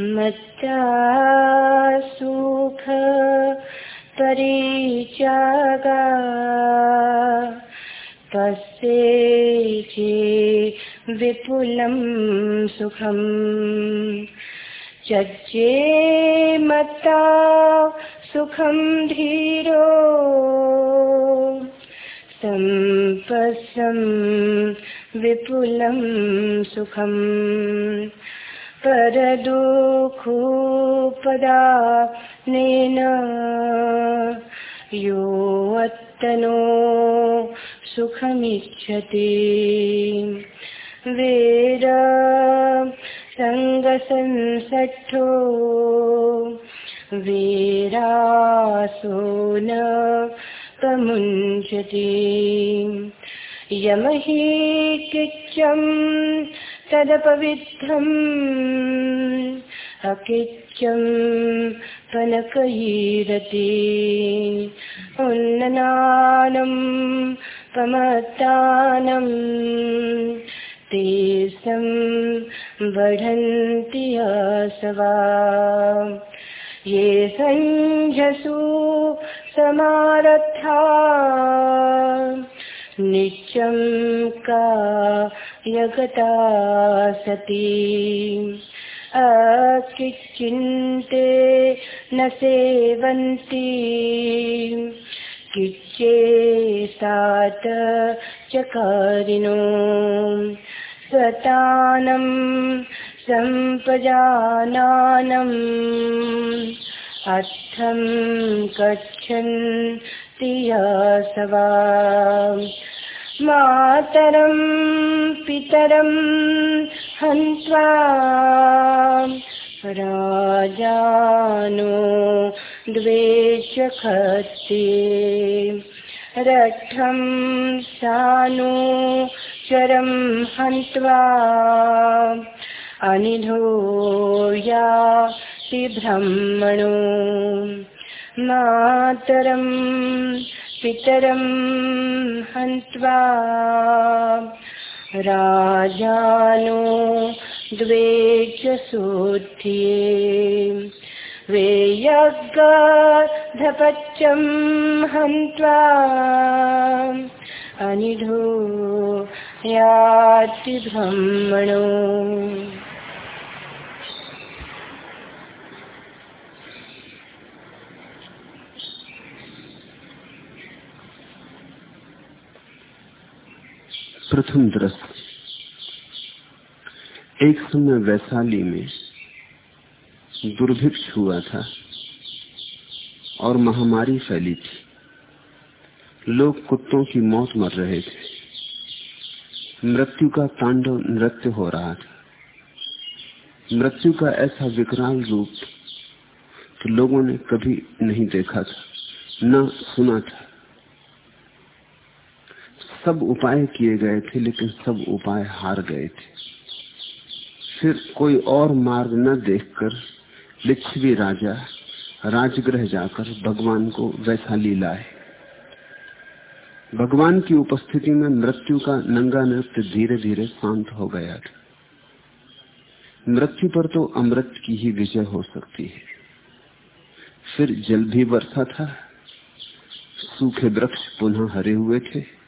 मत्ता सुख परिचागा पश्येचे विपुलं सुखम्। चज्जे मत्ता सुखं धीरो। सम्पसं विपुलं सुखम्। परदुःखोपदा नेन। यो अत्तनो सुखमिच्छति। वेद सङ्गसंसट्ठो वीरासो न प्रमुञ्चति। यमहि किच्चम् तदपवित्रम् अकिच्चम् पनकयीरति उन्ननानम् पमत्तानम् तेसं बढ़न्ति आसवा। ये सञ्झसु समारथा नित्यं का यगता सती अकिच्चिन्ते न सेवन्ति। किच्चे सात चकारिणो। स्वतानं सम्पजानानम् अर्थं गच्छन्ति यासवा मातरं पितरं हन्त्वा राजानो द्वेषखत्ये रठं सानु चरं हन्त्वा अनिधो याति ब्रह्मणो मातरं पितरं हन्त्वा राजानो द्वेषसूध्ये वेयगधपच्चं हन्त्वा अनिधो याति ब्रह्मणो। प्रथम दृश्य एक समय वैशाली में दुर्भिक्ष हुआ था और महामारी फैली थी। लोग कुत्तों की मौत मर रहे थे। मृत्यु का तांडव नृत्य हो रहा था। मृत्यु का ऐसा विकराल रूप तो लोगों ने कभी नहीं देखा था, न सुना था। सब उपाय किए गए थे, लेकिन सब उपाय हार गए थे। फिर कोई और मार्ग न देखकर लिच्छवी राजा राजगृह जाकर भगवान को वैशाली लाए भगवान की उपस्थिति में मृत्यु का नंगा नृत्य धीरे धीरे शांत हो गया था। मृत्यु पर तो अमृत की ही विजय हो सकती है। फिर जल भी बरसा था। सूखे वृक्ष पुनः हरे हुए थे।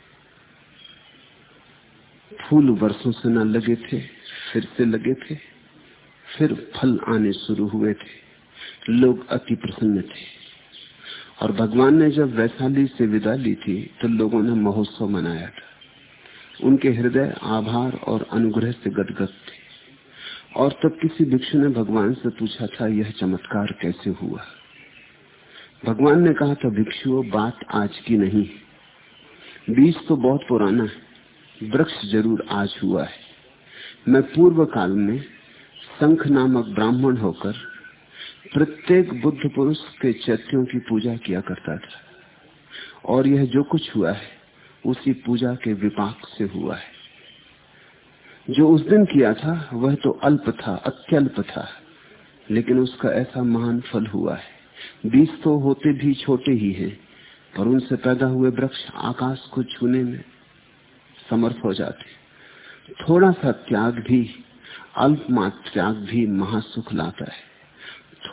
फूल वर्षों से न लगे थे, फिर से लगे थे, फिर फल आने शुरू हुए थे। लोग अति प्रसन्न थे। और भगवान ने जब वैशाली से विदा ली थी तो लोगों ने महोत्सव मनाया था। उनके हृदय आभार और अनुग्रह से गदगद थे। और तब किसी भिक्षु ने भगवान से पूछा था, यह चमत्कार कैसे हुआ? भगवान ने कहा था, भिक्षुओं, बात आज की नहीं बीज तो बहुत पुराना है। वृक्ष ज़रूर आज हुआ है। मैं पूर्व काल में संख नामक ब्राह्मण होकर प्रत्येक बुद्ध पुरुष के चैत्यों की पूजा किया करता था। और यह जो कुछ हुआ है, उसी पूजा के विपाक से हुआ है। जो उस दिन किया था, वह तो अल्प था, अत्यल्प था, लेकिन उसका ऐसा महान फल हुआ है। बीज तो होते भी छोटे ही हैं, पर उनसे पैदा हुए वृक्ष आकाश को छूने में समर्थ हो जाते थोड़ा सा त्याग भी, अल्पमात्र त्याग भी महासुख लाता है।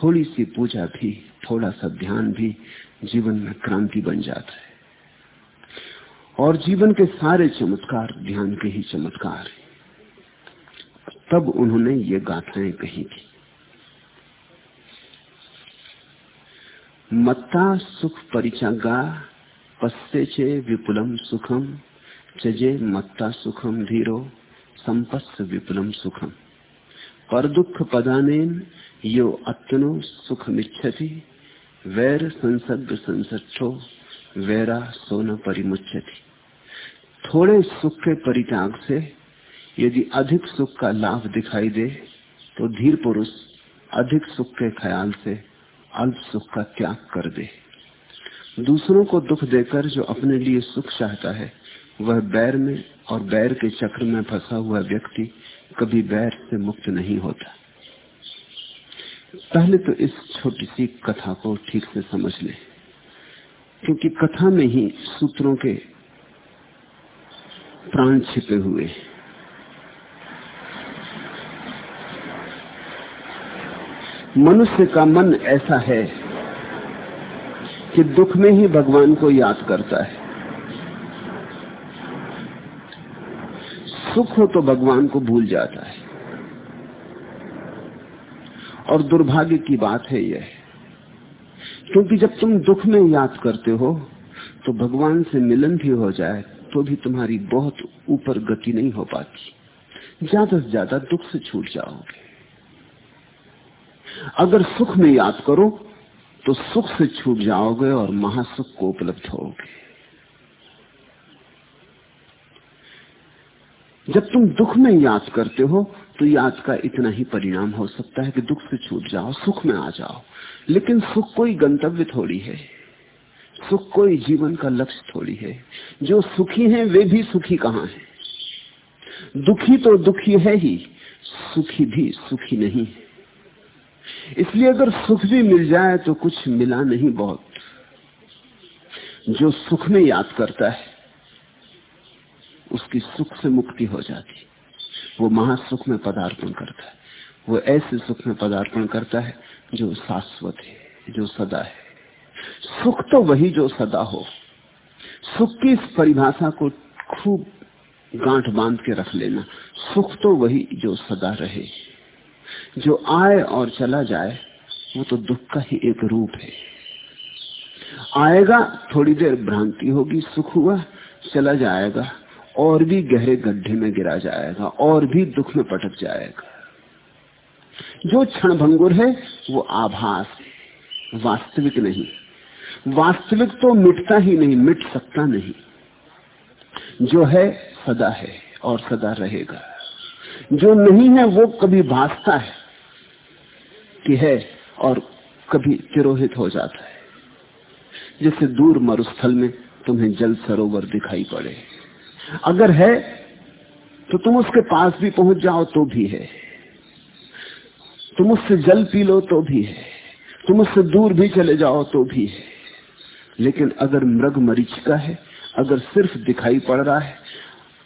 थोड़ी सी पूजा भी थोड़ा सा ध्यान भी जीवन में क्रांति बन जाता है। और जीवन के सारे चमत्कार ध्यान के ही चमत्कार है। तब उन्होंने ये गाथाएँ कही थी। मत्ता सुख परिचागा पस्ते विपुलम सुखम चजे मत्ता सुखम धीरो, संपस्स विपुलम सुखम पर दुख पदानेन यो अत्यनो सुख मिच्छति, वैर संसद संसच्छो, वैरा सोन परिमुच्छति। थोड़े सुख के परित्याग से यदि अधिक सुख का लाभ दिखाई दे तो धीर पुरुष अधिक सुख के ख्याल से अल्प सुख का त्याग कर दे। दूसरों को दुख देकर जो अपने लिए सुख चाहता है वह बैर में और बैर के चक्र में फंसा हुआ व्यक्ति कभी बैर से मुक्त नहीं होता। पहले तो इस छोटी सी कथा को ठीक से समझ ले, क्योंकि कथा में ही सूत्रों के प्राण छिपे हुए मनुष्य का मन ऐसा है कि दुख में ही भगवान को याद करता है। सुख हो तो भगवान को भूल जाता है। और दुर्भाग्य की बात है यह, क्योंकि जब तुम दुख में याद करते हो तो भगवान से मिलन भी हो जाए तो भी तुम्हारी बहुत ऊपर गति नहीं हो पाती। ज़्यादा से ज़्यादा दुख से छूट जाओगे। अगर सुख में याद करो तो सुख से छूट जाओगे और महासुख को उपलब्ध होगे। जब तुम दुख में याद करते हो तो याद का इतना ही परिणाम हो सकता है कि दुख से छूट जाओ, सुख में आ जाओ। लेकिन सुख कोई गंतव्य थोड़ी है। सुख कोई जीवन का लक्ष्य थोड़ी है। जो सुखी हैं, वे भी सुखी कहाँ हैं? दुखी तो दुखी है ही, सुखी भी सुखी नहीं है। इसलिए अगर सुख भी मिल जाए तो कुछ मिला नहीं बहुत। जो सुख में याद करता है उसकी सुख से मुक्ति हो जाती वो महासुख में पदार्पण करता है। वो ऐसे सुख में पदार्पण करता है जो शाश्वत है, जो सदा है। सुख तो वही जो सदा हो। सुख की इस परिभाषा को खूब गांठ बाँध के रख लेना। सुख तो वही जो सदा रहे। जो आए और चला जाए, वो तो दुख का ही एक रूप है। आएगा, थोड़ी देर भ्रांति होगी, सुख हुआ, चला जाएगा। और भी गहरे गड्ढे में गिरा जाएगा, और भी दुख में पटक जाएगा। जो क्षण भंगुर है, वो आभास, वास्तविक नहीं। वास्तविक तो मिटता ही नहीं, मिट सकता नहीं। जो है, सदा है और सदा रहेगा। जो नहीं है, वो कभी भासता है, कि है और कभी तिरोहित हो जाता है। जैसे दूर मरुस्थल में तुम्हें जल सरोवर दिखाई पड़े। अगर है तो तुम उसके पास भी पहुँच जाओ तो भी है। तुम उससे जल पी लो तो भी है। तुम उससे दूर भी चले जाओ तो भी है। लेकिन अगर मृग मरीचिका है, अगर सिर्फ़ दिखाई पड़ रहा है,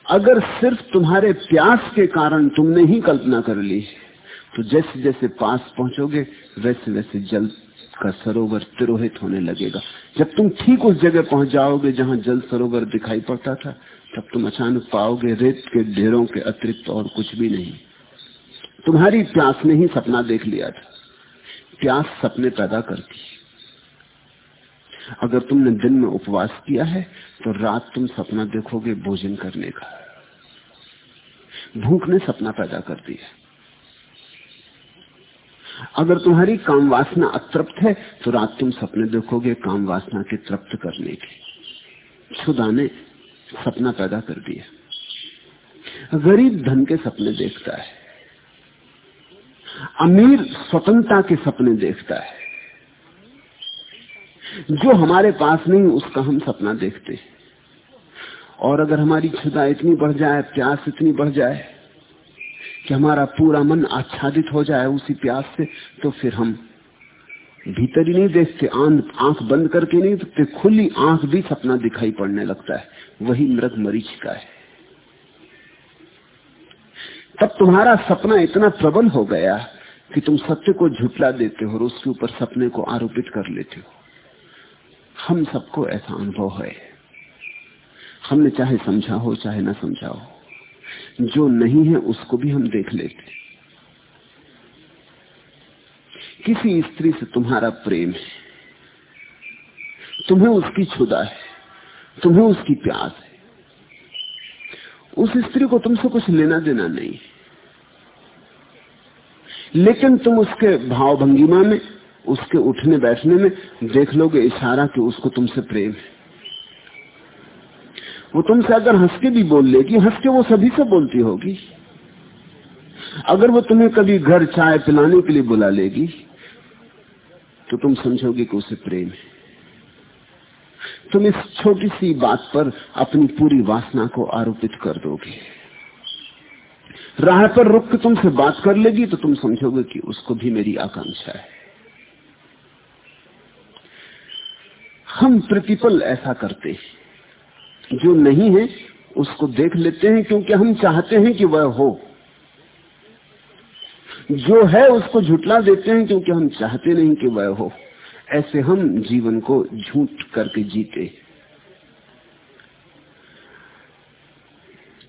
अगर सिर्फ़ तुम्हारे प्यास के कारण तुमने ही कल्पना कर ली तो जैसे जैसे पास पहुंचोगे वैसे वैसे जल का सरोवर तिरोहित होने लगेगा। जब तुम ठीक उस जगह पहुँच जाओगे जहाँ जल सरोवर दिखाई पड़ता था तब तुम अचानक पाओगे रेत के ढेरों के अतिरिक्त और कुछ भी नहीं। तुम्हारी प्यास ने ही सपना देख लिया था। प्यास सपने पैदा करती। अगर तुमने दिन में उपवास किया है तो रात तुम सपना देखोगे भोजन करने का। भूख ने सपना पैदा कर दिया। अगर तुम्हारी काम वासना अतृप्त है तो रात तुम सपने देखोगे काम वासना के तृप्त करने के। खुदा ने सपना पैदा कर दिया गरीब धन के सपने देखता है। अमीर स्वतंत्रता के सपने देखता है। जो हमारे पास नहीं, उसका हम सपना देखते हैं। और अगर हमारी क्षुदा इतनी बढ़ जाए, प्यास इतनी बढ़ जाए, कि हमारा पूरा मन आच्छादित हो जाए उसी प्यास से तो फिर हम भीतर ही नहीं देखते आँख बंद करके नहीं देखते, खुली आँख भी सपना दिखाई पड़ने लगता है। वही मृग मरीच का है। तब तुम्हारा सपना इतना प्रबल हो गया कि तुम सत्य को झुटला देते हो और उसके ऊपर सपने को आरोपित कर लेते हो। हम सबको ऐसा अनुभव है। हमने चाहे समझा हो, चाहे ना समझा हो, जो नहीं है उसको भी हम देख लेते किसी स्त्री से तुम्हारा प्रेम है, तुम्हें उसकी छुदा है। तुम्हें उसकी प्यास है। उस स्त्री को तुमसे कुछ लेना देना नहीं। लेकिन तुम उसके भाव भंगिमा में उसके उठने बैठने में देख लोगे इशारा कि उसको तुमसे प्रेम है। वो तुमसे अगर हंस के भी बोल लेगी हंस के वो सभी से बोलती होगी। अगर वो तुम्हें कभी घर चाय पिलाने के लिए बुला लेगी तो तुम समझोगे कि उसे प्रेम है। तुम इस छोटी सी बात पर अपनी पूरी वासना को आरोपित कर दोगे। राह पर रुक के तुमसे बात कर लेगी तो तुम समझोगे कि उसको भी मेरी आकांक्षा है। हम प्रतिपल ऐसा करते हैं। जो नहीं है, उसको देख लेते हैं क्योंकि हम चाहते हैं कि वह हो। जो है, उसको झुटला देते हैं क्योंकि हम चाहते नहीं कि वह हो। ऐसे हम जीवन को झूठ करके जीते।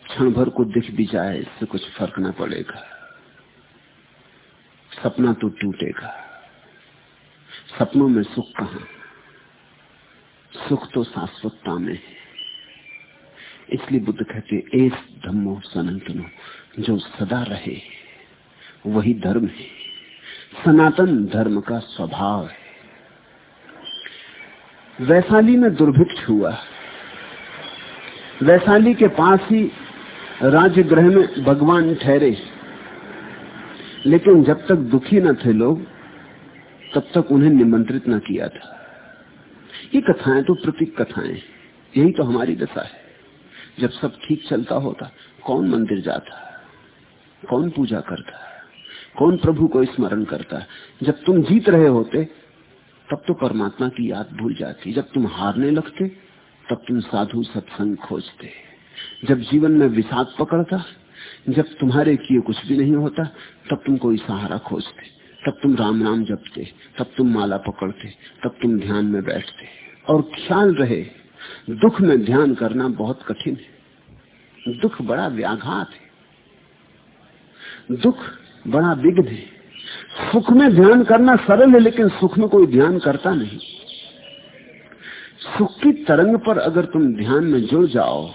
क्षण भर को दिख भी जाए, इससे कुछ फ़र्क ना पड़ेगा। सपना तो टूटेगा। सपनों में सुख कहा? सुख तो शाश्वतता में है। इसलिए बुद्ध कहते एस धम्मो सनातनो, जो सदा रहे, वही धर्म है। सनातन धर्म का स्वभाव है। वैशाली में दुर्भिक्ष हुआ। वैशाली के पास ही राजगृह में भगवान ठहरे। लेकिन जब तक दुखी न थे लोग, तब तक उन्हें निमंत्रित न किया था। ये कथाएँ तो प्रतीक कथाएँ यही तो हमारी दशा है। जब सब ठीक चलता होता, कौन मंदिर जाता? कौन पूजा करता? कौन प्रभु को स्मरण करता? जब तुम जीत रहे होते तब तो परमात्मा की याद भूल जाती जब तुम हारने लगते, तब तुम साधु सत्संग खोजते। जब जीवन में विषाद पकड़ता, जब तुम्हारे किए कुछ भी नहीं होता, तब तुम कोई सहारा खोजते। तब तुम राम नाम जपते, तब तुम माला पकड़ते, तब तुम ध्यान में बैठते। और ख्याल रहे, दुख में ध्यान करना बहुत कठिन है। दुख बड़ा व्याघात है। दुख बड़ा विघ्न है। सुख में ध्यान करना सरल है, लेकिन सुख में कोई ध्यान करता नहीं। सुख की तरंग पर अगर तुम ध्यान में जुड़ जाओ,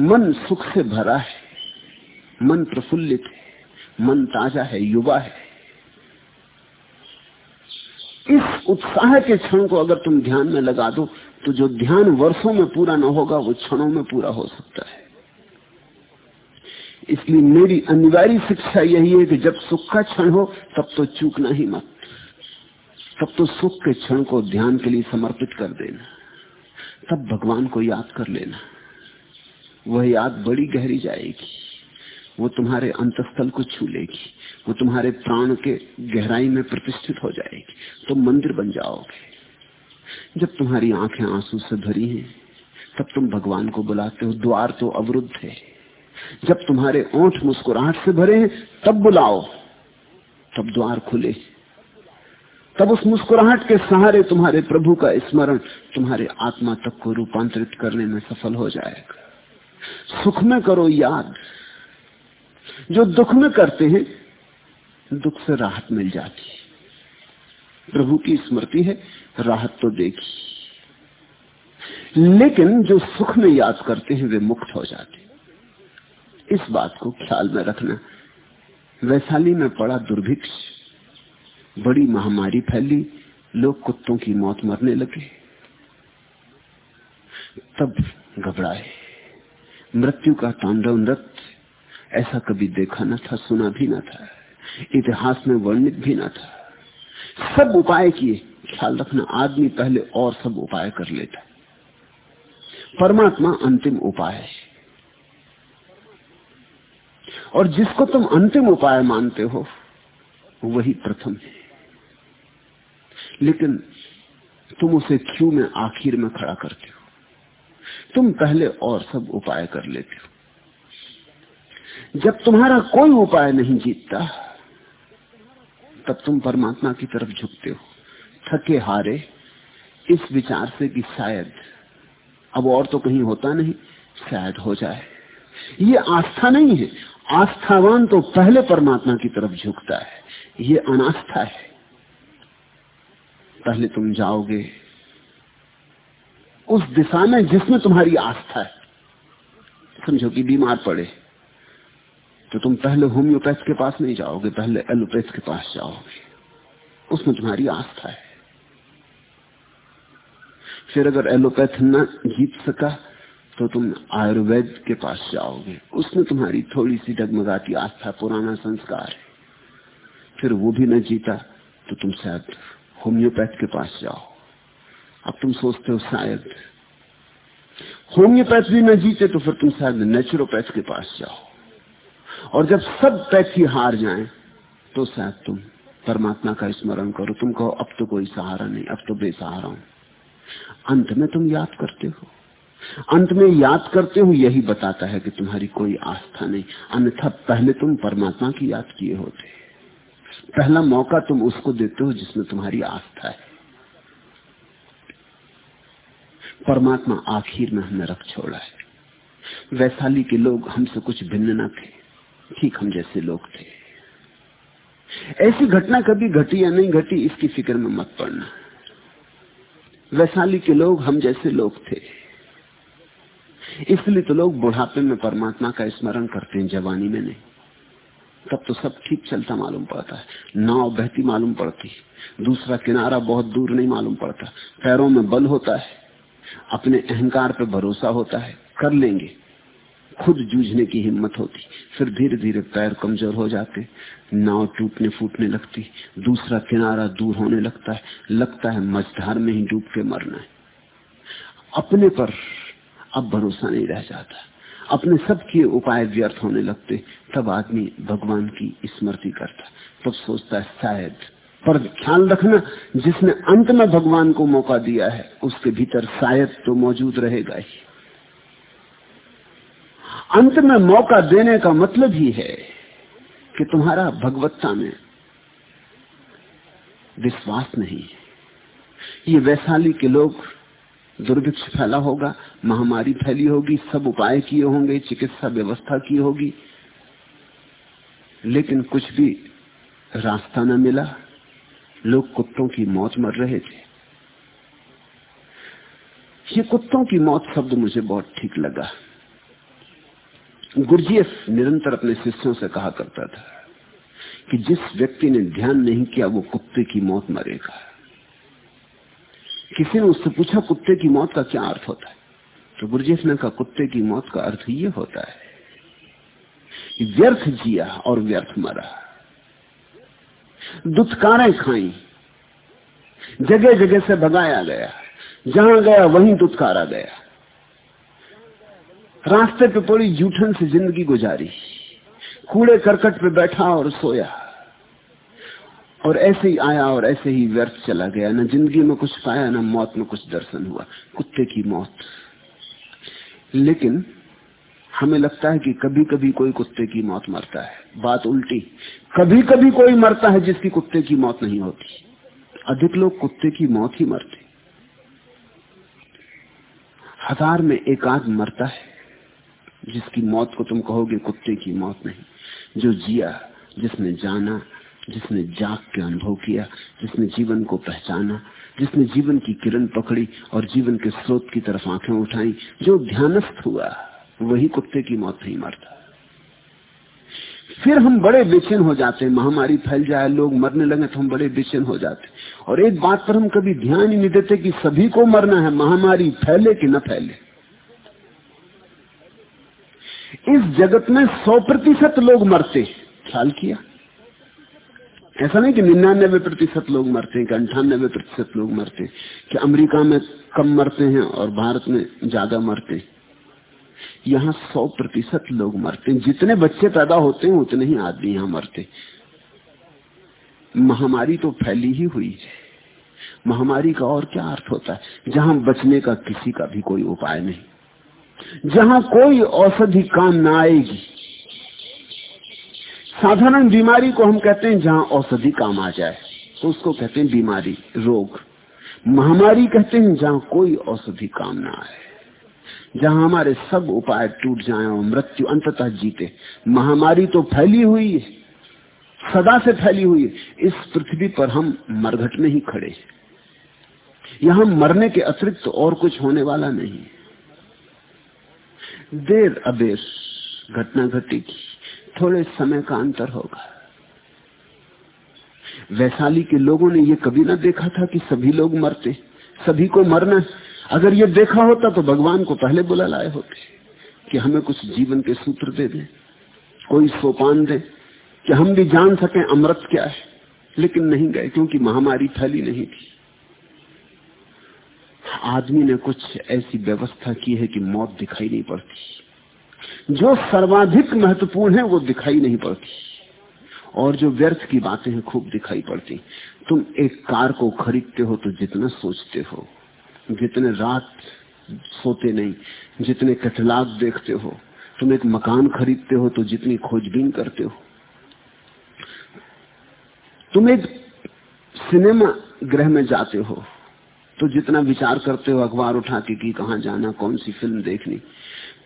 मन सुख से भरा है, मन प्रफुल्लित है, मन ताज़ा है, युवा है। इस उत्साह के क्षण को अगर तुम ध्यान में लगा दो तो जो ध्यान वर्षों में पूरा ना होगा, वो क्षणों में पूरा हो सकता है। इसलिए मेरी अनिवार्य शिक्षा यही है कि जब सुख का क्षण हो, तब तो चूकना ही मत। तब तो सुख के क्षण को ध्यान के लिए समर्पित कर देना। तब भगवान को याद कर लेना। वह याद बड़ी गहरी जाएगी। वो तुम्हारे अंतस्थल को छू लेगी वो तुम्हारे प्राण के गहराई में प्रतिष्ठित हो जाएगी। तो मंदिर बन जाओगे। जब तुम्हारी आँखें आँसू से भरी हैं, तब तुम भगवान को बुलाते हो। द्वार तो अवरुद्ध है। जब तुम्हारे ओठ मुस्कुराहट से भरे हैं, तब बुलाओ, तब द्वार खुले। तब उस मुस्कुराहट के सहारे तुम्हारे प्रभु का स्मरण तुम्हारे आत्मा तक को रूपांतरित करने में सफल हो जाएगा। सुख में करो याद। जो दुख में करते हैं, दुख से राहत मिल जाती है। प्रभु की स्मृति है, राहत तो देगी। लेकिन जो सुख में याद करते हैं, वे मुक्त हो जाते इस बात को ख्याल में रखना। वैशाली में पड़ा दुर्भिक्ष, बड़ी महामारी फैली, लोग कुत्तों की मौत मरने लगे। तब घबराए। मृत्यु का तांडव नृत्य, ऐसा कभी देखा न था, सुना भी न था। इतिहास में वर्णित भी न था। सब उपाय किए। ख्याल रखना, आदमी पहले और सब उपाय कर लेता। परमात्मा अंतिम उपाय है। और जिसको तुम अंतिम उपाय मानते हो, वही प्रथम है। लेकिन तुम उसे क्यों में आखिर में खड़ा करते हो? तुम पहले और सब उपाय कर लेते हो। जब तुम्हारा कोई उपाय नहीं जीतता, तब तुम परमात्मा की तरफ़ झुकते हो। थके हारे, इस विचार से कि शायद अब और तो कहीं होता नहीं, शायद हो जाए। ये आस्था नहीं है आस्थावान तो पहले परमात्मा की तरफ़ झुकता है। ये अनास्था है। पहले तुम जाओगे। उस दिशा में जिसमें तुम्हारी आस्था है, समझो कि बीमार पड़े तो तुम पहले होम्योपैथ के पास नहीं जाओगे, पहले एलोपैथ के पास जाओगे। उसमें तुम्हारी आस्था है। फिर अगर एलोपैथ न जीत सका तो तुम आयुर्वेद के पास जाओगे। उसमें तुम्हारी थोड़ी सी डगमगाती आस्था, पुराना संस्कार। है फिर वो भी न जीता तो तुम शायद होम्योपैथ के पास जाओ। अब तुम सोचते हो शायद होम्योपैथ भी न जीते तो फिर तुम शायद नेचुरोपैथ के पास जाओ। और जब सब पैथी हार जाए तो शायद तुम परमात्मा का स्मरण करो। तुम कहो, अब तो कोई सहारा नहीं, अब तो बेसहारा हूँ। अंत में तुम याद करते हो। अंत में याद करते हो यही बताता है कि तुम्हारी कोई आस्था नहीं। अन्यथा पहले तुम परमात्मा की याद किए होते। पहला मौका तुम उसको देते हो जिसमें तुम्हारी आस्था है। परमात्मा आखिर में हमने रख छोड़ा है। वैशाली के लोग हमसे कुछ भिन्न न थे। ठीक हम जैसे लोग थे। ऐसी घटना कभी घटी या नहीं घटी, इसकी फ़िक्र में मत पड़ना। वैशाली के लोग हम जैसे लोग थे। इसलिए तो लोग बुढ़ापे में परमात्मा का स्मरण करते हैं, जवानी में नहीं। तब तो सब ठीक चलता मालूम पड़ता है। नाव बहती मालूम पड़ती दूसरा किनारा बहुत दूर नहीं मालूम पड़ता। पैरों में बल होता है। अपने अहंकार पे भरोसा होता है। कर लेंगे। खुद जूझने की हिम्मत होती। फिर धीरे धीरे पैर कमज़ोर हो जाते। नाव टूटने फूटने लगती। दूसरा किनारा दूर होने लगता है। लगता है मझधार में ही डूब के मरना है। अपने पर अब भरोसा नहीं रह जाता। अपने सब किए उपाय व्यर्थ होने लगते, तब आदमी भगवान की स्मृति करता। तब सोचता है, शायद पर ख्याल रखना, जिसने अंत में भगवान को मौका दिया है, उसके भीतर शायद तो मौजूद रहेगा ही। अंत में मौका देने का मतलब ही है कि तुम्हारा भगवत्ता में विश्वास नहीं है। ये वैशाली के लोग दुर्भिक्ष फैला होगा, महामारी फैली होगी, सब उपाय किए होंगे, चिकित्सा व्यवस्था की होगी। लेकिन कुछ भी रास्ता न मिला, लोग कुत्तों की मौत मर रहे थे। ये कुत्तों की मौत शब्द मुझे बहुत ठीक लगा। गुरजीएफ निरंतर अपने शिष्यों से कहा करता था कि जिस व्यक्ति ने ध्यान नहीं किया, वो कुत्ते की मौत मरेगा। किसी ने उससे पूछा, कुत्ते की मौत का क्या अर्थ होता है? तो गुरजीएफ ने कहा, कुत्ते की मौत का अर्थ ये होता है व्यर्थ जिया और व्यर्थ मरा। दुत्कारें खाई जगह जगह से भगाया गया, जहाँ गया वहीं दुत्कारा गया। रास्ते पे पड़ी जूठन से ज़िंदगी गुजारी कूड़े करकट पे बैठा और सोया। और ऐसे ही आया और ऐसे ही व्यर्थ चला गया। न ज़िंदगी में कुछ पाया, न मौत में कुछ दर्शन हुआ। कुत्ते की मौत। लेकिन हमें लगता है कि कभी कभी कोई कुत्ते की मौत मरता है। बात उल्टी। कभी कभी कोई मरता है जिसकी कुत्ते की मौत नहीं होती। अधिक लोग कुत्ते की मौत ही मरते। हज़ार में एक आध मरता है जिसकी मौत को तुम कहोगे कुत्ते की मौत नहीं। जो जिया, जिसने जाना जिसने जाग के अनुभव किया, जिसने जीवन को पहचाना, जिसने जीवन की किरण पकड़ी और जीवन के स्रोत की तरफ़ आँखें उठाई, जो ध्यानस्थ हुआ, वही कुत्ते की मौत नहीं मरता। फिर हम बड़े बेचैन हो जाते हैं, महामारी फैल जाए, लोग मरने लगे तो हम बड़े बेचैन हो जाते और एक बात पर हम कभी ध्यान ही नहीं देते कि सभी को मरना है, महामारी फैले कि न फैले। इस जगत में सौ प्रतिशत लोग मरते ख्याल किया? ऐसा नहीं कि निन्यानबे प्रतिशत लोग मरते हैं, कि अंठानबे प्रतिशत लोग मरते हैं, कि अमेरिका में कम मरते हैं और भारत में ज़्यादा मरते हैं। यहाँ सौ प्रतिशत लोग मरते हैं। जितने बच्चे पैदा होते हैं, उतने ही आदमी यहाँ मरते महामारी तो फैली ही हुई है। महामारी का और क्या अर्थ होता है? जहाँ बचने का किसी का भी कोई उपाय नहीं। जहाँ कोई औषधि काम न आएगी साधारण बीमारी को हम कहते हैं जहाँ औषधि काम आ जाए तो उसको कहते हैं बीमारी, रोग। महामारी कहते हैं जहाँ कोई औषधि काम ना आए। जहाँ हमारे सब उपाय टूट जाएँ और मृत्यु अंततः जीते। महामारी तो फैली हुई है, सदा से फैली हुई है। इस पृथ्वी पर हम मरघट में ही खड़े। यहाँ मरने के अतिरिक्त तो और कुछ होने वाला नहीं। देर अबेर, घटना घटेगी। थोड़े समय का अंतर होगा। वैशाली के लोगों ने यह कभी ना देखा था कि सभी लोग मरते। सभी को मरना अगर ये देखा होता तो भगवान को पहले बुला लाए होते कि हमें कुछ जीवन के सूत्र दे दें, कोई सोपान दे कि हम भी जान सकें अमृत क्या है। लेकिन नहीं गए, क्योंकि महामारी फैली नहीं थी। आदमी ने कुछ ऐसी व्यवस्था की है कि मौत दिखाई नहीं पड़ती। जो सर्वाधिक महत्वपूर्ण है, वो दिखाई नहीं पड़ती। और जो व्यर्थ की बातें हैं, खूब दिखाई पड़ती। तुम एक कार को खरीदते हो तो जितना सोचते हो, जितने रात सोते नहीं, जितने कटलाग देखते हो, तुम एक मकान खरीदते हो तो जितनी खोजबीन करते हो। तुम एक सिनेमा गृह में जाते हो तो जितना विचार करते हो, अखबार उठा के कि कहा जाना, कौन सी फ़िल्म देखनी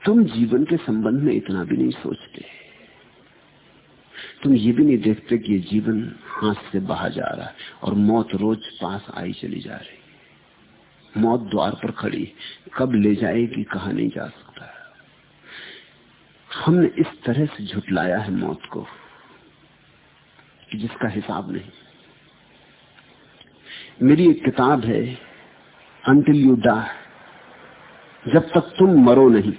तुम जीवन के संबंध में इतना भी नहीं सोचते। तुम ये भी नहीं देखते कि ये जीवन हाथ से बहा जा रहा है और मौत रोज पास आई चली जा रही मौत द्वार पर खड़ी कब ले जाएगी, कहा नहीं जा सकता हमने इस तरह से झुटलाया है मौत को कि जिसका हिसाब नहीं। मेरी एक किताब है अंटिल यू डा जब तक तुम मरो नहीं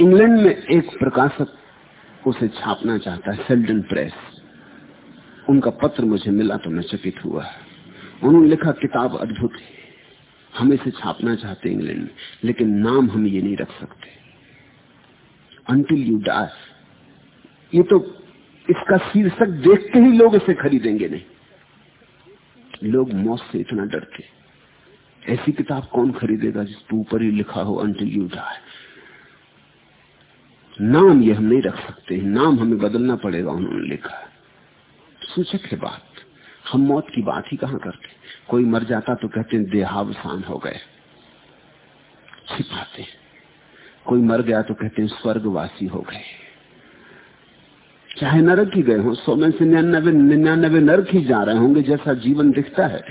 इंग्लैंड में एक प्रकाशक उसे छापना चाहता है सेल्डन प्रेस उनका पत्र मुझे मिला तो मैं चकित हुआ। उन्होंने लिखा, किताब अद्भुत है। हम इसे छापना चाहते इंग्लैंड में, लेकिन नाम हम ये नहीं रख सकते। अंटिल यू डास ये तो इसका शीर्षक देख के ही लोग इसे खरीदेंगे नहीं। लोग मौत से इतना डरते। ऐसी किताब कौन खरीदेगा जिस ऊपर ही लिखा हो अंटिल यू डाई नाम ये हम नहीं रख सकते, नाम हमें बदलना पड़ेगा, उन्होंने लिखा सूचक है बात, हम मौत की बात ही कहाँ करते कोई मर जाता तो कहते हैं, देहावसान हो गए। छिपाते कोई मर गया तो कहते हैं, स्वर्गवासी हो गए। चाहे नरक ही गए हो, सौ में से निन्यानबे निन्यानबे नरक ही जा रहे होंगे, जैसा जीवन दिखता है।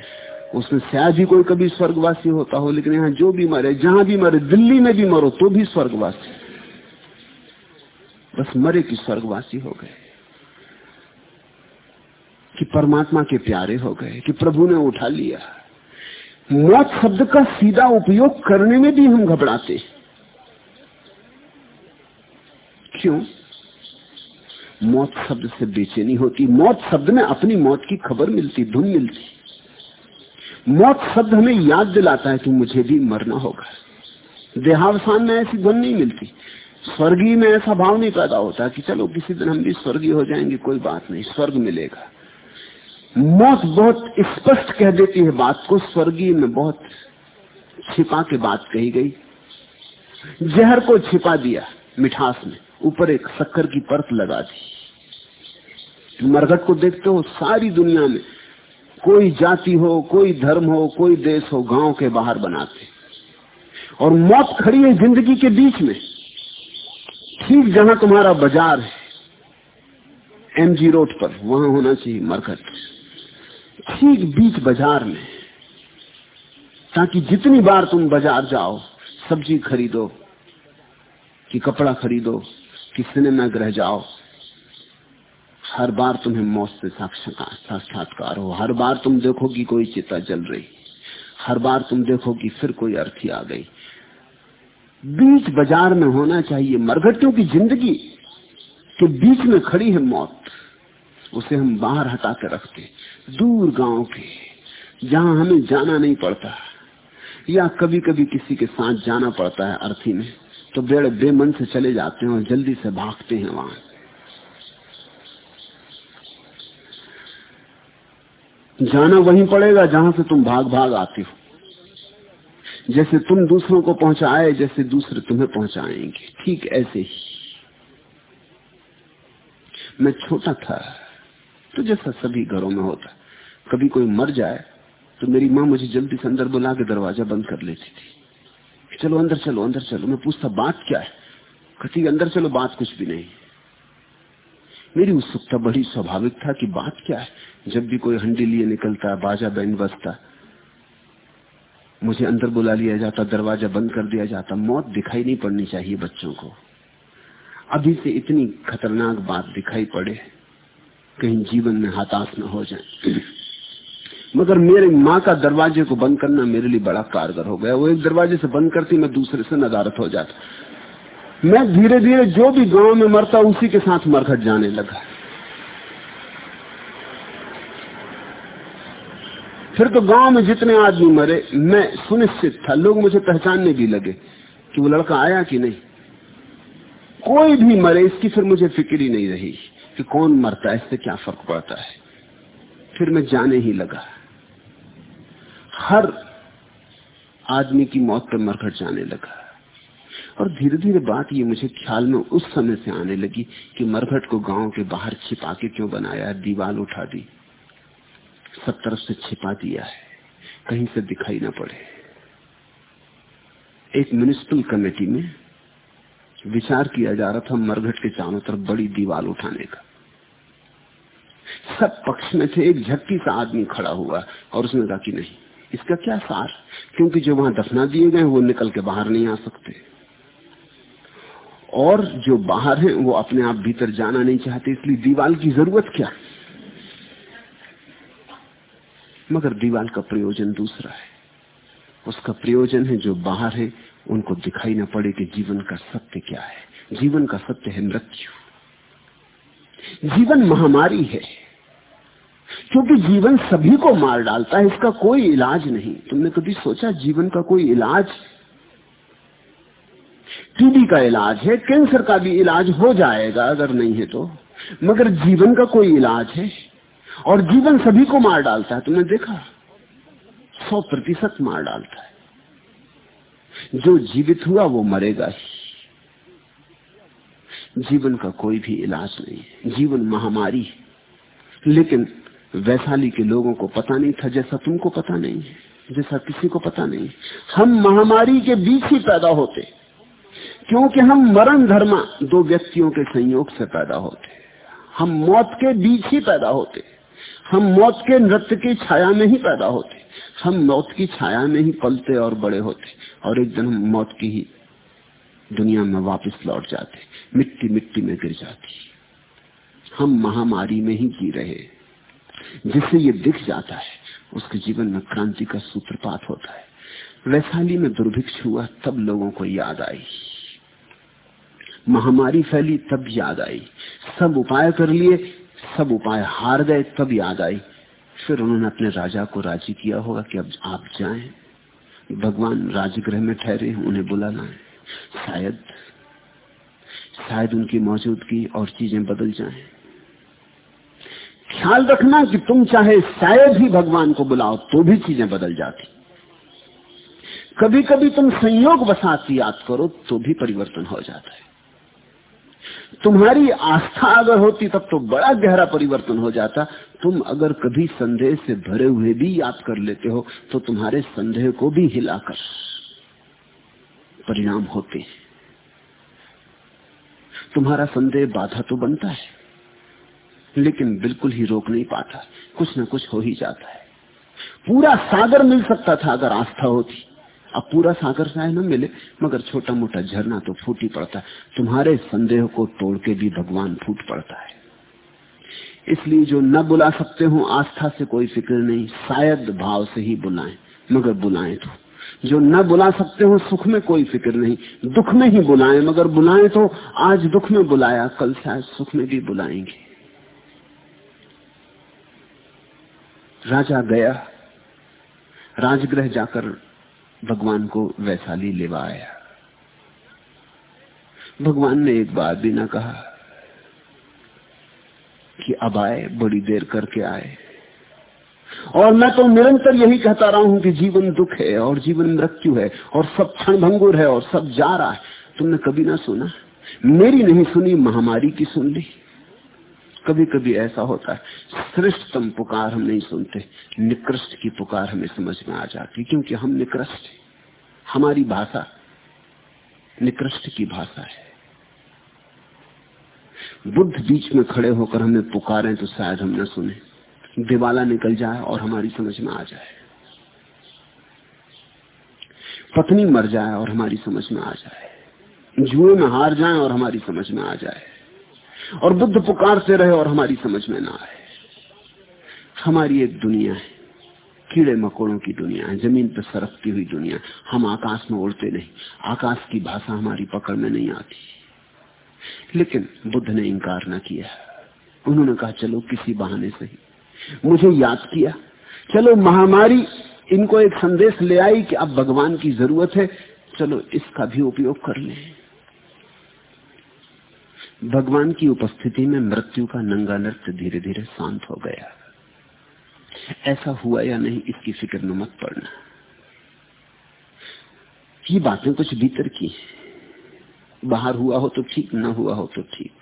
उसमें शायद ही कोई कभी स्वर्गवासी होता हो, लेकिन यहाँ जो भी मरे, जहाँ भी मरे, दिल्ली में भी मरो तो भी स्वर्गवासी। बस मरे कि स्वर्गवासी हो गए, कि परमात्मा के प्यारे हो गए, कि प्रभु ने उठा लिया। मौत शब्द का सीधा उपयोग करने में भी हम घबराते क्यों? मौत शब्द से बेचैनी होती। मौत शब्द में अपनी मौत की खबर मिलती, धुन मिलती। मौत शब्द हमें याद दिलाता है कि मुझे भी मरना होगा। देहावसान में ऐसी धुन नहीं मिलती। स्वर्गीय में ऐसा भाव नहीं पैदा होता कि चलो किसी दिन हम भी स्वर्गीय हो जाएँगे, कोई बात नहीं, स्वर्ग मिलेगा। मौत बहुत स्पष्ट कह देती है बात को, स्वर्गीय में बहुत छिपा के बात कही गई। जहर को छिपा दिया, मिठास में, ऊपर एक शक्कर की परत लगा दी। मरघट को देखते हो, सारी दुनिया में कोई जाति हो, कोई धर्म हो, कोई देश हो, गाँव के बाहर बनाते। और मौत खड़ी है ज़िंदगी के बीच में। ठीक जहाँ तुम्हारा बाज़ार है एमजी रोड पर, वहाँ होना चाहिए मरकट। ठीक बीच बाज़ार में, ताकि जितनी बार तुम बाज़ार जाओ, सब्ज़ी खरीदो, कि कपड़ा खरीदो, कि सिनेमा ग्रह जाओ, हर बार तुम्हें मौत से साक्षात्कार हो। हर बार तुम देखो कि कोई चिता जल रही, हर बार तुम देखो कि फिर कोई अर्थी आ गई। बीच बाज़ार में होना चाहिए। मरघटियों की ज़िंदगी के बीच में खड़ी है मौत। उसे हम बाहर हटा कर रखते दूर गाँव के, जहाँ हमें जाना नहीं पड़ता, या कभी कभी किसी के साथ जाना पड़ता है अर्थी में तो बेड़े बेमन से चले जाते हैं और जल्दी से भागते हैं वहाँ। जाना वहीं पड़ेगा जहाँ से तुम भाग भाग आते हो। जैसे तुम दूसरों को पहुँचाए, जैसे दूसरे तुम्हें पहुंचाएँगे। ठीक ऐसे ही। मैं छोटा था तो जैसा सभी घरों में होता। कभी कोई मर जाए तो मेरी माँ मुझे जल्दी से अंदर बुला के दरवाज़ा बंद कर लेती थी। चलो अंदर चलो अंदर चलो, मैं पूछता, बात क्या है? कहती, अंदर चलो, बात कुछ भी नहीं। मेरी उत्सुकता बड़ी स्वाभाविक था कि बात क्या है। जब भी कोई हंडी लिए निकलता, बाजा बैंड बजता मुझे अंदर बुला लिया जाता, दरवाज़ा बंद कर दिया जाता, मौत दिखाई नहीं पड़नी चाहिए बच्चों को। अभी से इतनी खतरनाक बात दिखाई पड़े, कहीं जीवन में हताश न हो जाए। मगर मेरे माँ का दरवाजे को बंद करना मेरे लिए बड़ा कारगर हो गया। वो एक दरवाजे से बंद करती, मैं दूसरे से नदारत हो जाता। मैं धीरे धीरे जो भी गाँव में मरता, उसी के साथ मरघट जाने लगा। फिर तो गाँव में जितने आदमी मरे, मैं सुनिश्चित था, लोग मुझे पहचानने भी लगे कि वो लड़का आया कि नहीं। कोई भी मरे, इसकी फिर मुझे फ़िक्र ही नहीं रही कि कौन मरता है, इससे क्या फ़र्क पड़ता है। फिर मैं जाने ही लगा। हर आदमी की मौत पर मरघट जाने लगा। और धीरे धीरे बात ये मुझे ख्याल में उस समय से आने लगी कि मरघट को गाँव के बाहर छिपा के क्यों बनाया, दीवार उठा दी। सब तरफ़ से छिपा दिया है। कहीं से दिखाई ना पड़े। एक म्यूनिसिपल कमेटी में विचार किया जा रहा था मरघट के चारों तरफ़ बड़ी दीवार उठाने का। सब पक्ष में थे एक झटकी सा आदमी खड़ा हुआ और उसने कहा कि नहीं, इसका क्या सार? क्योंकि जो वहाँ दफना दिए गए वो निकल के बाहर नहीं आ सकते। और जो बाहर हैं, वो अपने आप भीतर जाना नहीं चाहते, इसलिए दीवार की ज़रूरत क्या? मगर दीवार का प्रयोजन दूसरा है। उसका प्रयोजन है जो बाहर है, उनको दिखाई ना पड़े कि जीवन का सत्य क्या है। जीवन का सत्य है मृत्यु। जीवन महामारी है। क्योंकि जीवन सभी को मार डालता है, इसका कोई इलाज नहीं। तुमने कभी सोचा जीवन का कोई इलाज? टीबी का इलाज है, कैंसर का भी इलाज हो जाएगा अगर नहीं है तो। मगर जीवन का कोई इलाज है? और जीवन सभी को मार डालता है। तुमने देखा? सौ प्रतिशत मार डालता है। जो जीवित हुआ, वो मरेगा ही। जीवन का कोई भी इलाज नहीं है। जीवन महामारी लेकिन वैशाली के लोगों को पता नहीं था, जैसा तुमको पता नहीं है, जैसा किसी को पता नहीं हम महामारी के बीच ही पैदा होते। क्योंकि हम मरण धर्मा दो व्यक्तियों के संयोग से पैदा होते। हम मौत के बीच ही पैदा होते। हम मौत के नृत्य की छाया में ही पैदा होते। हम मौत की छाया में ही पलते और बड़े होते। और एक दिन हम मौत की ही दुनिया में वापस लौट जाते। मिट्टी मिट्टी में गिर जाती। हम महामारी में ही जी रहे। जिससे ये दिख जाता है, उसके जीवन में क्रांति का सूत्रपात होता है। वैशाली में दुर्भिक्ष हुआ, तब लोगों को याद आई। महामारी फैली, तब याद आई। सब उपाय कर लिए सब उपाय हार गए, तब याद आई। फिर उन्होंने अपने राजा को राज़ी किया होगा कि अब आप जाएँ। भगवान राजगृह में ठहरे उन्हें बुलाना है शायद शायद उनकी मौजूदगी और चीज़ें बदल जाएँ। ख्याल रखना कि तुम चाहे शायद ही भगवान को बुलाओ तो भी चीज़ें बदल जाती। कभी कभी तुम संयोग वसात याद करो तो भी परिवर्तन हो जाता है। तुम्हारी आस्था अगर होती, तब तो बड़ा गहरा परिवर्तन हो जाता। तुम अगर कभी संदेह से भरे हुए भी याद कर लेते हो तो तुम्हारे संदेह को भी हिलाकर परिणाम होते हैं। तुम्हारा संदेह बाधा तो बनता है, लेकिन बिल्कुल ही रोक नहीं पाता। कुछ ना कुछ हो ही जाता है। पूरा सागर मिल सकता था अगर आस्था होती। अब पूरा सागर शायद न मिले, मगर छोटा मोटा झरना तो फूट ही पड़ता है। तुम्हारे संदेह को तोड़ के भी भगवान फूट पड़ता है। इसलिए जो न बुला सकते हो, आस्था से कोई फ़िक्र नहीं, शायद भाव से ही बुलाएँ, मगर बुलाएँ तो। जो न बुला सकते हो, सुख में कोई फ़िक्र नहीं, दुख में ही बुलाएँ, मगर बुलाएँ तो। आज दुख में बुलाया, कल शायद सुख में भी बुलाएँगे। राजा गया, राजगृह जाकर भगवान को वैशाली लेवा आया भगवान ने एक बात भी ना कहा कि अब आए, बड़ी देर करके आए। और मैं तो निरंतर यही कहता रहा हूँ कि जीवन दुख है और जीवन मृत्यु है और सब क्षण भंगुर है और सब जा रहा है। तुमने कभी ना सुना? मेरी नहीं सुनी, महामारी की सुन ली। कभी कभी ऐसा होता है, श्रेष्ठतम पुकार हम नहीं सुनते, निकृष्ट की पुकार हमें समझ में आ जाती क्योंकि हम निकृष्ट हमारी भाषा निकृष्ट की भाषा है। बुद्ध बीच में खड़े होकर हमें पुकारें तो शायद हम न सुने। दिवाला निकल जाए और हमारी समझ में आ जाए। पत्नी मर जाए और हमारी समझ में आ जाए। जुए में हार जाए और हमारी समझ में आ जाए। और बुद्ध पुकारते रहे और हमारी समझ में ना आए। हमारी एक दुनिया है। कीड़े मकोड़ों की दुनिया है। ज़मीन पर सरकती हुई दुनिया हम आकाश में उड़ते नहीं। आकाश की भाषा हमारी पकड़ में नहीं आती। लेकिन बुद्ध ने इंकार ना किया। उन्होंने कहा, चलो, किसी बहाने से ही। मुझे याद किया। चलो, महामारी, इनको एक संदेश ले आई कि अब भगवान की ज़रूरत है। चलो, इसका भी उपयोग कर ले। भगवान की उपस्थिति में मृत्यु का नंगा नृत्य धीरे धीरे शांत हो गया। ऐसा हुआ या नहीं, इसकी फ़िक्र में मत पड़ना। ये बातें कुछ भीतर की बाहर हुआ हो तो ठीक, ना हुआ हो तो ठीक।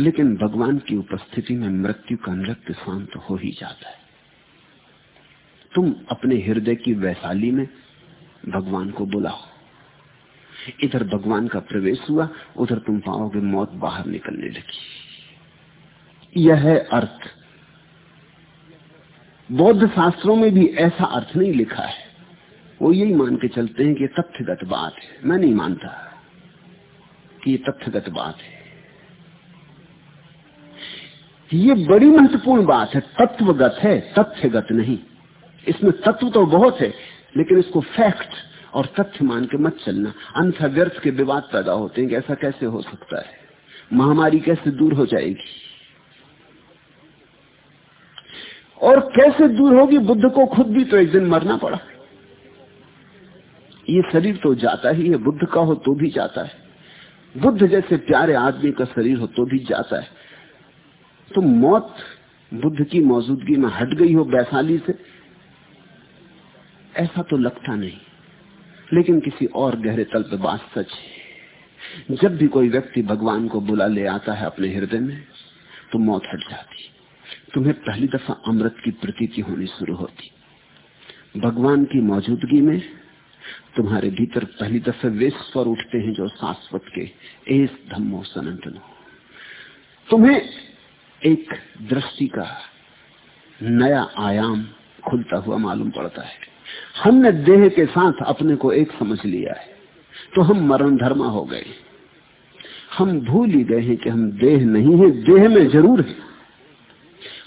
लेकिन भगवान की उपस्थिति में मृत्यु का नृत्य शांत हो ही जाता है। तुम अपने हृदय की वैशाली में भगवान को बुलाओ। इधर भगवान का प्रवेश हुआ, उधर तुम पाओगे मौत बाहर निकलने लगी। यह है अर्थ। बौद्ध शास्त्रों में भी ऐसा अर्थ नहीं लिखा है। वो यही मान के चलते हैं कि तथ्यगत बात है। मैं नहीं मानता कि ये तथ्यगत बात है। ये बड़ी महत्वपूर्ण बात है। तत्वगत है, तथ्यगत नहीं। इसमें तत्व तो बहुत है, लेकिन इसको फैक्ट और तथ्य मान के मत चलना। अन्य व्यर्थ के विवाद पैदा होते हैं कि ऐसा कैसे हो सकता है? महामारी कैसे दूर हो जाएगी? और कैसे दूर होगी? बुद्ध को खुद भी तो एक दिन मरना पड़ा। ये शरीर तो जाता ही है। बुद्ध का हो तो भी जाता है। बुद्ध जैसे प्यारे आदमी का शरीर हो तो भी जाता है। तो मौत, बुद्ध की मौजूदगी में हट गई हो वैशाली से, ऐसा तो लगता नहीं। लेकिन किसी और गहरे तल पर बात सच है। जब भी कोई व्यक्ति भगवान को बुला ले आता है अपने हृदय में तो मौत हट जाती तुम्हें पहली दफ़ा अमृत की प्रतीति होनी शुरू होती। भगवान की मौजूदगी में तुम्हारे भीतर पहली दफे वे स्वर उठते हैं जो शाश्वत के एस धम्मो सनातनो तुम्हें एक दृष्टि का नया आयाम खुलता हुआ मालूम पड़ता है। हमने देह के साथ अपने को एक समझ लिया है। तो हम मरण धर्मा हो गए। हम भूल ही गए हैं कि हम देह नहीं है, देह में ज़रूर है।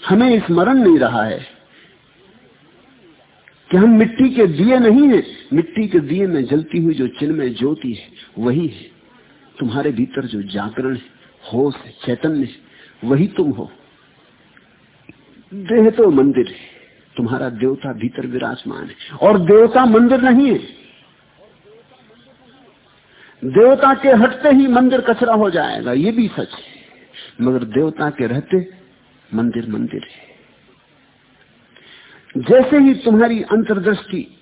हमें स्मरण नहीं रहा है कि हम मिट्टी के दिए नहीं है। मिट्टी के दिए में जलती हुई जो चिन्ह में ज्योति है, वही है। तुम्हारे भीतर जो जागरण है, होश है, चैतन्य है, वही तुम हो। देह तो मंदिर है। तुम्हारा देवता भीतर विराजमान है। और देवता मंदिर नहीं है। देवता के हटते ही मंदिर कचरा हो जाएगा, ये भी सच है। मगर देवता के रहते मंदिर मंदिर है। जैसे ही तुम्हारी अंतर्दृष्टि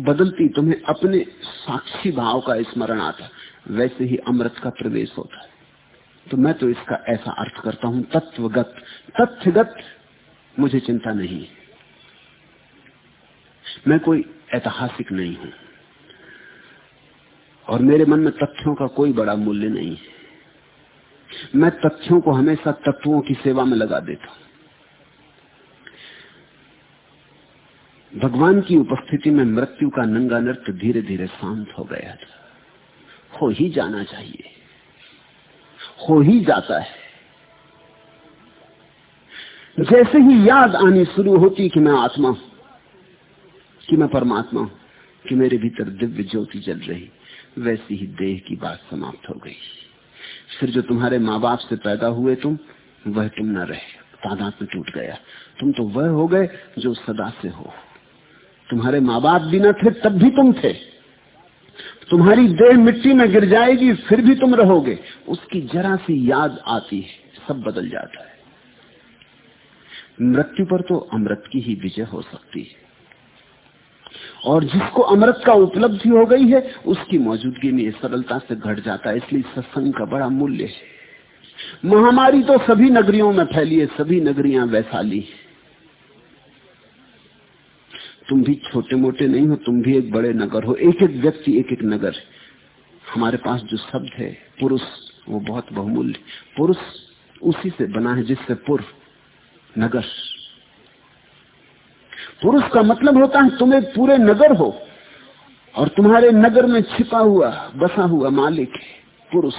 बदलती, तुम्हें अपने साक्षी भाव का स्मरण आता, वैसे ही अमृत का प्रवेश होता है। तो मैं तो इसका ऐसा अर्थ करता हूँ, तत्वगत, तथ्यगत मुझे चिंता नहीं मैं कोई ऐतिहासिक नहीं हूँ। और मेरे मन में तथ्यों का कोई बड़ा मूल्य नहीं है। मैं तथ्यों को हमेशा तत्वों की सेवा में लगा देता हूँ। भगवान की उपस्थिति में मृत्यु का नंगा नृत्य धीरे धीरे शांत हो गया था। हो ही जाना चाहिए। हो ही जाता है। जैसे ही याद आनी शुरू होती कि मैं आत्मा हूँ कि मैं परमात्मा हूँ, कि मेरे भीतर दिव्य ज्योति जल रही, वैसी ही देह की बात समाप्त हो गई। फिर जो तुम्हारे माँ बाप से पैदा हुए तुम, वह तुम न रहे, तादाद में टूट गया। तुम तो वह हो गए जो सदा से हो। तुम्हारे माँ बाप भी न थे, तब भी तुम थे। तुम्हारी देह मिट्टी में गिर जाएगी, फिर भी तुम रहोगे। उसकी जरा सी याद आती है, सब बदल जाता है। मृत्यु पर तो अमृत की ही विजय हो सकती है। और जिसको अमृत का उपलब्धि हो गई है, उसकी मौजूदगी में सरलता से घट जाता है, इसलिए सत्संग का बड़ा मूल्य है। महामारी तो सभी नगरियों में फैली है, सभी नगरियाँ वैशाली तुम भी छोटे मोटे नहीं हो, तुम भी एक बड़े नगर हो। एक एक व्यक्ति एक एक नगर। हमारे पास जो शब्द है, पुरुष, वो बहुत बहुमूल्य। पुरुष उसी से बना है जिससे पुर नगर। पुरुष का मतलब होता है तुम एक पूरे नगर हो और तुम्हारे नगर में छिपा हुआ, बसा हुआ मालिक पुरुष।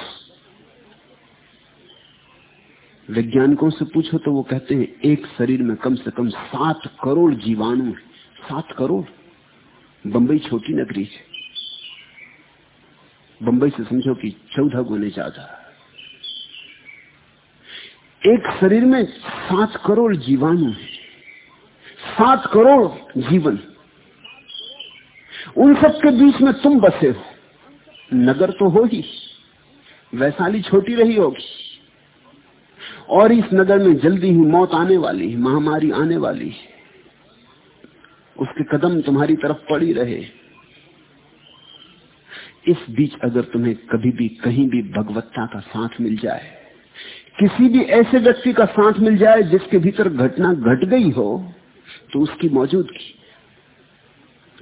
वैज्ञानिकों से पूछो तो वो कहते हैं, एक शरीर में कम से कम सात करोड़ जीवाणु है। सात करोड़? बंबई छोटी नगरी है। बंबई से समझो कि चौदह गुने ज़्यादा। एक शरीर में सात करोड़ जीवाणु है। सात करोड़ जीवन। उन सब के बीच में तुम बसे हो। नगर तो हो ही, वैशाली छोटी रही होगी। और इस नगर में जल्दी ही मौत आने वाली है, महामारी आने वाली है। उसके कदम तुम्हारी तरफ़ पड़ी रहे। इस बीच अगर तुम्हें कभी भी, कहीं भी भगवत्ता का साथ मिल जाए, किसी भी ऐसे व्यक्ति का साथ मिल जाए जिसके भीतर घटना घट गट गई हो तो उसकी मौजूदगी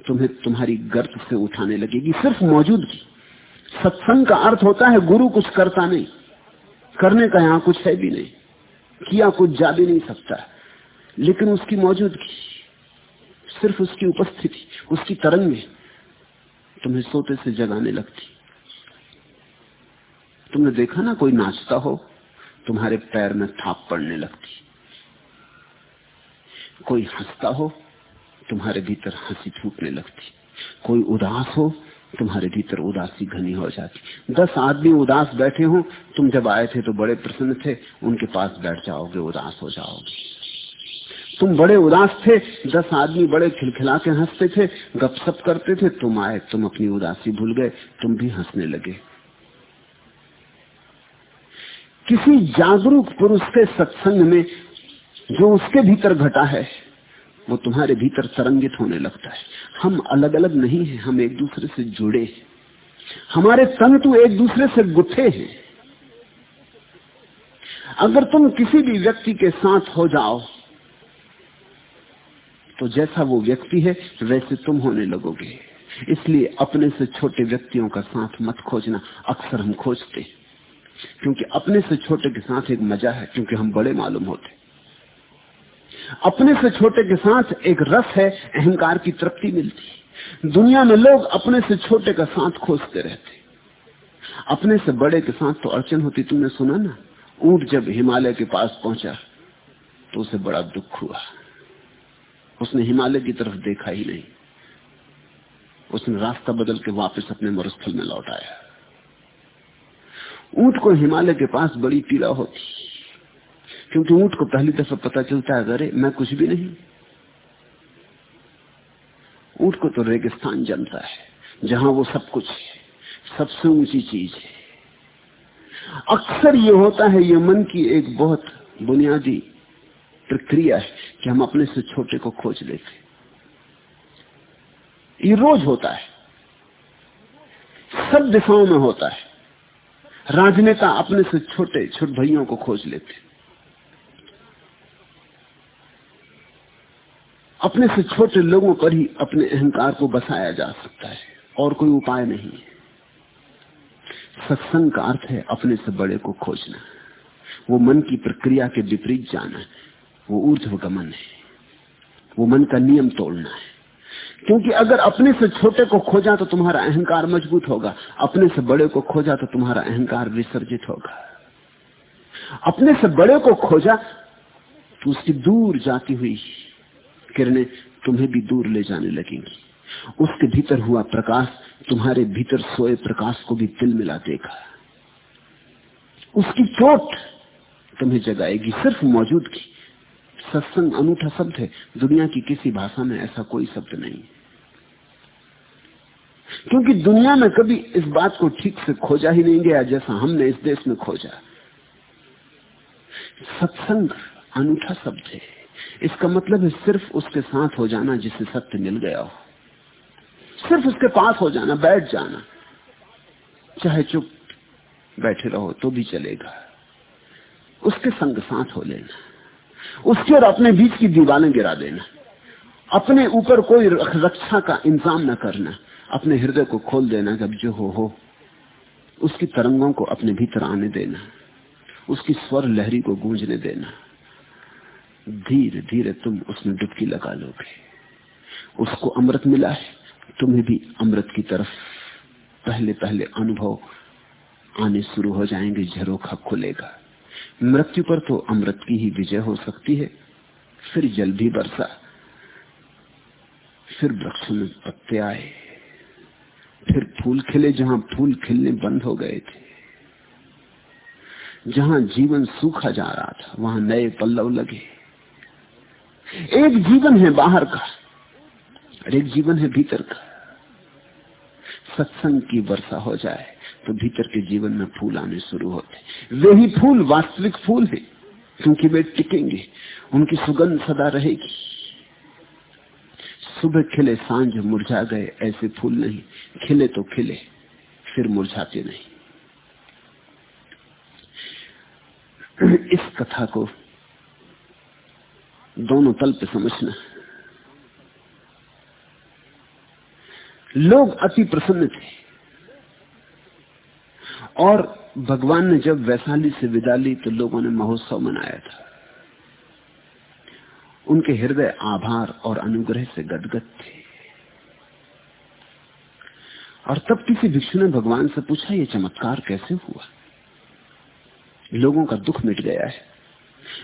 तुम्हें तुम्हारी गर्त से उठाने लगेगी, सिर्फ़ मौजूदगी। सत्संग का अर्थ होता है गुरु कुछ करता नहीं, करने का यहाँ कुछ है भी नहीं, किया कुछ जा भी नहीं सकता। लेकिन उसकी मौजूदगी, सिर्फ़ उसकी उपस्थिति, उसकी तरंग में तुम्हें सोते से जगाने लगती। तुमने देखा ना कोई नाचता हो, तुम्हारे पैर में थाप पड़ने लगती। कोई हंसता हो, तुम्हारे भीतर हँसी फूटने लगती। कोई उदास हो, तुम्हारे भीतर उदासी घनी हो जाती। दस आदमी उदास बैठे हो, तुम जब आए थे तो बड़े प्रसन्न थे, उनके पास बैठ जाओगे, उदास हो जाओगे। तुम बड़े उदास थे, दस आदमी बड़े खिलखिला के हँसते थे गपसप करते थे, तुम आए, तुम अपनी उदासी भूल गए, तुम भी हंसने लगे। किसी जागरूक पुरुष के सत्संग में जो उसके भीतर घटा है, वो तुम्हारे भीतर तरंगित होने लगता है। हम अलग अलग नहीं हैं, हम एक दूसरे से जुड़े हैं। हमारे तंतु एक दूसरे से गुथे हैं। अगर तुम किसी भी व्यक्ति के साथ हो जाओ तो जैसा वो व्यक्ति है, वैसे तुम होने लगोगे। इसलिए अपने से छोटे व्यक्तियों का साथ मत खोजना अक्सर हम खोजते क्योंकि अपने से छोटे के साथ एक मज़ा है, क्योंकि हम बड़े मालूम होते अपने से छोटे के साथ एक रस है, अहंकार की तृप्ति मिलती दुनिया में लोग अपने से छोटे का साथ खोजते रहते अपने से बड़े के साथ तो अड़चन होती, तुमने सुना ना? ऊट जब हिमालय के पास पहुँचा तो उसे बड़ा दुख हुआ। उसने हिमालय की तरफ़ देखा ही नहीं। उसने रास्ता बदल के वापस अपने मरुस्थल में लौट आया। ऊँट को हिमालय के पास बड़ी पीड़ा होती। क्योंकि ऊँट को पहली दफ़ा पता चलता है, अरे मैं कुछ भी नहीं। ऊँट को तो रेगिस्तान जमता है, जहाँ वो सब कुछ सबसे ऊँची चीज़ है। अक्सर ये होता है, ये मन की एक बहुत बुनियादी प्रक्रिया है कि हम अपने से छोटे को खोज लेते ये रोज होता है, सब दिशाओं में होता है। राजनेता अपने से छोटे छोटे भाइयों को खोज लेते अपने से छोटे लोगों पर ही अपने अहंकार को बसाया जा सकता है, और कोई उपाय नहीं। है सत्संग का अर्थ है अपने से बड़े को खोजना। वो मन की प्रक्रिया के विपरीत जाना वो ऊर्ध्व गमन है। वो मन का नियम तोड़ना है। क्योंकि अगर अपने से छोटे को खोजा तो तुम्हारा अहंकार मज़बूत होगा। अपने से बड़े को खोजा तो तुम्हारा अहंकार विसर्जित होगा। अपने से बड़े को खोजा तो उसकी दूर जाती हुई किरणें तुम्हें भी दूर ले जाने लगेंगी। उसके भीतर हुआ प्रकाश तुम्हारे भीतर सोए प्रकाश को भी तिल मिला देगा। उसकी चोट तुम्हें जगाएगी, सिर्फ़ मौजूदगी। सत्संग अनूठा शब्द है, दुनिया की किसी भाषा में ऐसा कोई शब्द नहीं। क्योंकि दुनिया में कभी इस बात को ठीक से खोजा ही नहीं गया जैसा हमने इस देश में खोजा। सत्संग अनूठा शब्द है। इसका मतलब है सिर्फ़ उसके साथ हो जाना जिसे सत्य मिल गया हो। सिर्फ़ उसके पास हो जाना, बैठ जाना। चाहे चुप बैठे रहो तो भी चलेगा। उसके संग साथ हो लेना। उसके और अपने बीच की दीवारें गिरा देना। अपने ऊपर कोई रक्षा का इंतज़ाम न करना। अपने हृदय को खोल देना जब जो हो हो। उसकी तरंगों को अपने भीतर आने देना। उसकी स्वर लहरी को गूंजने देना। धीरे धीरे तुम उसमें डुबकी लगा लोगे। उसको अमृत मिला है, तुम्हें भी अमृत की तरफ़ पहले पहले अनुभव आने शुरू हो जाएँगे, झरोखा खुलेगा। मृत्यु पर तो अमृत की ही विजय हो सकती है। फिर जल भी बरसा। फिर वृक्ष में पत्ते आए। फिर फूल खिले जहाँ फूल खिलने बंद हो गए थे। जहाँ जीवन सूखा जा रहा था, वहाँ नए पल्लव लगे। एक जीवन है बाहर का और एक जीवन है भीतर का। सत्संग की वर्षा हो जाए तो भीतर के जीवन में फूल आने शुरू होते वे ही फूल, वास्तविक फूल है। क्योंकि वे टिकेंगे, उनकी सुगंध सदा रहेगी। सुबह खिले, साँझ मुरझा गए, ऐसे फूल नहीं। खिले तो खिले, फिर मुरझाते नहीं। इस कथा को दोनों तल पे समझना। लोग अति प्रसन्न थे। और भगवान ने जब वैशाली से विदा ली तो लोगों ने महोत्सव मनाया था। उनके हृदय आभार और अनुग्रह से गदगद थे। और तब किसी भिक्षु ने भगवान से पूछा यह चमत्कार कैसे हुआ? लोगों का दुख मिट गया है।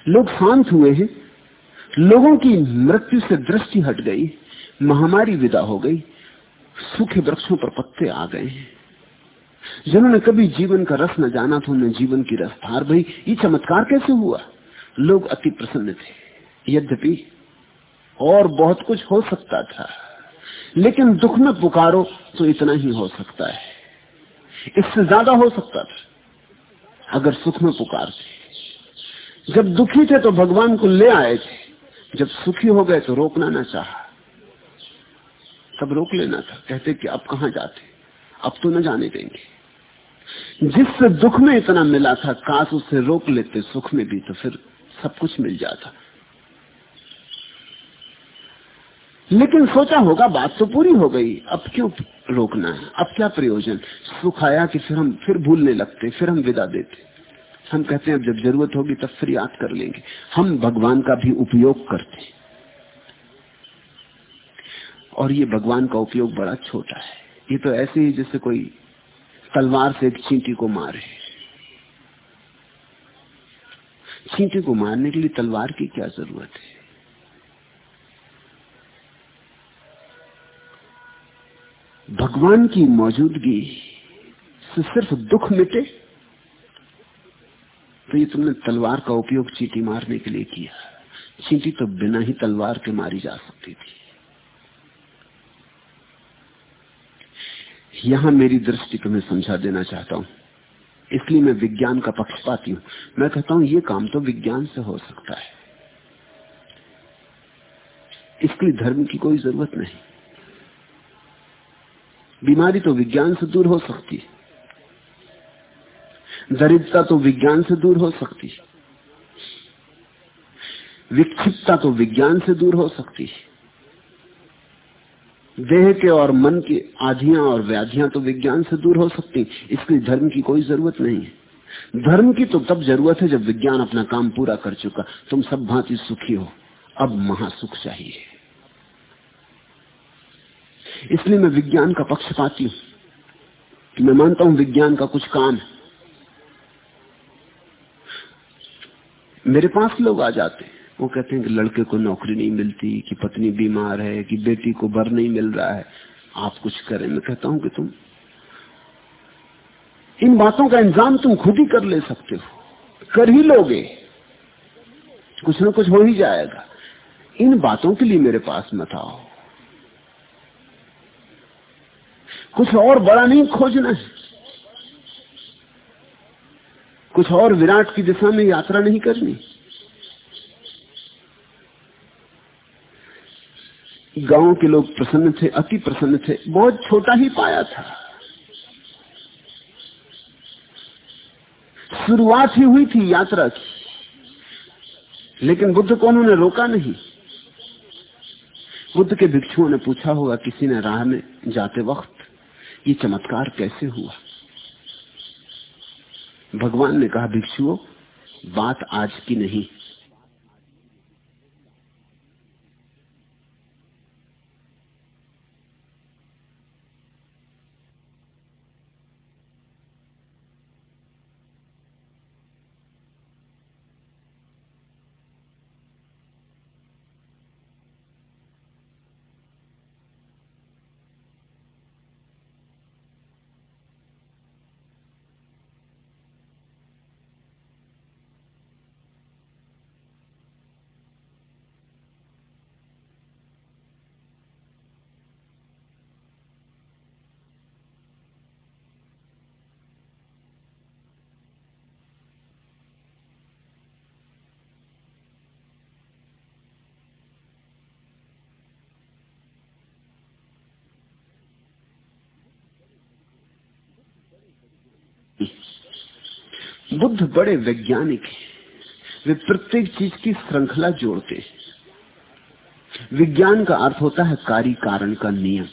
लोग शांत हुए हैं। लोगों की मृत्यु से दृष्टि हट गई, महामारी विदा हो गई, सूखे वृक्षों पर पत्ते आ गए हैं। जिन्होंने कभी जीवन का रस न जाना था, उन्हें जीवन की रफ्तार भाई। ये चमत्कार कैसे हुआ? लोग अति प्रसन्न थे। यद्यपि और बहुत कुछ हो सकता था, लेकिन दुख में पुकारो तो इतना ही हो सकता है। इससे ज़्यादा हो सकता था, अगर सुख में पुकार थे जब दुखी थे तो भगवान को ले आए थे। जब सुखी हो गए तो रोकना ना चाहा। तब रोक लेना था। कहते कि अब कहा जाते? अब तो न जाने देंगे। जिससे दुख में इतना मिला था, काश उसे रोक लेते, सुख में भी तो फिर सब कुछ मिल जाता। लेकिन सोचा होगा, बात तो पूरी हो गई। अब क्यों रोकना है? अब क्या प्रयोजन? सुख आया कि फिर हम फिर भूलने लगते, फिर हम विदा देते। हम कहते हैं, जब ज़रूरत होगी तब फिर याद कर लेंगे। हम भगवान का भी उपयोग करते हैं। और ये भगवान का उपयोग बड़ा छोटा है। ये तो ऐसे ही जैसे कोई तलवार से एक चींटी को मारे। चींटी को मारने के लिए तलवार की क्या ज़रूरत है? भगवान की मौजूदगी से सिर्फ़ दुख मिटे तो ये तुमने तलवार का उपयोग चींटी मारने के लिए किया। चींटी तो बिना ही तलवार के मारी जा सकती थी। यहाँ मेरी दृष्टि मैं समझा देना चाहता हूँ। इसलिए मैं विज्ञान का पक्ष पाती हूँ। मैं कहता हूँ, ये काम तो विज्ञान से हो सकता है। इसके लिए धर्म की कोई ज़रूरत नहीं। बीमारी तो विज्ञान से दूर हो सकती है। दरिद्रता तो विज्ञान से दूर हो सकती है। विक्षिप्तता तो विज्ञान से दूर हो सकती है। देह के और मन की आधियाँ और व्याधियाँ तो विज्ञान से दूर हो सकती इसलिए धर्म की कोई ज़रूरत नहीं है। धर्म की तो तब ज़रूरत है जब विज्ञान अपना काम पूरा कर चुका, तुम सब भांति सुखी हो, अब महासुख चाहिए। इसलिए मैं विज्ञान का पक्षपाती हूँ मैं मानता हूँ विज्ञान का कुछ काम है। मेरे पास लोग आ जाते हैं। वो कहते हैं कि लड़के को नौकरी नहीं मिलती, कि पत्नी बीमार है, कि बेटी को बर नहीं मिल रहा है। आप कुछ करें। मैं कहता हूँ कि तुम, इन बातों का इंतज़ाम तुम खुद ही कर ले सकते हो। कर ही लोगे। कुछ ना कुछ हो ही जाएगा। इन बातों के लिए मेरे पास मत आओ। कुछ और बड़ा नहीं खोजना है। कुछ और विराट की दिशा में यात्रा नहीं करनी। गाँव के लोग प्रसन्न थे, अति प्रसन्न थे। बहुत छोटा ही पाया था। शुरुआत ही हुई थी यात्रा की। लेकिन बुद्ध को उन्होंने रोका नहीं। बुद्ध के भिक्षुओं ने पूछा होगा, किसी ने राह में जाते वक्त ये चमत्कार कैसे हुआ? भगवान ने कहा भिक्षुओं बात आज की नहीं। बुद्ध बड़े वैज्ञानिक हैं। वे प्रत्येक चीज़ की श्रृंखला जोड़ते हैं। विज्ञान का अर्थ होता है कार्य कारण का नियम।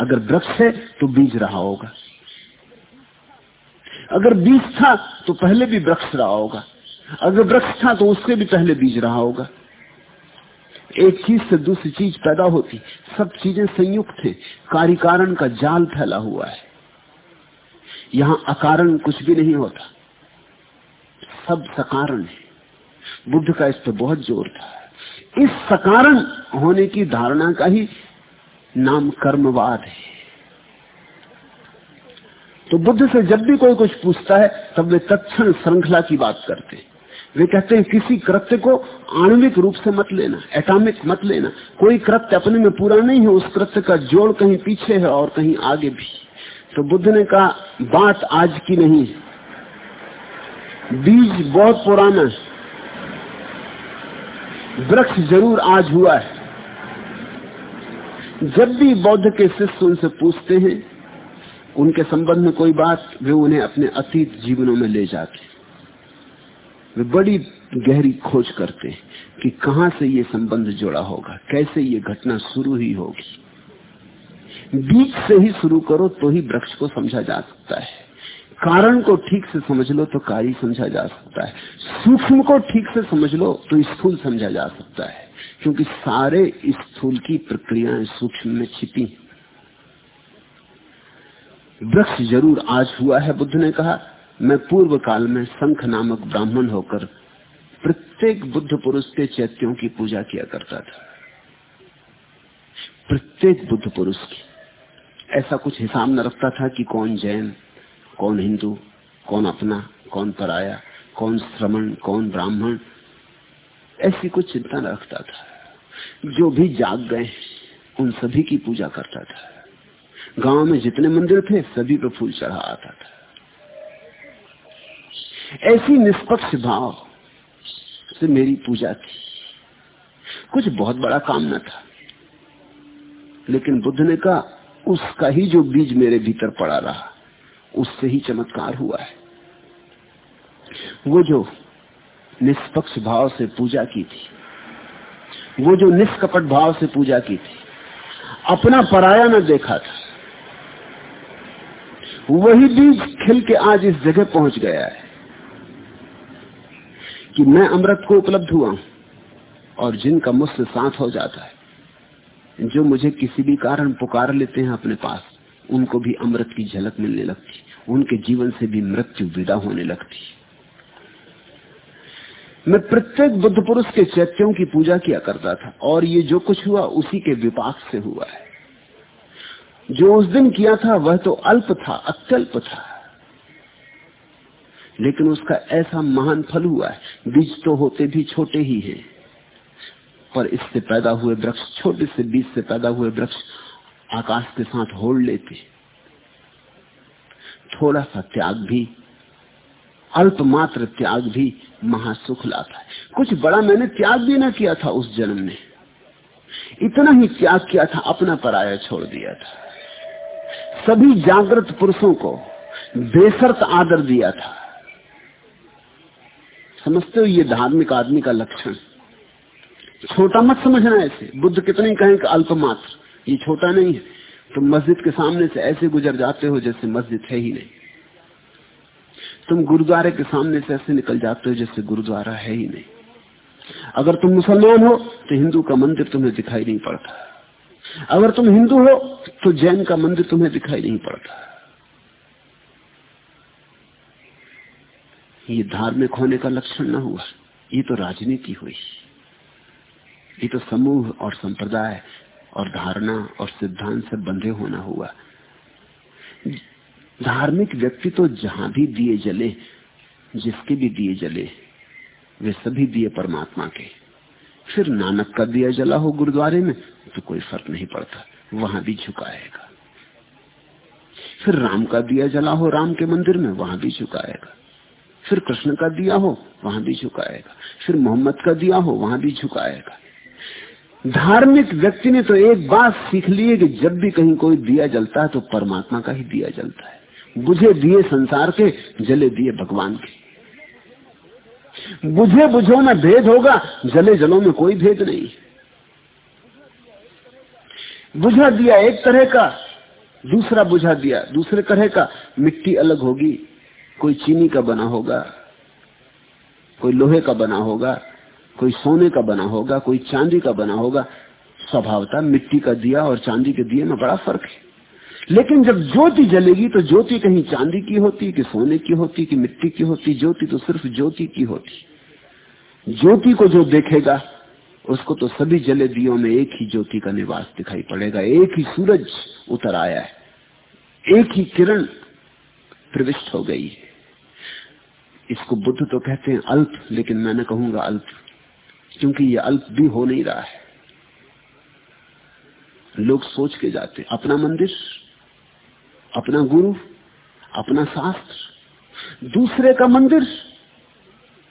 अगर वृक्ष है तो बीज रहा होगा। अगर बीज था तो पहले भी वृक्ष रहा होगा। अगर वृक्ष था तो उसके भी पहले बीज रहा होगा। एक चीज़ से दूसरी चीज़ पैदा होती। सब चीज़ें संयुक्त है। कार्य कारण का जाल फैला हुआ है। यहाँ अकारण कुछ भी नहीं होता। सब सकारण है। बुद्ध का इस पर बहुत ज़ोर था। इस सकारण होने की धारणा का ही नाम कर्मवाद है। तो बुद्ध से जब भी कोई कुछ पूछता है, तब वे तत्ण श्रृंखला की बात करते वे कहते हैं, किसी कृत्य को आणविक रूप से मत लेना, एटॉमिक मत लेना। कोई कृत्य अपने में पूरा नहीं है, उस कृत्य का जोड़ कहीं पीछे है और कहीं आगे भी। तो बुद्ध ने कहा, बात आज की नहीं। बीज बहुत पुराना वृक्ष ज़रूर आज हुआ है। जब भी बौद्ध के शिष्य उनसे पूछते हैं, उनके संबंध में कोई बात, वे उन्हें अपने अतीत जीवनों में ले जाते वे बड़ी गहरी खोज करते हैं कि कहाँ से ये संबंध जुड़ा होगा, कैसे ये घटना शुरू ही होगी। बीज से ही शुरू करो तो ही वृक्ष को समझा जा सकता है। कारण को ठीक से समझ लो तो कार्य समझा जा सकता है। सूक्ष्म को ठीक से समझ लो तो स्थूल समझा जा सकता है। क्योंकि सारे स्थूल की प्रक्रियाएँ सूक्ष्म में छिपी वृक्ष ज़रूर आज हुआ है, बुद्ध ने कहा, मैं पूर्व काल में संख नामक ब्राह्मण होकर प्रत्येक बुद्ध पुरुष के चैत्यों की पूजा किया करता था। प्रत्येक बुद्ध पुरुष की। ऐसा कुछ हिसाब न रखता था कि कौन जैन, कौन हिंदू, कौन अपना, कौन पराया, कौन श्रमण, कौन ब्राह्मण, ऐसी कुछ चिंता न रखता था। जो भी जाग गए, उन सभी की पूजा करता था। गाँव में जितने मंदिर थे, सभी पर फूल चढ़ा आता था। ऐसी निष्पक्ष भाव से मेरी पूजा थी कुछ बहुत बड़ा काम न था। लेकिन बुद्ध ने कहा उसका ही जो बीज मेरे भीतर पड़ा रहा, उससे ही चमत्कार हुआ है। वो जो निष्पक्ष भाव से पूजा की थी, वो जो निष्कपट भाव से पूजा की थी, अपना पराया न देखा था, वही बीज खिल के आज इस जगह पहुँच गया है कि मैं अमृत को उपलब्ध हुआ हूँ और जिनका मुझसे साथ हो जाता है जो मुझे किसी भी कारण पुकार लेते हैं अपने पास, उनको भी अमृत की झलक मिलने लगती, उनके जीवन से भी मृत्यु विदा होने लगती। मैं प्रत्येक बुद्ध पुरुष के चैत्यों की पूजा किया करता था, और ये जो कुछ हुआ, उसी के विपाक से हुआ है। जो उस दिन किया था, वह तो अल्प था, अत्यल्प था। लेकिन उसका ऐसा महान फल हुआ है, बीज तो होते भी छोटे ही हैं। पर इससे पैदा हुए वृक्ष, छोटे से बीज से पैदा हुए वृक्ष आकाश के साथ होड़ लेते थोड़ा सा त्याग भी, अल्प मात्र त्याग भी महासुख लाता है। कुछ बड़ा मैंने त्याग भी ना किया था उस जन्म में। इतना ही त्याग किया था, अपना पराया छोड़ दिया था। सभी जागृत पुरुषों को बेसर्त आदर दिया था। समझते हो ये धार्मिक आदमी का लक्षण। छोटा मत समझना ऐसे। बुद्ध कितने कहें कि अल्प मात्र। ये छोटा नहीं है। तुम मस्जिद के सामने से ऐसे गुजर जाते हो जैसे मस्जिद है ही नहीं। तुम गुरुद्वारे के सामने से ऐसे निकल जाते हो जैसे गुरुद्वारा है ही नहीं। अगर तुम मुसलमान हो तो हिंदू का मंदिर तुम्हें दिखाई नहीं पड़ता। अगर तुम हिंदू हो तो जैन का मंदिर तुम्हें दिखाई नहीं पड़ता। ये धार्मिक होने का लक्षण ना हुआ। ये तो राजनीति हुई। ये तो समूह और संप्रदाय और धारणा और सिद्धांत से बंधे होना हुआ। धार्मिक व्यक्ति तो जहाँ भी दिए जले, जिसके भी दिए जले, वे सभी दिए परमात्मा के। फिर नानक का दिया जला हो गुरुद्वारे में तो कोई फ़र्क नहीं पड़ता, वहाँ भी झुकाएगा। फिर राम का दिया जला हो राम के मंदिर में, वहाँ भी झुकाएगा। फिर कृष्ण का दिया हो, वहाँ भी झुकाएगा। फिर मोहम्मद का दिया हो, वहाँ भी झुकाएगा। धार्मिक व्यक्ति ने तो एक बात सीख ली है कि जब भी कहीं कोई दिया जलता है तो परमात्मा का ही दिया जलता है। बुझे दिए संसार के, जले दिए भगवान के। बुझे बुझो में भेद होगा, जले जलों में कोई भेद नहीं। बुझा दिया एक तरह का, दूसरा बुझा दिया दूसरे तरह का, मिट्टी अलग होगी, कोई चीनी का बना होगा, कोई लोहे का बना होगा कोई सोने का बना होगा, कोई चांदी का बना होगा, स्वभावता मिट्टी का दिया और चांदी के दिए में बड़ा फ़र्क है। लेकिन जब ज्योति जलेगी तो ज्योति कहीं चांदी की होती, कि सोने की होती, कि मिट्टी की होती, ज्योति तो सिर्फ़ ज्योति की होती। ज्योति को जो देखेगा, उसको तो सभी जले दियों में एक ही ज्योति का निवास दिखाई पड़ेगा। एक ही सूरज उतर आया है। एक ही किरण प्रविष्ट हो गई है। इसको बुद्ध तो कहते हैं अल्प, लेकिन मैं न कहूँगा अल्प। क्योंकि ये अल्प भी हो नहीं रहा है। लोग सोच के जाते अपना मंदिर, अपना गुरु, अपना शास्त्र, दूसरे का मंदिर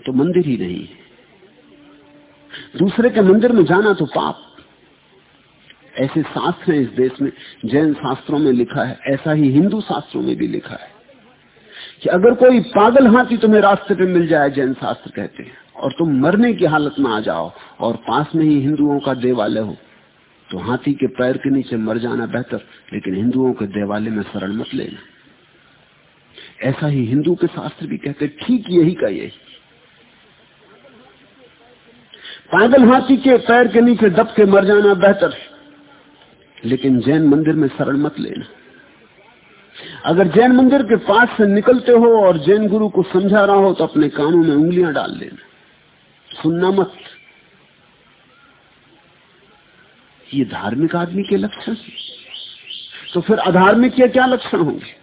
तो मंदिर ही नहीं है। दूसरे के मंदिर में जाना तो पाप। ऐसे शास्त्र हैं इस देश में, जैन शास्त्रों में लिखा है, ऐसा ही हिंदू शास्त्रों में भी लिखा है कि अगर कोई पागल हाथी तुम्हें रास्ते पे मिल जाए, जैन शास्त्र कहते हैं। और तुम मरने की हालत में आ जाओ और पास में ही हिंदुओं का देवालय हो। तो हाथी के पैर के नीचे मर जाना बेहतर, लेकिन हिंदुओं के देवालय में शरण मत लेना। ऐसा ही हिंदू के शास्त्र भी कहते, ठीक यही का यही पागल हाथी के पैर के नीचे दब के मर जाना बेहतर, लेकिन जैन मंदिर में शरण मत लेना। अगर जैन मंदिर के पास से निकलते हो और जैन गुरु को समझा रहा हो तो अपने कानों में उंगलियाँ डाल लेना सुनना मत। ये धार्मिक आदमी के लक्षण तो फिर अधार्मिक के क्या लक्षण होंगे?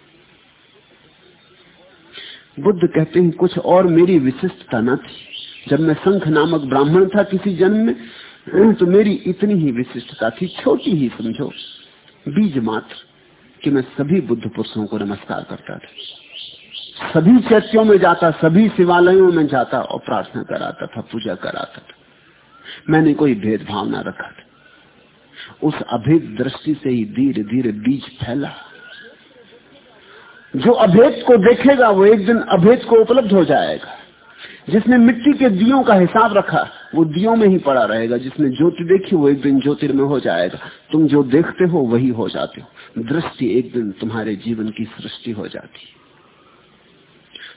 बुद्ध कहते हैं, कुछ और मेरी विशिष्टता न थी। जब मैं संख नामक ब्राह्मण था किसी जन्म में तो मेरी इतनी ही विशिष्टता थी, छोटी ही समझो। बीज मात्र कि मैं सभी बुद्ध पुरुषों को नमस्कार करता था। सभी चर्चों में जाता, सभी शिवालयों में जाता और प्रार्थना कराता था, पूजा कराता था। मैंने कोई भेदभाव ना रखा था। उस अभेद दृष्टि से ही धीरे धीरे बीज फैला। जो अभेद को देखेगा, वो एक दिन अभेद को उपलब्ध हो जाएगा। जिसने मिट्टी के दियों का हिसाब रखा, वो दियों में ही पड़ा रहेगा। जिसने ज्योति देखी, वो एक दिन ज्योतिर्मय हो जाएगा। तुम जो देखते हो, वही हो जाते हो। दृष्टि एक दिन तुम्हारे जीवन की सृष्टि हो जाती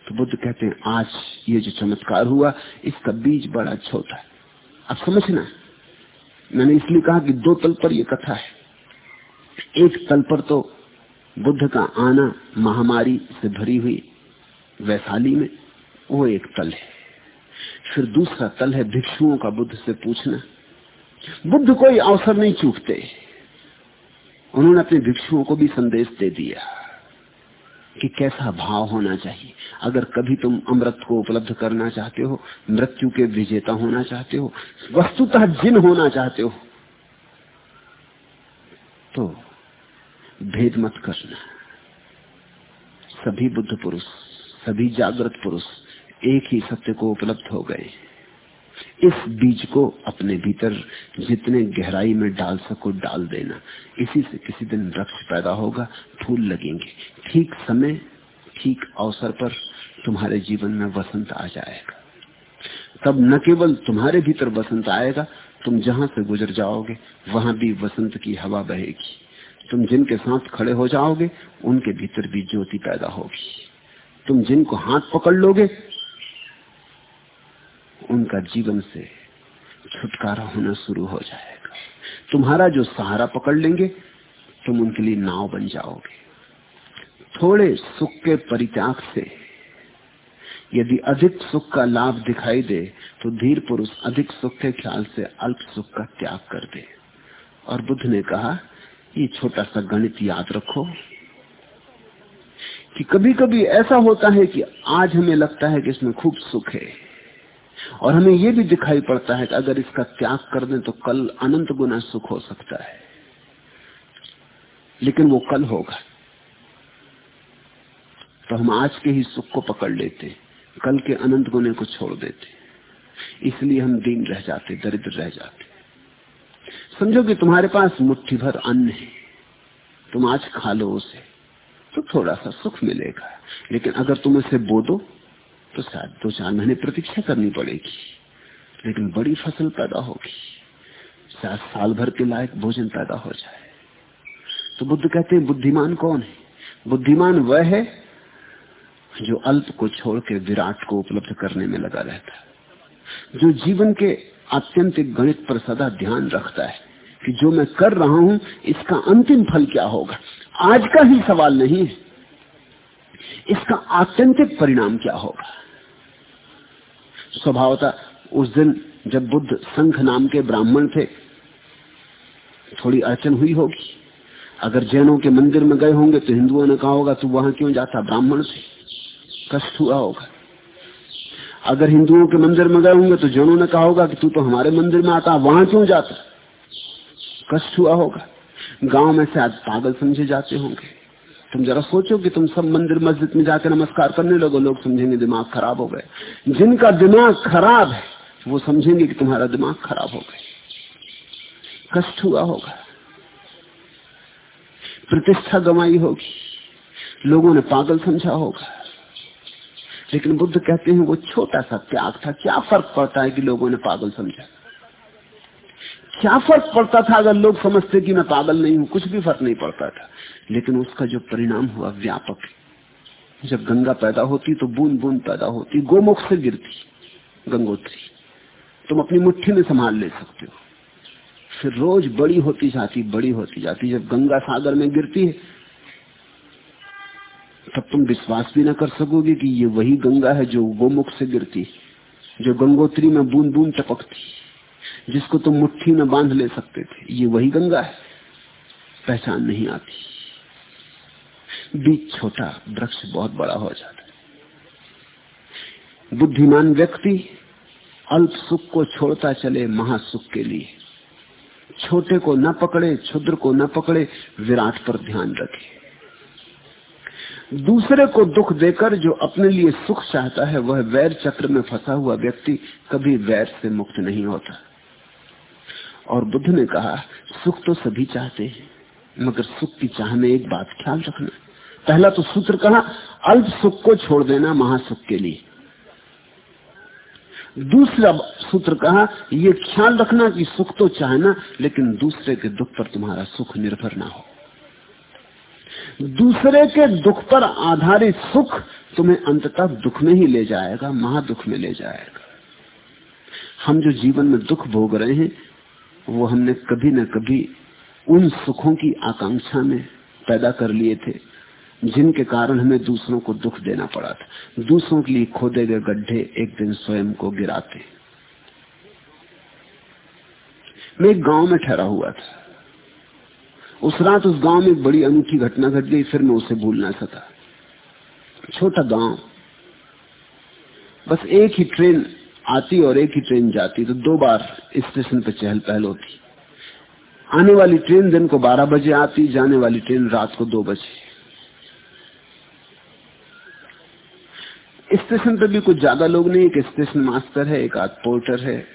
तो बुद्ध कहते हैं, आज ये जो चमत्कार हुआ, इसका बीज बड़ा छोटा है। अब समझना? मैंने इसलिए कहा कि दो तल पर यह कथा है। एक तल पर तो बुद्ध का आना महामारी से भरी हुई वैशाली में, वो एक तल है। फिर दूसरा तल है भिक्षुओं का बुद्ध से पूछना। बुद्ध कोई अवसर नहीं चूकते। उन्होंने अपने भिक्षुओं को भी संदेश दे दिया। कि कैसा भाव होना चाहिए। अगर कभी तुम अमृत को उपलब्ध करना चाहते हो, मृत्यु के विजेता होना चाहते हो, वस्तुतः जिन होना चाहते हो तो भेद मत करना। सभी बुद्ध पुरुष, सभी जागृत पुरुष एक ही सत्य को उपलब्ध हो गए। इस बीज को अपने भीतर जितने गहराई में डाल सको, डाल देना। इसी से किसी दिन वृक्ष पैदा होगा, फूल लगेंगे। ठीक समय, ठीक अवसर पर तुम्हारे जीवन में वसंत आ जाएगा। तब न केवल तुम्हारे भीतर वसंत आएगा, तुम जहाँ से गुजर जाओगे, वहाँ भी वसंत की हवा बहेगी। तुम जिनके साथ खड़े हो जाओगे, उनके भीतर भी ज्योति पैदा होगी। तुम जिनको हाथ पकड़ लोगे उनका जीवन से छुटकारा होना शुरू हो जाएगा। तुम्हारा जो सहारा पकड़ लेंगे, तुम उनके लिए नाव बन जाओगे। थोड़े सुख के परित्याग से यदि अधिक सुख का लाभ दिखाई दे तो धीर पुरुष अधिक सुख के ख्याल से अल्प सुख का त्याग कर दे। और बुद्ध ने कहा, ये छोटा सा गणित याद रखो कि कभी कभी ऐसा होता है कि आज हमें लगता है कि इसमें खूब सुख है। और हमें यह भी दिखाई पड़ता है कि अगर इसका त्याग कर दें तो कल अनंत गुना सुख हो सकता है। लेकिन वो कल होगा। तो हम आज के ही सुख को पकड़ लेते, कल के अनंत गुने को छोड़ देते। इसलिए हम दीन रह जाते, दरिद्र रह जाते। समझो कि तुम्हारे पास मुट्ठी भर अन्न है, तुम आज खा लो उसे तो थोड़ा सा सुख मिलेगा। लेकिन अगर तुम इसे बो दो तो शायद दो चार महीने प्रतीक्षा करनी पड़ेगी। लेकिन बड़ी फ़सल पैदा होगी। शायद साल भर के लायक भोजन पैदा हो जाए। तो बुद्ध कहते हैं, बुद्धिमान कौन है? बुद्धिमान वह है जो अल्प को छोड़ के विराट को उपलब्ध करने में लगा रहता है। जो जीवन के आत्यंतिक गणित पर सदा ध्यान रखता है कि जो मैं कर रहा हूँ, इसका अंतिम फल क्या होगा? आज का ही सवाल नहीं है। इसका आत्यंतिक परिणाम क्या होगा? स्वभावता उस दिन जब बुद्ध संघ नाम के ब्राह्मण थे, थोड़ी अड़चन हुई होगी। अगर जैनों के मंदिर में गए होंगे तो हिंदुओं ने कहा होगा, तू वहाँ क्यों जाता? ब्राह्मण से। कष्ट हुआ होगा। अगर हिंदुओं के मंदिर में गए होंगे तो जैनों ने कहा होगा कि तू तो हमारे मंदिर में आता, वहाँ क्यों जाता? कष्ट हुआ होगा। गाँव में आज पागल समझे जाते होंगे। तुम जरा सोचो कि तुम सब मंदिर मस्जिद में जाकर नमस्कार करने लगो, लोग समझेंगे दिमाग खराब हो गए। जिनका दिमाग खराब है, वो समझेंगे कि तुम्हारा दिमाग खराब हो गए कष्ट हुआ होगा। प्रतिष्ठा गंवाई होगी। लोगों ने पागल समझा होगा। लेकिन बुद्ध कहते हैं, वो छोटा सा त्याग था। क्या फ़र्क पड़ता है कि लोगों ने पागल समझा? क्या फ़र्क पड़ता था अगर लोग समझते कि मैं पागल नहीं हूँ? कुछ भी फ़र्क नहीं पड़ता था। लेकिन उसका जो परिणाम हुआ, व्यापक। जब गंगा पैदा होती तो बूंद बूंद पैदा होती, गोमुख से गिरती, गंगोत्री। तुम अपनी मुट्ठी में संभाल ले सकते हो। फिर रोज बड़ी होती जाती, बड़ी होती जाती। जब गंगा सागर में गिरती है, तब तुम विश्वास भी ना कर सकोगे कि ये वही गंगा है जो गोमुख से गिरती जो गंगोत्री में बूंद बूंद टपकती जिसको तुम मुट्ठी में बाँध ले सकते थे, ये वही गंगा है। पहचान नहीं आती। बीज छोटा वृक्ष बहुत बड़ा हो जाता है। बुद्धिमान व्यक्ति अल्प सुख को छोड़ता चले महासुख के लिए। छोटे को न पकड़े, क्षुद्र को न पकड़े, विराट पर ध्यान रखे। दूसरे को दुख देकर जो अपने लिए सुख चाहता है, वह वैर चक्र में फंसा हुआ व्यक्ति कभी वैर से मुक्त नहीं होता। और बुद्ध ने कहा, सुख तो सभी चाहते हैं, मगर सुख की चाह में एक बात ख्याल रखना। पहला तो सूत्र कहा, अल्प सुख को छोड़ देना महासुख के लिए। दूसरा सूत्र कहा यह ख्याल रखना कि सुख तो चाहना, लेकिन दूसरे के दुख पर तुम्हारा सुख निर्भर ना हो। दूसरे के दुख पर आधारित सुख तुम्हें अंततः दुख में ही ले जाएगा, महादुख में ले जाएगा। हम जो जीवन में दुख भोग रहे हैं वो हमने कभी न कभी उन सुखों की आकांक्षा में पैदा कर लिए थे, जिनके कारण हमें दूसरों को दुख देना पड़ा था। दूसरों के लिए खोदे गए गड्ढे एक दिन स्वयं को गिराते। मैं एक गाँव में ठहरा हुआ था। उस रात उस गाँव में बड़ी अनूठी घटना घट गई, फिर मैं उसे भूल ना सका। छोटा गाँव। बस एक ही ट्रेन आती और एक ही ट्रेन जाती तो दो बार स्टेशन पर चहल पहल होती। आने वाली ट्रेन दिन को 12 बजे आती, जाने वाली ट्रेन रात को दो बजे। स्टेशन पर भी कुछ ज़्यादा लोग नहीं, एक स्टेशन मास्टर है, एक आध पोर्टर है,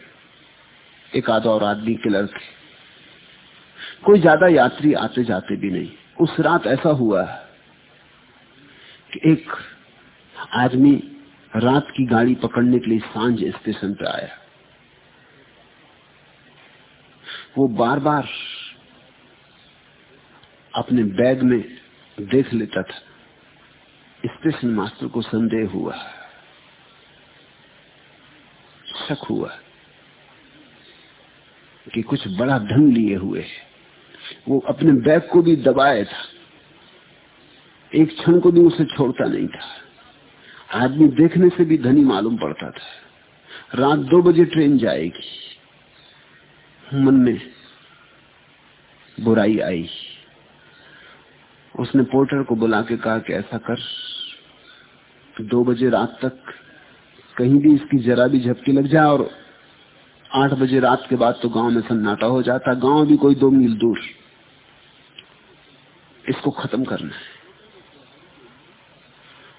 एक आध और आदमी क्लर्क है। कोई ज़्यादा यात्री आते जाते भी नहीं। उस रात ऐसा हुआ कि एक आदमी रात की गाड़ी पकड़ने के लिए साँझ स्टेशन पे आया। वो बार बार अपने बैग में देख लेता था। स्टेशन मास्टर को संदेह हुआ शक हुआ कि कुछ बड़ा धन लिए हुए है। वो अपने बैग को भी दबाए था। एक क्षण को भी उसे छोड़ता नहीं था। आदमी देखने से भी धनी मालूम पड़ता था। रात दो बजे ट्रेन जाएगी। मन में बुराई आई। उसने पोर्टर को बुला के कहा कि ऐसा कर दो बजे रात तक कहीं भी इसकी जरा भी झपकी लग जाए और आठ बजे रात के बाद तो गाँव में सन्नाटा हो जाता। गाँव भी कोई दो मील दूर। इसको खत्म करना है।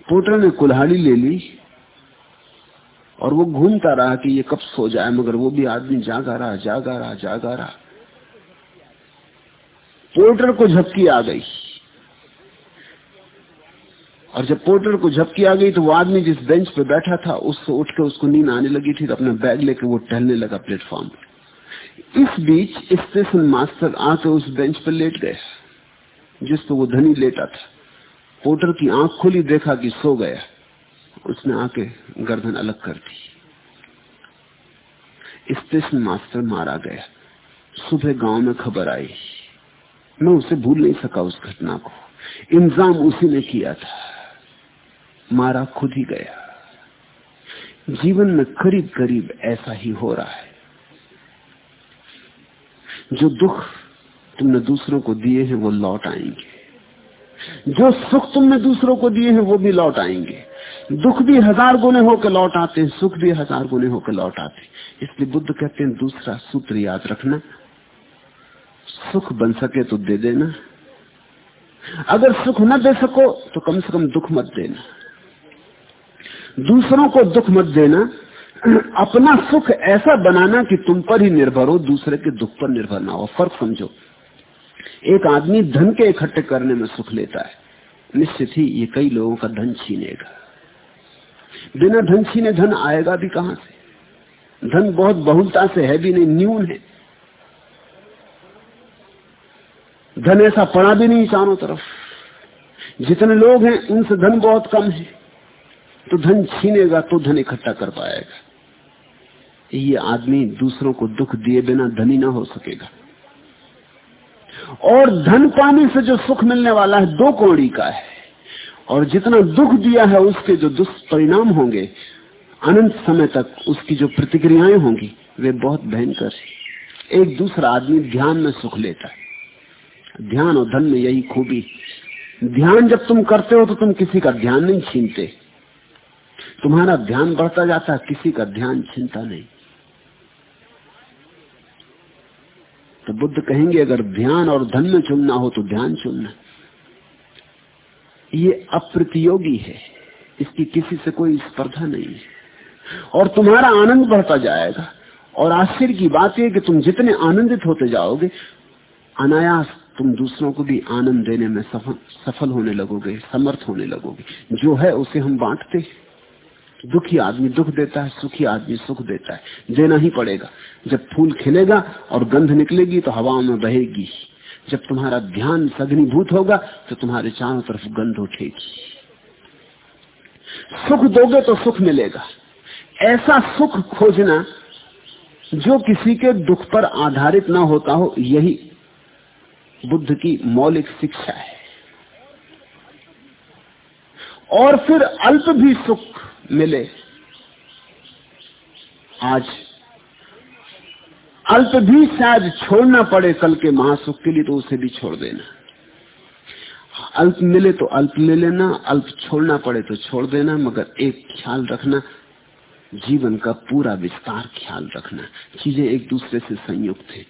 पोर्टर ने कुल्हाड़ी ले ली और वो घूमता रहा कि ये कब सो जाए, मगर वो भी आदमी जागा रहा जागा रहा जागा रहा। पोर्टर को झपकी आ गई। और जब पोर्टर को झपकी आ गई तो वो आदमी जिस बेंच पे बैठा था, उससे उठ के उसको नींद आने लगी थी तो अपना बैग लेके वो टहलने लगा प्लेटफॉर्म इस बीच स्टेशन मास्टर आके उस बेंच पर लेट गए, जिस पर वो धनी लेटा था। पोर्टर की आँख खुली, देखा कि सो गया। उसने आके गर्दन अलग कर दी। स्टेशन मास्टर मारा गया। सुबह गाँव में खबर आई। मैं उसे भूल नहीं सका उस घटना को। इंतज़ाम उसी ने किया था। मारा खुद ही गया। जीवन में करीब करीब ऐसा ही हो रहा है। जो दुख तुमने दूसरों को दिए हैं, वो लौट आएँगे। जो सुख तुमने दूसरों को दिए हैं, वो भी लौट आएँगे। दुख भी हज़ार गुने होकर लौट आते हैं, सुख भी हज़ार गुने होकर लौट आते इसलिए बुद्ध कहते हैं, दूसरा सूत्र याद रखना। सुख बन सके तो दे देना। अगर सुख न दे सको तो कम से कम दुख मत देना। दूसरों को दुख मत देना। अपना सुख ऐसा बनाना कि तुम पर ही निर्भर हो, दूसरे के दुख पर निर्भर ना हो। फ़र्क समझो। एक आदमी धन के इकट्ठे करने में सुख लेता है। निश्चित ही ये कई लोगों का धन छीनेगा। बिना धन छीने धन आएगा भी कहाँ से? धन बहुत बहुलता से है भी नहीं, न्यून है। धन ऐसा पड़ा भी नहीं चारों तरफ़। जितने लोग हैं, उनसे धन बहुत कम है। तो धन छीनेगा तो धन इकट्ठा कर पाएगा। ये आदमी दूसरों को दुख दिए बिना धनी ना हो सकेगा। और धन पाने से जो सुख मिलने वाला है, दो कौड़ी का है। और जितना दुख दिया है, उसके जो दुष्परिणाम होंगे, अनंत समय तक उसकी जो प्रतिक्रियाएँ होंगी, वे बहुत भयंकर है। एक दूसरा आदमी ध्यान में सुख लेता है। ध्यान और धन में यही खूबी। ध्यान जब तुम करते हो तो तुम किसी का ध्यान नहीं छीनते। तुम्हारा ध्यान बढ़ता जाता किसी का ध्यान छीनता नहीं। तो बुद्ध कहेंगे, अगर ध्यान और धन में चुनना हो तो ध्यान चुनना। ये अप्रतियोगी है। इसकी किसी से कोई स्पर्धा नहीं है। और तुम्हारा आनंद बढ़ता जाएगा। और आश्चर्य की बात यह कि तुम जितने आनंदित होते जाओगे, अनायास तुम दूसरों को भी आनंद देने में सफल सफल होने लगोगे, समर्थ होने लगोगे। जो है, उसे हम बांटते दुखी आदमी दुख देता है, सुखी आदमी सुख देता है। देना ही पड़ेगा। जब फूल खिलेगा और गंध निकलेगी तो हवाओं में बहेगी। जब तुम्हारा ध्यान सघनीभूत होगा तो तुम्हारे चारों तरफ़ गंध उठेगी। सुख दोगे तो सुख मिलेगा। ऐसा सुख खोजना जो किसी के दुख पर आधारित ना होता हो, यही बुद्ध की मौलिक शिक्षा है। और फिर अल्प भी सुख मिले। आज अल्प भी शायद छोड़ना पड़े कल के महासुख के लिए तो उसे भी छोड़ देना। अल्प मिले तो अल्प ले लेना, अल्प छोड़ना पड़े तो छोड़ देना, मगर एक ख्याल रखना, जीवन का पूरा विस्तार ख्याल रखना। चीज़ें एक दूसरे से संयुक्त है।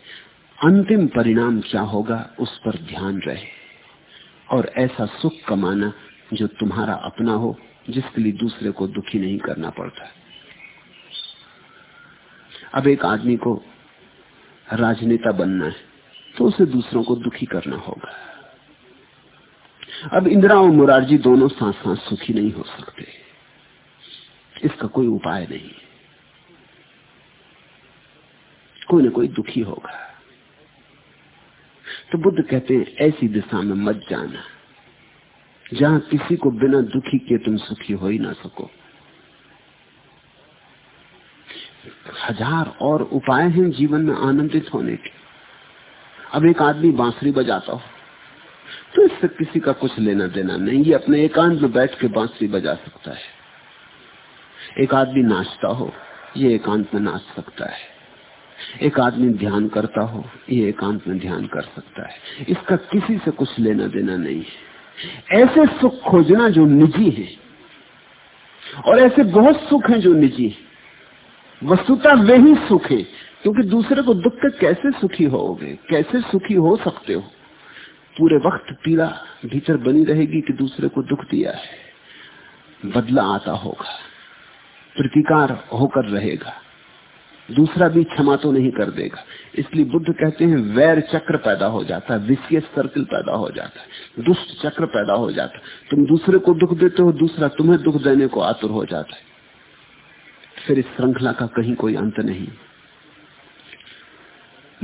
अंतिम परिणाम क्या होगा, उस पर ध्यान रहे। और ऐसा सुख कमाना जो तुम्हारा अपना हो, जिसके लिए दूसरे को दुखी नहीं करना पड़ता। अब एक आदमी को राजनेता बनना है तो उसे दूसरों को दुखी करना होगा। अब इंदिरा और मुरारजी दोनों साथ साथ सुखी नहीं हो सकते। इसका कोई उपाय नहीं कोई ना कोई दुखी होगा। तो बुद्ध कहते हैं, ऐसी दिशा में मत जाना। जहाँ किसी को बिना दुखी के तुम सुखी हो ही ना सको। हज़ार और उपाय हैं जीवन में आनंदित होने के। अब एक आदमी बांसुरी बजाता हो तो इससे किसी का कुछ लेना देना नहीं, ये अपने एकांत में बैठ के बांसुरी बजा सकता है। एक आदमी नाचता हो, ये एकांत में नाच सकता है। एक आदमी ध्यान करता हो, ये एकांत में ध्यान कर सकता है। इसका किसी से कुछ लेना देना नहीं है। ऐसे सुख खोजना जो निजी है, और ऐसे बहुत सुख हैं जो निजी है वस्तुता वे ही सुख। है क्योंकि दूसरे को दुख के कैसे सुखी होगे? कैसे सुखी हो सकते हो? पूरे वक्त पीड़ा भीतर बनी रहेगी कि दूसरे को दुख दिया है। बदला आता होगा। प्रतिकार होकर रहेगा। दूसरा भी क्षमा तो नहीं कर देगा। इसलिए बुद्ध कहते हैं, वैर चक्र पैदा हो जाता है विषय सर्किल पैदा हो जाता है दुष्ट चक्र पैदा हो जाता। है तुम दूसरे को दुख देते हो, दूसरा तुम्हें दुख देने को आतुर हो जाता है। फिर इस श्रृंखला का कहीं कोई अंत नहीं।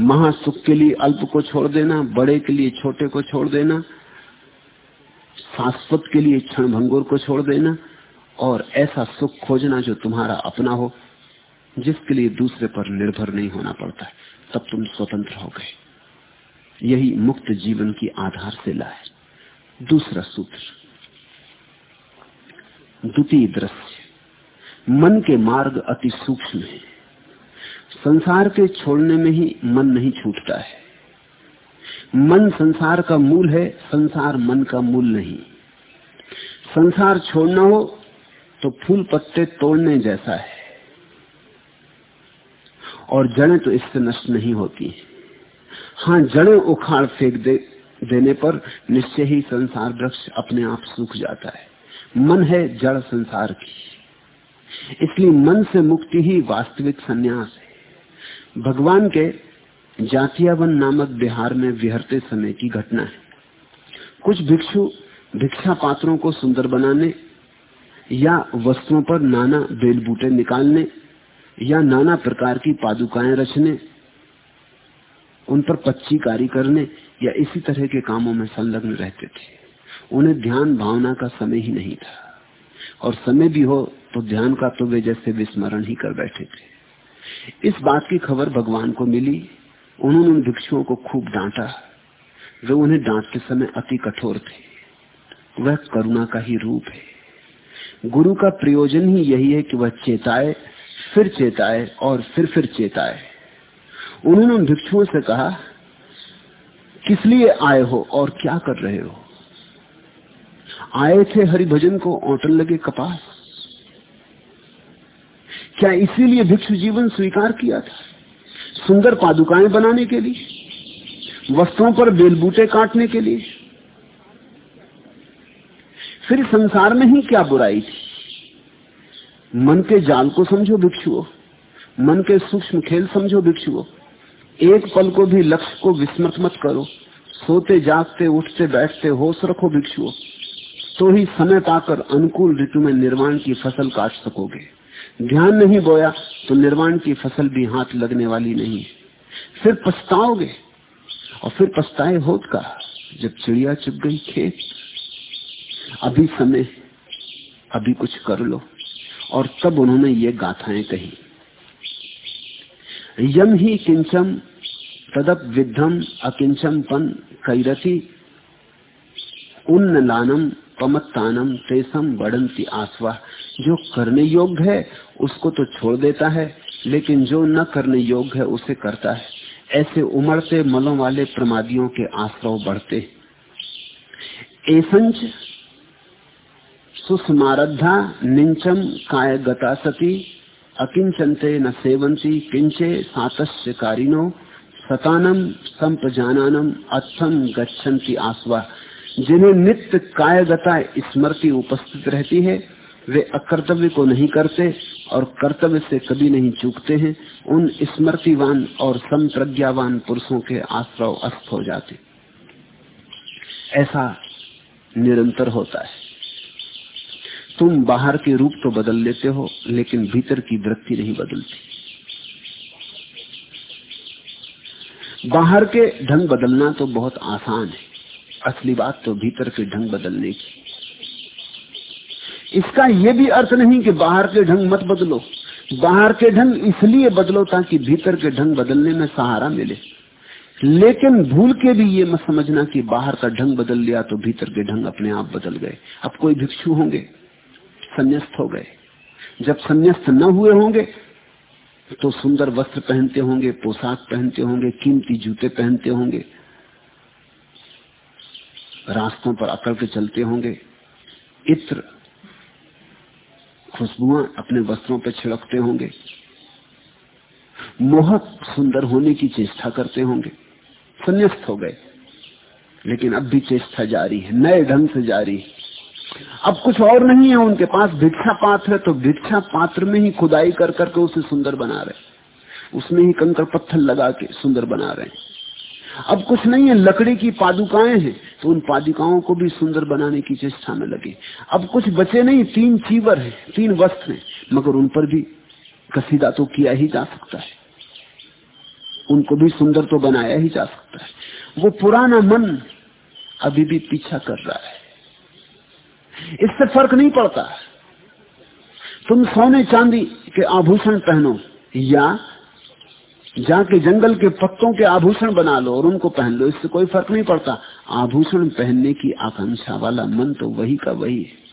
महासुख के लिए अल्प को छोड़ देना, बड़े के लिए छोटे को छोड़ देना, शाश्वत के लिए क्षण भंगुर को छोड़ देना, और ऐसा सुख खोजना जो तुम्हारा अपना हो, जिसके लिए दूसरे पर निर्भर नहीं होना पड़ता तब तुम स्वतंत्र हो गए। यही मुक्त जीवन की आधार आधारशिला है। दूसरा सूत्र, द्वितीय दृश्य। मन के मार्ग अति सूक्ष्म है। संसार के छोड़ने में ही मन नहीं छूटता है। मन संसार का मूल है, संसार मन का मूल नहीं। संसार छोड़ना हो तो फूल पत्ते तोड़ने जैसा है। और जड़ें तो इससे नष्ट नहीं होती हाँ। जड़ें उखाड़ फेंक दे, देने पर निश्चय ही संसार वृक्ष अपने आप सूख जाता है। मन है जड़ संसार की। इसलिए मन से मुक्ति ही वास्तविक संन्यास है। भगवान के जातियावन नामक बिहार में विहरते समय की घटना है। कुछ भिक्षु भिक्षा पात्रों को सुंदर बनाने या वस्त्रों पर नाना बेल बूटे निकालने या नाना प्रकार की पादुकाएँ रचने, उन पर पच्ची कारी करने या इसी तरह के कामों में संलग्न रहते थे। उन्हें ध्यान भावना का समय ही नहीं था। और समय भी हो तो ध्यान का तो वे जैसे विस्मरण ही कर बैठे थे। इस बात की खबर भगवान को मिली। उन्होंने उन भिक्षुओं को खूब डांटा। वे उन्हें डांटते समय अति कठोर थे। वह करुणा का ही रूप है। गुरु का प्रयोजन ही यही है कि वह चेताए, फिर चेताए और फिर फिर चेताए। उन्होंने उन भिक्षुओं से कहा, किस लिए आए हो और क्या कर रहे हो? आए थे हरिभजन को ओटल लगे कपास क्या इसीलिए भिक्षु जीवन स्वीकार किया था? सुंदर पादुकाएँ बनाने के लिए, वस्त्रों पर बेलबूटे काटने के लिए। फिर संसार में ही क्या बुराई थी? मन के जाल को समझो भिक्षुओं, मन के सूक्ष्म खेल समझो भिक्षुओं। एक पल को भी लक्ष्य को विस्मृत मत करो, सोते जागते उठते बैठते होश रखो भिक्षुओं। तो ही समय पाकर अनुकूल ऋतु में निर्वाण की फ़सल काट सकोगे। ध्यान नहीं बोया तो निर्वाण की फ़सल भी हाथ लगने वाली नहीं। फिर पछताओगे? और फिर पछताए होत का? जब चिड़िया चुप गई खेत। अभी समय, अभी कुछ कर लो। और तब उन्होंने ये गाथाएँ कही। यम ही किंचम, तदप विद्धम अकिंचम पन कैरती उन्न लानम पमत्तानम तेसम बढ़ंती आसवा। जो करने योग्य है, उसको तो छोड़ देता है, लेकिन जो न करने योग्य है, उसे करता है। ऐसे उमड़ते मलों वाले प्रमादियों के आश्रव बढ़ते। एसंच सुस्मारद्धा निंचम काय गता सती, अकिंचनते न सेवंती किंचे सातस्य कारिनो सतानम संप्रजानम अथम गच्छन्ति आसवा। जिन्हें नित्य कायगता स्मृति उपस्थित रहती है, वे अकर्तव्य को नहीं करते और कर्तव्य से कभी नहीं चूकते हैं। उन स्मृतिवान और संप्रज्ञावान पुरुषों के आश्रव अस्त हो जाते। ऐसा निरंतर होता है। तुम बाहर के रूप तो बदल लेते हो, लेकिन भीतर की वृत्ति नहीं बदलती। बाहर के ढंग बदलना तो बहुत आसान है। असली बात तो भीतर के ढंग बदलने की। इसका यह भी अर्थ नहीं कि बाहर के ढंग मत बदलो। बाहर के ढंग इसलिए बदलो ताकि भीतर के ढंग बदलने में सहारा मिले। लेकिन भूल के भी ये मत समझना कि बाहर का ढंग बदल लिया तो भीतर के ढंग अपने आप बदल गए। अब कोई भिक्षु होंगे, संन्यास्त हो गए। जब संन्यास्त न हुए होंगे तो सुंदर वस्त्र पहनते होंगे, पोशाक पहनते होंगे, कीमती जूते पहनते होंगे। रास्तों पर अकड़ के चलते होंगे। इत्र खुशबुआ अपने वस्त्रों पर छिड़कते होंगे। मोहक सुंदर होने की चेष्टा करते होंगे। संन्यास्त हो गए। लेकिन अब भी चेष्टा जारी है, नए ढंग से जारी अब कुछ और नहीं है, उनके पास भिक्षा पात्र है तो भिक्षा पात्र में ही खुदाई कर करके उसे सुंदर बना रहे उसमें ही कंकड़ पत्थर लगा के सुंदर बना रहे हैं। अब कुछ नहीं है, लकड़ी की पादुकाएँ हैं तो उन पादुकाओं को भी सुंदर बनाने की चेष्टा में लगे। अब कुछ बचे नहीं, तीन चीवर है, तीन वस्त्र हैं, मगर उन पर भी कसीदा तो किया ही जा सकता है। उनको भी सुंदर तो बनाया ही जा सकता है। वो पुराना मन अभी भी पीछा कर रहा है। इससे फ़र्क नहीं पड़ता। तुम सोने चांदी के आभूषण पहनो, या जाके जंगल के पत्तों के आभूषण बना लो और उनको पहन लो। इससे कोई फ़र्क नहीं पड़ता। आभूषण पहनने की आकांक्षा वाला मन तो वही का वही है।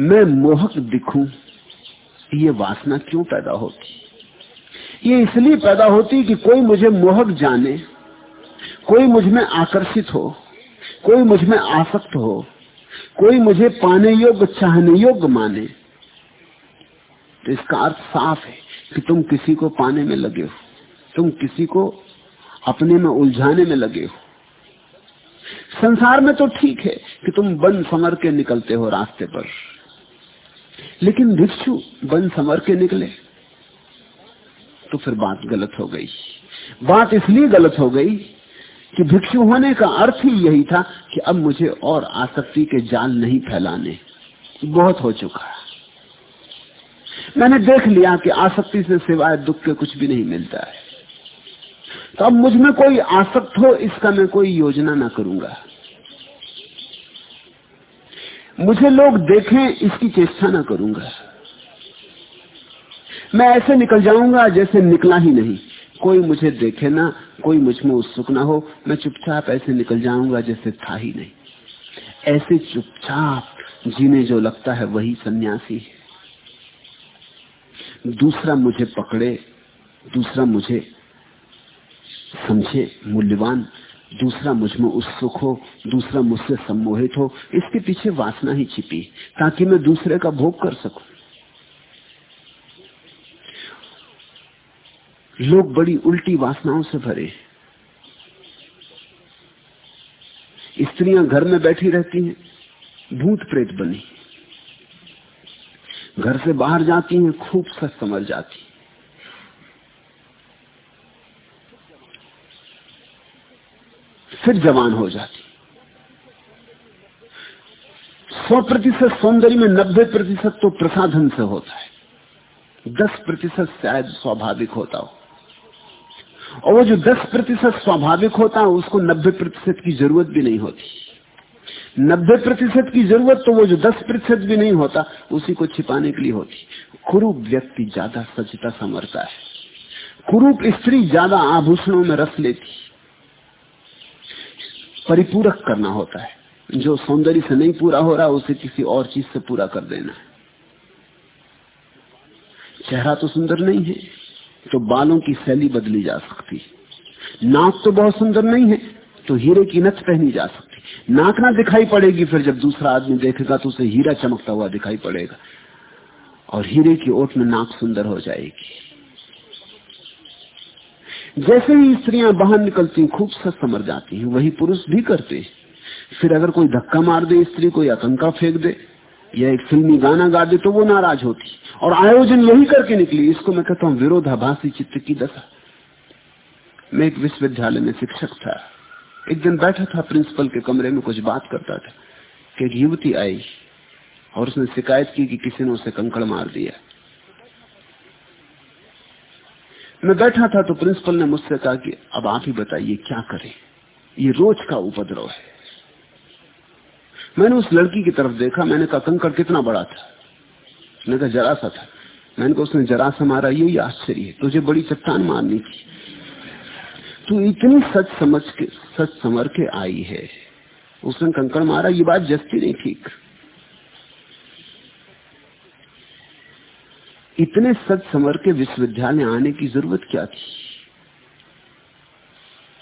मैं मोहक दिखूं, ये वासना क्यों पैदा होती? ये इसलिए पैदा होती कि कोई मुझे मोहक जाने, कोई मुझमें आकर्षित हो, कोई मुझमें आसक्त हो, कोई मुझे पाने योग्य, चाहने योग्य माने। तो इसका अर्थ साफ़ है। कि तुम किसी को पाने में लगे हो। तुम किसी को अपने में उलझाने में लगे हो। संसार में तो ठीक है कि तुम बन समर के निकलते हो रास्ते पर। लेकिन भिक्षु बन समर के निकले तो फिर बात गलत हो गई। बात इसलिए गलत हो गई कि भिक्षु होने का अर्थ ही यही था कि अब मुझे और आसक्ति के जाल नहीं फैलाने। बहुत हो चुका है। मैंने देख लिया कि आसक्ति से सिवाय दुख के कुछ भी नहीं मिलता है। तो अब मुझमें कोई आसक्त हो, इसका मैं कोई योजना ना करूँगा। मुझे लोग देखें, इसकी चेष्टा ना करूँगा। मैं ऐसे निकल जाऊँगा जैसे निकला ही नहीं। कोई मुझे देखे ना, कोई मुझमें उत्सुक ना हो, मैं चुपचाप ऐसे निकल जाऊँगा जैसे था ही नहीं। ऐसे चुपचाप जीने जो लगता है, वही सन्यासी है। दूसरा मुझे पकड़े, दूसरा मुझे समझे, मूल्यवान, दूसरा मुझमें उत्सुक हो, दूसरा मुझसे सम्मोहित हो, इसके पीछे वासना ही छिपी, ताकि मैं दूसरे का भोग कर सकूँ। लोग बड़ी उल्टी वासनाओं से भरे। स्त्रियाँ घर में बैठी रहती हैं, भूत प्रेत बनी। घर से बाहर जाती हैं, खूब सच समझ जाती फिर जवान हो जाती सौ प्रतिशत सौंदर्य में नब्बे प्रतिशत तो प्रसाधन से होता है। दस प्रतिशत शायद स्वाभाविक होता हो। और वो जो दस प्रतिशत स्वाभाविक होता है, उसको नब्बे प्रतिशत की ज़रूरत भी नहीं होती। नब्बे प्रतिशत की ज़रूरत तो वो जो दस प्रतिशत भी नहीं होता, उसी को छिपाने के लिए होती कुरूप व्यक्ति ज़्यादा सचता समरता है। कुरूप स्त्री ज़्यादा आभूषणों में रस लेती परिपूरक करना होता है। जो सौंदर्य से नहीं पूरा हो रहा, उसे किसी और चीज़ से पूरा कर देना है। चेहरा तो सुंदर नहीं है तो बालों की शैली बदली जा सकती है। नाक तो बहुत सुंदर नहीं है तो हीरे की नथ पहनी जा सकती नाक ना दिखाई पड़ेगी, फिर जब दूसरा आदमी देखेगा तो उसे हीरा चमकता हुआ दिखाई पड़ेगा। और हीरे की ओट में नाक सुंदर हो जाएगी। जैसे ही स्त्रियाँ बाहर निकलती, खूब सच समर जाती हैं, वही पुरुष भी करते फिर अगर कोई धक्का मार दे स्त्री को या कंका फेंक दे, या एक फिल्मी गाना गा दे तो वो नाराज़ होती। और आयोजन यही करके निकली, इसको मैं कहता हूँ, विरोधाभासी चित्त की दशा। मैं एक विश्वविद्यालय में शिक्षक था। एक दिन बैठा था प्रिंसिपल के कमरे में, कुछ बात करता था। कि एक युवती आई और उसने शिकायत की कि किसी ने उसे कंकड़ मार दिया। मैं बैठा था तो प्रिंसिपल ने मुझसे कहा कि अब आप ही बताइए, क्या करें? ये रोज का उपद्रव है। मैंने उस लड़की की तरफ़ देखा, मैंने कहा, कंकड़ कितना बड़ा था? मैंने कहा, जरा सा था। मैंने कहा, उसने जरा सा मारा, ये आश्चर्य तुझे बड़ी चट्टान मारनी थी। तू इतनी सच समझ के, सच समर के आई है। उसने कंकड़ मारा, ये बात जस्ती नहीं ठीक। इतने सच समर के विश्वविद्यालय आने की ज़रूरत क्या थी?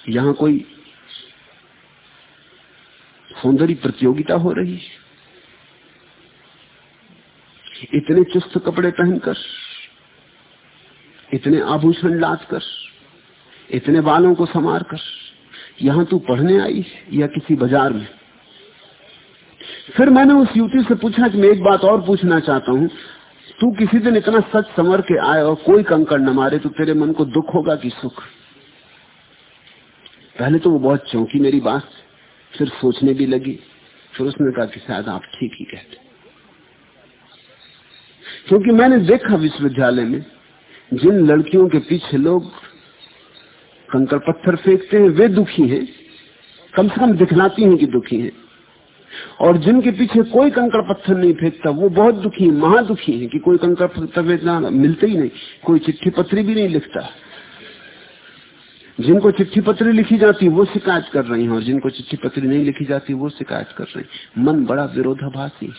यहाँ कोई सौंदर्य प्रतियोगिता हो रही इतने चुस्त कपड़े पहनकर, इतने आभूषण लाद कर इतने बालों को संवार कर, यहाँ तू पढ़ने आई या किसी बाज़ार में? फिर मैंने उस युवती से पूछा कि मैं एक बात और पूछना चाहता हूँ। तू किसी दिन इतना सच समर के आए और कोई कंकड़ न मारे तो तेरे मन को दुख होगा कि सुख? पहले तो वो बहुत चौंकी मेरी बात, फिर सोचने भी लगी, फिर उसने कहा कि शायद आप ठीक ही कहते। क्योंकि मैंने देखा विश्वविद्यालय में, जिन लड़कियों के पीछे लोग कंकड़ पत्थर फेंकते हैं, वे दुखी हैं। कम से कम दिखलाती हैं कि दुखी हैं। और जिनके पीछे कोई कंकड़ पत्थर नहीं फेंकता, वो बहुत दुखी है, महादुखी है कि कोई कंकड़ पत्थर मिलते ही नहीं, कोई चिट्ठी पत्री भी नहीं लिखता। जिनको चिट्ठी पत्री लिखी जाती, वो शिकायत कर रही हैं, और जिनको चिट्ठी पत्री नहीं लिखी जाती, वो शिकायत कर रही मन बड़ा विरोधाभासी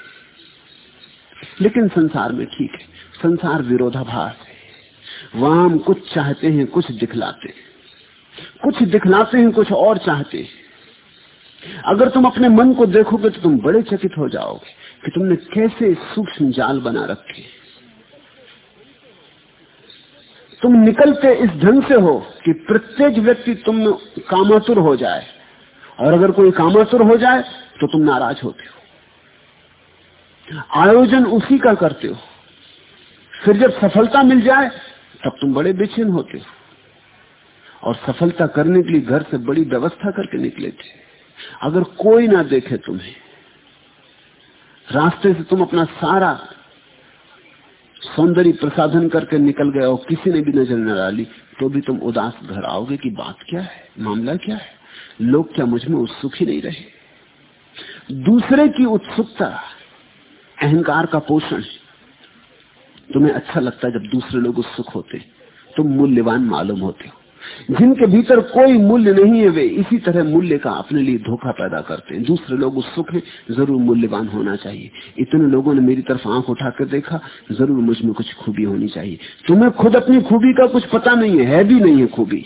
लेकिन संसार में ठीक है, संसार विरोधाभास है। वहाँ हम कुछ चाहते हैं, कुछ दिखलाते कुछ दिखलाते हैं, कुछ और चाहते हैं। अगर तुम अपने मन को देखोगे तो तुम बड़े चकित हो जाओगे कि तुमने कैसे सूक्ष्म जाल बना रखे तुम निकलते इस ढंग से हो कि प्रत्येक व्यक्ति तुम कामातुर हो जाए। और अगर कोई कामातुर हो जाए तो तुम नाराज़ होते हो। आयोजन उसी का करते हो। फिर जब सफलता मिल जाए, तब तुम बड़े बेचैन होते हो। और सफलता करने के लिए घर से बड़ी व्यवस्था करके निकले थे। अगर कोई ना देखे तुम्हें, रास्ते से तुम अपना सारा सौंदर्य प्रसाधन करके निकल गए और किसी ने भी नज़र न डाली तो भी तुम उदास घर आओगे कि बात क्या है, मामला क्या है? लोग क्या मुझमें उत्सुक ही नहीं रहे? दूसरे की उत्सुकता अहंकार का पोषण तुम्हें अच्छा लगता है जब दूसरे लोग उत्सुक होते तुम मूल्यवान मालूम होते हो। जिनके भीतर कोई मूल्य नहीं है वे इसी तरह मूल्य का अपने लिए धोखा पैदा करते हैं। दूसरे लोग उत्सुक हैं ज़रूर मूल्यवान होना चाहिए। इतने लोगों ने मेरी तरफ़ आँख उठाकर देखा ज़रूर मुझमें कुछ खूबी होनी चाहिए। तुम्हें खुद अपनी खूबी का कुछ पता नहीं है, है भी नहीं है खूबी।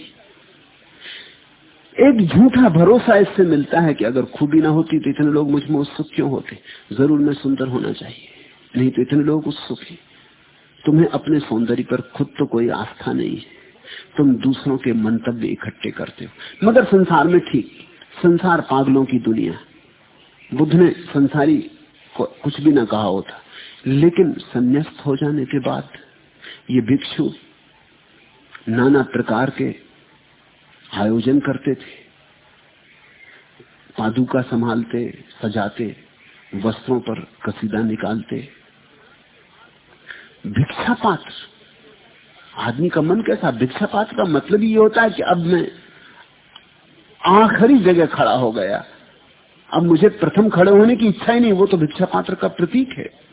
एक झूठा भरोसा इससे मिलता है कि अगर खूबी ना होती तो इतने लोग मुझमें उत्सुक क्यों होते? ज़रूर मैं सुंदर होना चाहिए। नहीं तो इतने लोग उत्सुक है। तुम्हें अपने सौंदर्य पर खुद तो कोई आस्था नहीं है। तुम दूसरों के मंतव्य इकट्ठे करते हो। मगर संसार में ठीक, संसार पागलों की दुनिया बुद्ध ने संसारी को कुछ भी ना कहा होता। लेकिन संन्यास्त हो जाने के बाद ये भिक्षु नाना प्रकार के आयोजन करते थे। पादुका संभालते, सजाते, वस्त्रों पर कसीदा निकालते। भिक्षा पात्र आदमी का मन कैसा? भिक्षा पात्र का मतलब ये होता है कि अब मैं आखिरी जगह खड़ा हो गया। अब मुझे प्रथम खड़े होने की इच्छा ही नहीं, वो तो भिक्षा पात्र का प्रतीक है।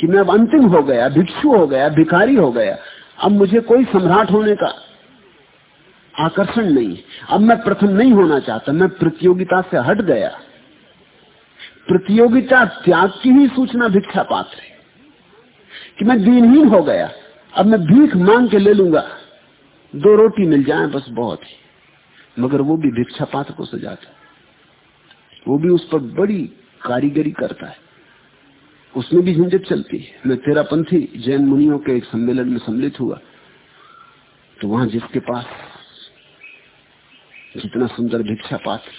कि मैं अब अंतिम हो गया, भिक्षु हो गया, भिखारी हो गया। अब मुझे कोई सम्राट होने का आकर्षण नहीं। अब मैं प्रथम नहीं होना चाहता, मैं प्रतियोगिता से हट गया। प्रतियोगिता त्याग की ही सूचना भिक्षा पात्र है। कि मैं दीनहीन हो गया। अब मैं भीख मांग के ले लूँगा। दो रोटी मिल जाए, बस बहुत ही। मगर वो भी भिक्षा पात्र को सजाता है। वो भी उस पर बड़ी कारीगरी करता है। उसमें भी झंझट चलती है। मैं तेरा पंथी जैन मुनियों के एक सम्मेलन में सम्मिलित हुआ। तो वहाँ जिसके पास जितना सुंदर भिक्षा पात्र,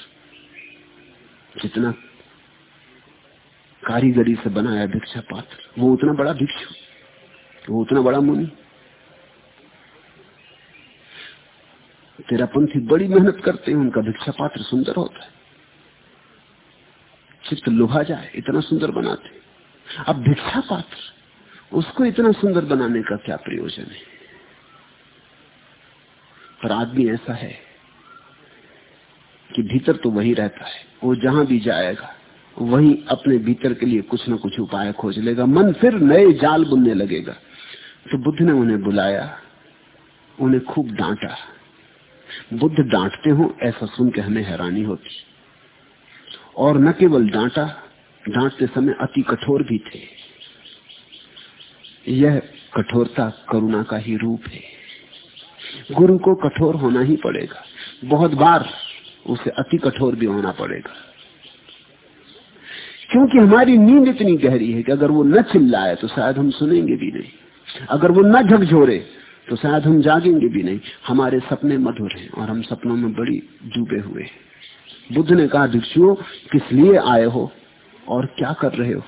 जितना कारीगरी से बनाया भिक्षा पात्र, वो उतना बड़ा भिक्षु। वो उतना बड़ा मुनि तेरा पंथी बड़ी मेहनत करते हैं, उनका भिक्षा पात्र सुंदर होता है। चित्त लुभा जाए, इतना सुंदर बनाते अब भिक्षा पात्र, उसको इतना सुंदर बनाने का क्या प्रयोजन है? पर आदमी ऐसा है कि भीतर तो वही रहता है, वो जहाँ भी जाएगा, वही अपने भीतर के लिए कुछ ना कुछ उपाय खोज लेगा, मन फिर नए जाल बुनने लगेगा। तो बुद्ध ने उन्हें बुलाया, उन्हें खूब डांटा। बुद्ध डांटते हो, ऐसा सुन के हमें हैरानी होती। और न केवल डांटा, डांटते समय अति कठोर भी थे। यह कठोरता करुणा का ही रूप है। गुरु को कठोर होना ही पड़ेगा। बहुत बार उसे अति कठोर भी होना पड़ेगा। क्योंकि हमारी नींद इतनी गहरी है कि अगर वो न चिल्लाए तो शायद हम सुनेंगे भी नहीं। अगर वो न झकझोरे तो शायद हम जागेंगे भी नहीं। हमारे सपने मधुर हैं और हम सपनों में बड़ी डूबे हुए हैं। बुद्ध ने कहा, भिक्षुओं, किस लिए आए हो और क्या कर रहे हो?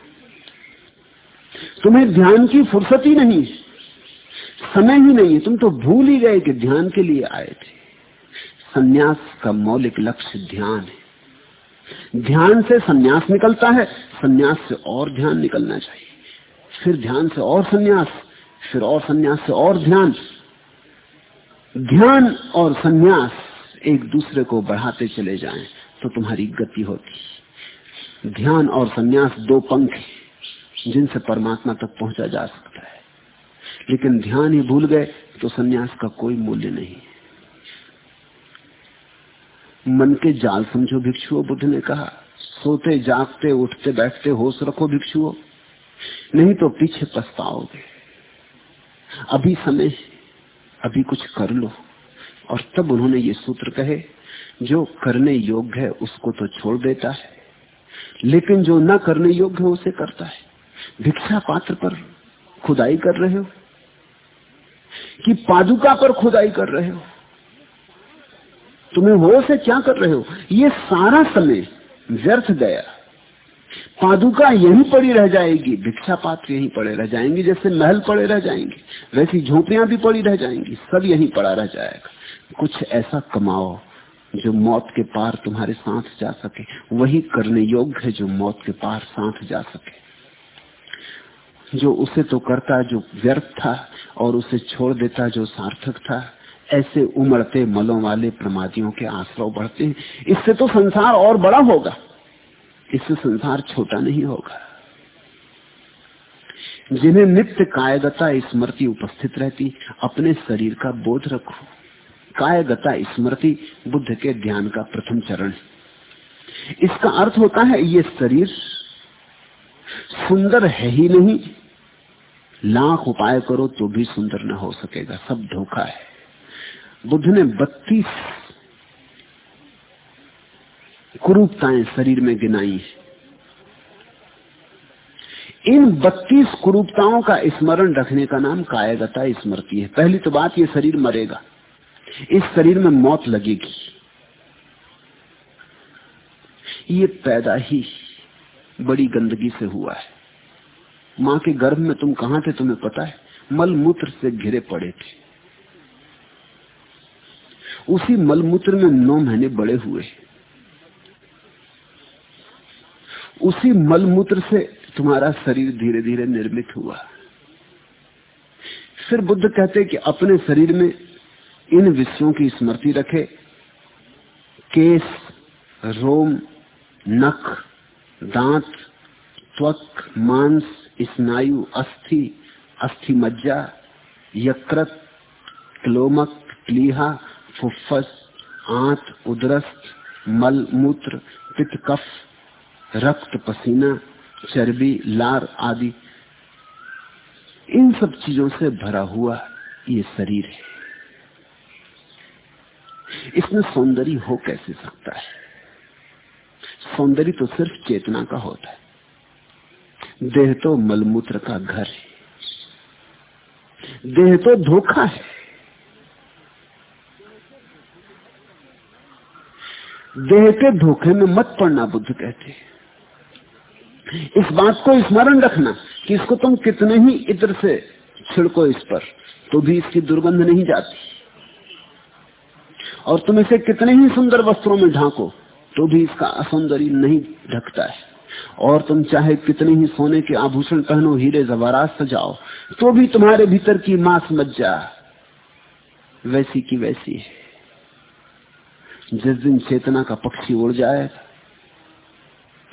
तुम्हें ध्यान की फुर्सत ही नहीं, समय ही नहीं। है तुम तो भूल ही गए कि ध्यान के लिए आए थे। सन्यास का मौलिक लक्ष्य ध्यान है। ध्यान से सन्यास निकलता है, सन्यास से और ध्यान निकलना चाहिए। फिर ध्यान से और सन्यास। फिर और सन्यास से और ध्यान ध्यान और सन्यास एक दूसरे को बढ़ाते चले जाएँ तो तुम्हारी गति होती। ध्यान और सन्यास दो पंख हैं, जिनसे परमात्मा तक पहुँचा जा सकता है। लेकिन ध्यान ही भूल गए तो सन्यास का कोई मूल्य नहीं मन के जाल समझो भिक्षुओं, बुद्ध ने कहा, सोते, जागते, उठते, बैठते, होश रखो भिक्षुओं। नहीं तो पीछे पछताओगे। अभी समय अभी कुछ कर लो। और तब उन्होंने ये सूत्र कहे, जो करने योग्य है, उसको तो छोड़ देता है। लेकिन जो न करने योग्य है, उसे करता है। भिक्षा पात्र पर खुदाई कर रहे हो? कि पादुका पर खुदाई कर रहे हो? तुम्हें वो से क्या कर रहे हो? ये सारा समय व्यर्थ गया। पादुका यहीं पड़ी रह जाएगी भिक्षा पात्र यहीं पड़े रह जाएँगे, जैसे महल पड़े रह जाएँगे, वैसी झोपड़ियाँ भी पड़ी रह जाएँगी, सब यहीं पड़ा रह जाएगा। कुछ ऐसा कमाओ जो मौत के पार तुम्हारे साथ जा सके, वही करने योग्य है जो मौत के पार साथ जा सके। जो उसे तो करता, जो व्यर्थ था, और उसे छोड़ देता, जो सार्थक था, ऐसे उमड़ते मलों वाले प्रमादियों के आश्रव बढ़ते हैं। इससे तो संसार और बड़ा होगा। इससे संसार छोटा नहीं होगा। जिन्हें नित्य कायगता स्मृति उपस्थित रहती, अपने शरीर का बोध रखो। कायगता स्मृति बुद्ध के ध्यान का प्रथम चरण इसका अर्थ होता है, ये शरीर सुंदर है ही नहीं। लाख उपाय करो तो भी सुंदर न हो सकेगा, सब धोखा है। बुद्ध ने बत्तीस कुरूपताएँ शरीर में गिनाई है। इन बत्तीस कुरूपताओं का स्मरण रखने का नाम कायगता स्मृति है। पहली तो बात, ये शरीर मरेगा। इस शरीर में मौत लगेगी। ये पैदा ही बड़ी गंदगी से हुआ है। माँ के गर्भ में तुम कहाँ थे तुम्हें पता है? मल मूत्र से घिरे पड़े थे। उसी मलमूत्र में नौ महीने बड़े हुए उसी मलमूत्र से तुम्हारा शरीर धीरे धीरे निर्मित हुआ। फिर बुद्ध कहते कि अपने शरीर में इन विषयों की स्मृति रखे। केस, रोम, नख, दांत, त्वक, मांस, स्नायु, अस्थि अस्थि मज्जा यकृत, क्लोमक, क्लीहा, फुफ्फस, आंत, उदरस्त मल मूत्र पित्त कफ रक्त, पसीना, चर्बी, लार आदि, इन सब चीज़ों से भरा हुआ ये शरीर है। इसमें सौंदर्य हो कैसे सकता है? सौंदर्य तो सिर्फ़ चेतना का होता है। देह तो मलमूत्र का घर है। देह तो धोखा है। देह के धोखे में मत पड़ना बुद्ध कहते इस बात को स्मरण रखना कि इसको तुम कितने ही इत्र से छिड़को इस पर तो भी इसकी दुर्गंध नहीं जाती। और तुम इसे कितने ही सुंदर वस्त्रों में ढांको तो भी इसका असौंदर्य नहीं ढकता है। और तुम चाहे कितने ही सोने के आभूषण पहनो, हीरे जवारात सजाओ तो भी तुम्हारे भीतर की मांस मज्जा वैसी की वैसी है। जिस दिन चेतना का पक्षी उड़ जाए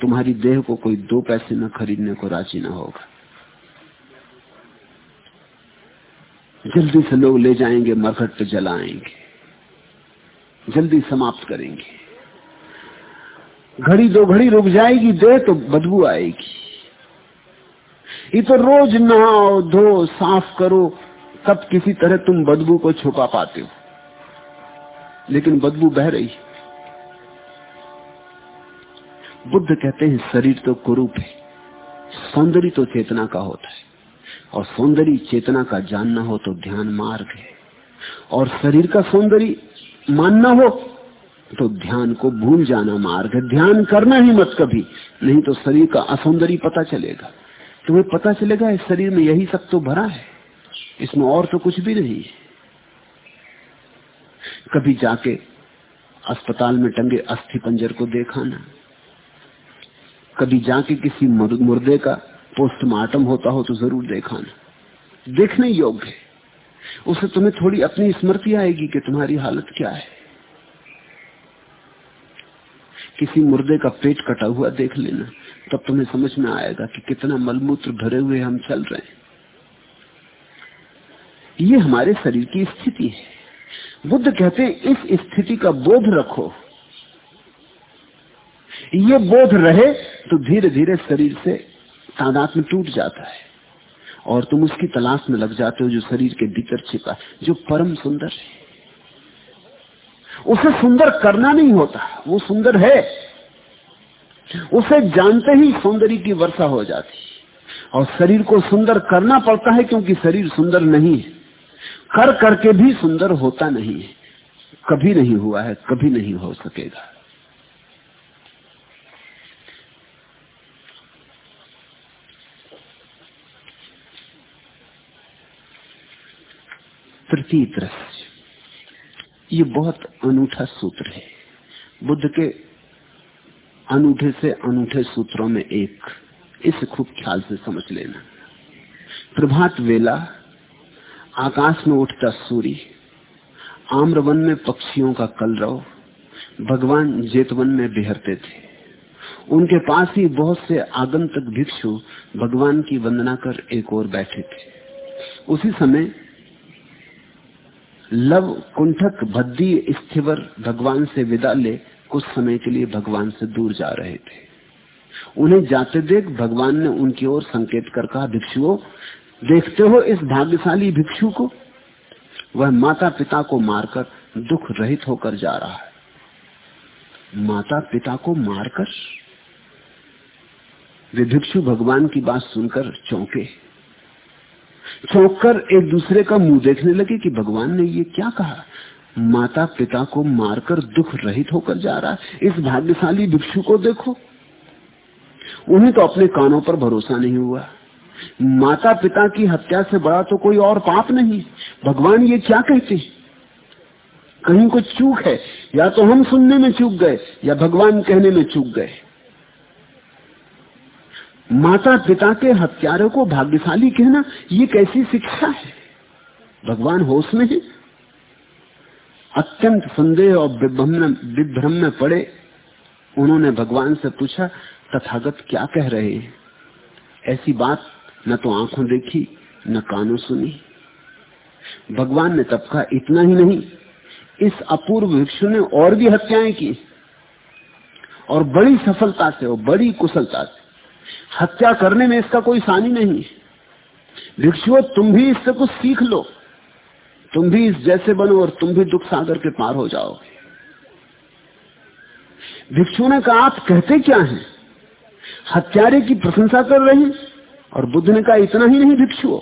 तुम्हारी देह को कोई दो पैसे में खरीदने को राज़ी ना होगा। जल्दी से लोग ले जाएँगे मरघट पे जलाएँगे। जल्दी समाप्त करेंगे। घड़ी दो घड़ी रुक जाएगी दे तो बदबू आएगी। ये तो रोज नहाओ, धो, साफ़ करो, तब किसी तरह तुम बदबू को छुपा पाते हो। लेकिन बदबू बह रही बुद्ध कहते हैं, शरीर तो कुरूप है, सौंदर्य तो चेतना का होता है। और सौंदर्य चेतना का जानना हो तो ध्यान मार्ग है। और शरीर का सौंदर्य मानना हो तो ध्यान को भूल जाना मार्ग है। ध्यान करना ही मत कभी, नहीं तो शरीर का असौंदर्य पता चलेगा। तुम्हें पता चलेगा, इस शरीर में यही सब तो भरा है, इसमें और तो कुछ भी नहीं है। कभी जाके अस्पताल में टंगे अस्थि पंजर को देखाना कभी जाके किसी मुर्दे का पोस्टमार्टम होता हो तो ज़रूर देखाना। देखने योग्य है। उससे तुम्हें थोड़ी अपनी स्मृति आएगी कि तुम्हारी हालत क्या है। किसी मुर्दे का पेट कटा हुआ देख लेना, तब तुम्हें समझ में आएगा कि कितना मलमूत्र भरे हुए हम चल रहे हैं। ये हमारे शरीर की स्थिति है। बुद्ध कहते हैं, इस स्थिति का बोध रखो। ये बोध रहे तो धीरे धीरे शरीर से तादाद में टूट जाता है। और तुम उसकी तलाश में लग जाते हो जो शरीर के भीतर छिपा, जो परम सुंदर है। उसे सुंदर करना नहीं होता, वो सुंदर है। उसे जानते ही सौंदर्य की वर्षा हो जाती और शरीर को सुंदर करना पड़ता है क्योंकि शरीर सुंदर नहीं है। कर करके भी सुंदर होता नहीं है। कभी नहीं हुआ है, कभी नहीं हो सकेगा। तृतीय दृश्य ये बहुत अनूठा सूत्र है। बुद्ध के अनूठे से अनूठे सूत्रों में एक। इसे खूब ख्याल से समझ लेना। प्रभात वेला, आकाश में उठता सूर्य, आम्रवन में पक्षियों का कलरव, भगवान जेतवन में बिहरते थे। उनके पास ही बहुत से आगंतक भिक्षु भगवान की वंदना कर एक और बैठे थे। उसी समय लव, कुंठक भद्दी स्थिवर, भगवान से विदा ले, कुछ समय के लिए भगवान से दूर जा रहे थे। उन्हें जाते देख भगवान ने उनकी ओर संकेत कर कहा, भिक्षुओं, देखते हो इस भाग्यशाली भिक्षु को? वह माता पिता को मारकर दुख रहित होकर जा रहा है। माता पिता को मारकर? वे भिक्षु भगवान की बात सुनकर चौंके। चौंक कर एक दूसरे का मुँह देखने लगे कि भगवान ने ये क्या कहा? माता पिता को मारकर दुख रहित होकर जा रहा इस भाग्यशाली भिक्षु को देखो। उन्हें तो अपने कानों पर भरोसा नहीं हुआ। माता पिता की हत्या से बड़ा तो कोई और पाप नहीं। भगवान ये क्या कहते? कहीं कुछ चूक है? या तो हम सुनने में चूक गए, या भगवान कहने में चूक गए। माता पिता के हत्यारों को भाग्यशाली कहना, ये कैसी शिक्षा है? भगवान होश में है। अत्यंत संदेह और विभ्रम में पड़े। उन्होंने भगवान से पूछा, तथागत क्या कह रहे हैं? ऐसी बात न तो आँखों देखी, न कानों सुनी। भगवान ने तब कहा इतना ही नहीं, इस अपूर्व भिक्षु ने और भी हत्याएँ की। और बड़ी सफलता से और बड़ी कुशलता से हत्या करने में इसका कोई सानी नहीं भिक्षुओं, तुम भी इससे कुछ सीख लो। तुम भी इस जैसे बनो और तुम भी दुख सागर के पार हो जाओगे। भिक्षुओं ने कहा, आप कहते क्या हैं? हत्यारे की प्रशंसा कर रहे हैं और बुद्ध ने कहा, इतना ही नहीं भिक्षुओं,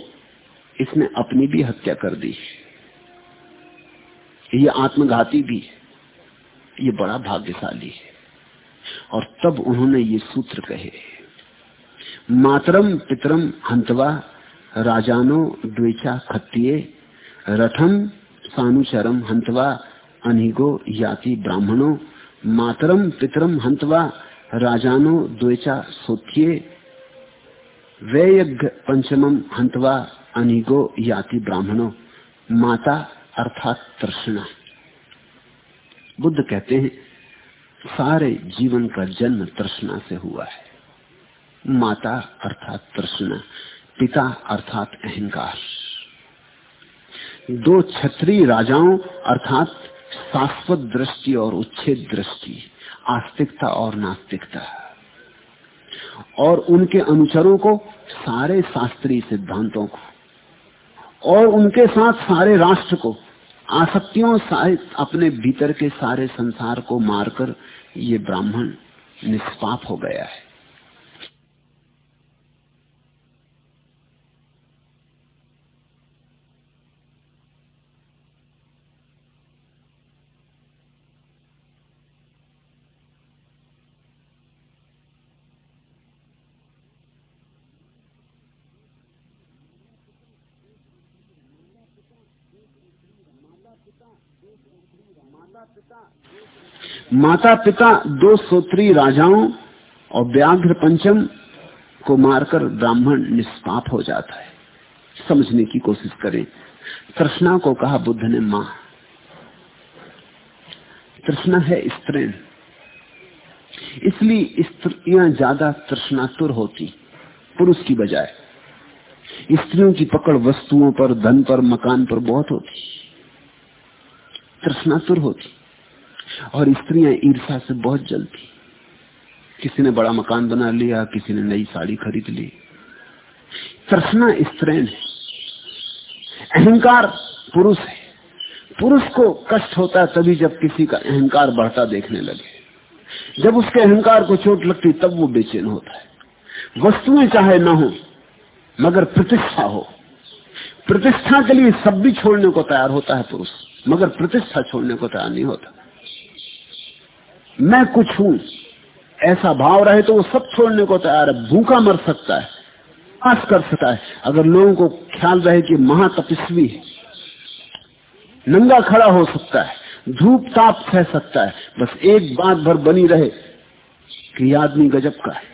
इसने अपनी भी हत्या कर दी ये आत्मघाती भी ये बड़ा भाग्यशाली है। और तब उन्होंने ये सूत्र कहे। मातरम, पितरम, हंतवा, राजानो, द्वेचा खत्तिये रथम, सानुचरम, हंतवा, अनिगो, याति, ब्राह्मणो, मातरम, पितरम, हंतवा, राजानो, द्वेचा सोथिये वैयज्ञ पंचमम, हंतवा, अनिगो, याति, ब्राह्मणों, माता, अर्थात तृष्णा। बुद्ध कहते हैं, सारे जीवन का जन्म तृष्णा से हुआ है। माता अर्थात तृष्णा पिता अर्थात अहंकार। दो छत्री राजाओं अर्थात शाश्वत दृष्टि और उच्छेद दृष्टि, आस्तिकता और नास्तिकता। और उनके अनुचरों को, सारे शास्त्रीय सिद्धांतों को। और उनके साथ सारे राष्ट्र को, आसक्तियों सहित अपने भीतर के सारे संसार को मारकर ये ब्राह्मण निष्पाप हो गया है। माता पिता दो सोत्री राजाओं और व्याघ्र पंचम को मारकर ब्राह्मण निष्पाप हो जाता है। समझने की कोशिश करें। तृष्णा को कहा बुद्ध ने, माँ, तृष्णा है स्त्री। इसलिए स्त्रियाँ ज़्यादा तृष्णातुर होती, पुरुष की बजाय। स्त्रियों की पकड़ वस्तुओं पर, धन पर, मकान पर बहुत होती। तृष्णातुर होती। और स्त्रियाँ ईर्षा से बहुत जलती। किसी ने बड़ा मकान बना लिया, किसी ने नई साड़ी खरीद ली। तृष्णा स्त्रीण है अहंकार पुरुष है। पुरुष को कष्ट होता है तभी जब किसी का अहंकार बढ़ता देखने लगे। जब उसके अहंकार को चोट लगती, तब वो बेचैन होता है। वस्तुएँ चाहे ना हो, मगर प्रतिष्ठा हो। प्रतिष्ठा के लिए सब भी छोड़ने को तैयार होता है पुरुष, मगर प्रतिष्ठा छोड़ने को तैयार नहीं होता। मैं कुछ हूँ। ऐसा भाव रहे तो वो सब छोड़ने को तैयार है। भूखा मर सकता है पास कर सकता है। अगर लोगों को ख्याल रहे कि महातपस्वी है, नंगा खड़ा हो सकता है, धूप ताप सह सकता है, बस एक बात भर बनी रहे कि आदमी गजब का है।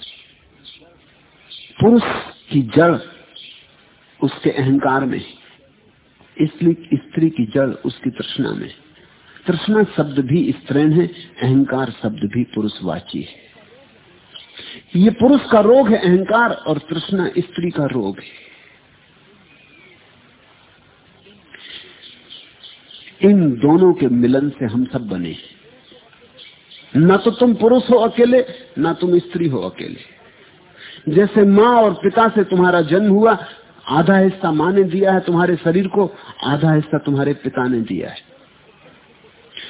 पुरुष की जड़ उसके अहंकार में इसलिए स्त्री की जड़ उसकी तृष्णा में तृष्णा शब्द भी स्त्रीण है, अहंकार शब्द भी पुरुषवाची है। ये पुरुष का रोग है अहंकार और तृष्णा स्त्री का रोग है। इन दोनों के मिलन से हम सब बने न तो तुम पुरुष हो अकेले, न तुम स्त्री हो अकेले। जैसे माँ और पिता से तुम्हारा जन्म हुआ, आधा हिस्सा माँ ने दिया है तुम्हारे शरीर को, आधा हिस्सा तुम्हारे पिता ने दिया है।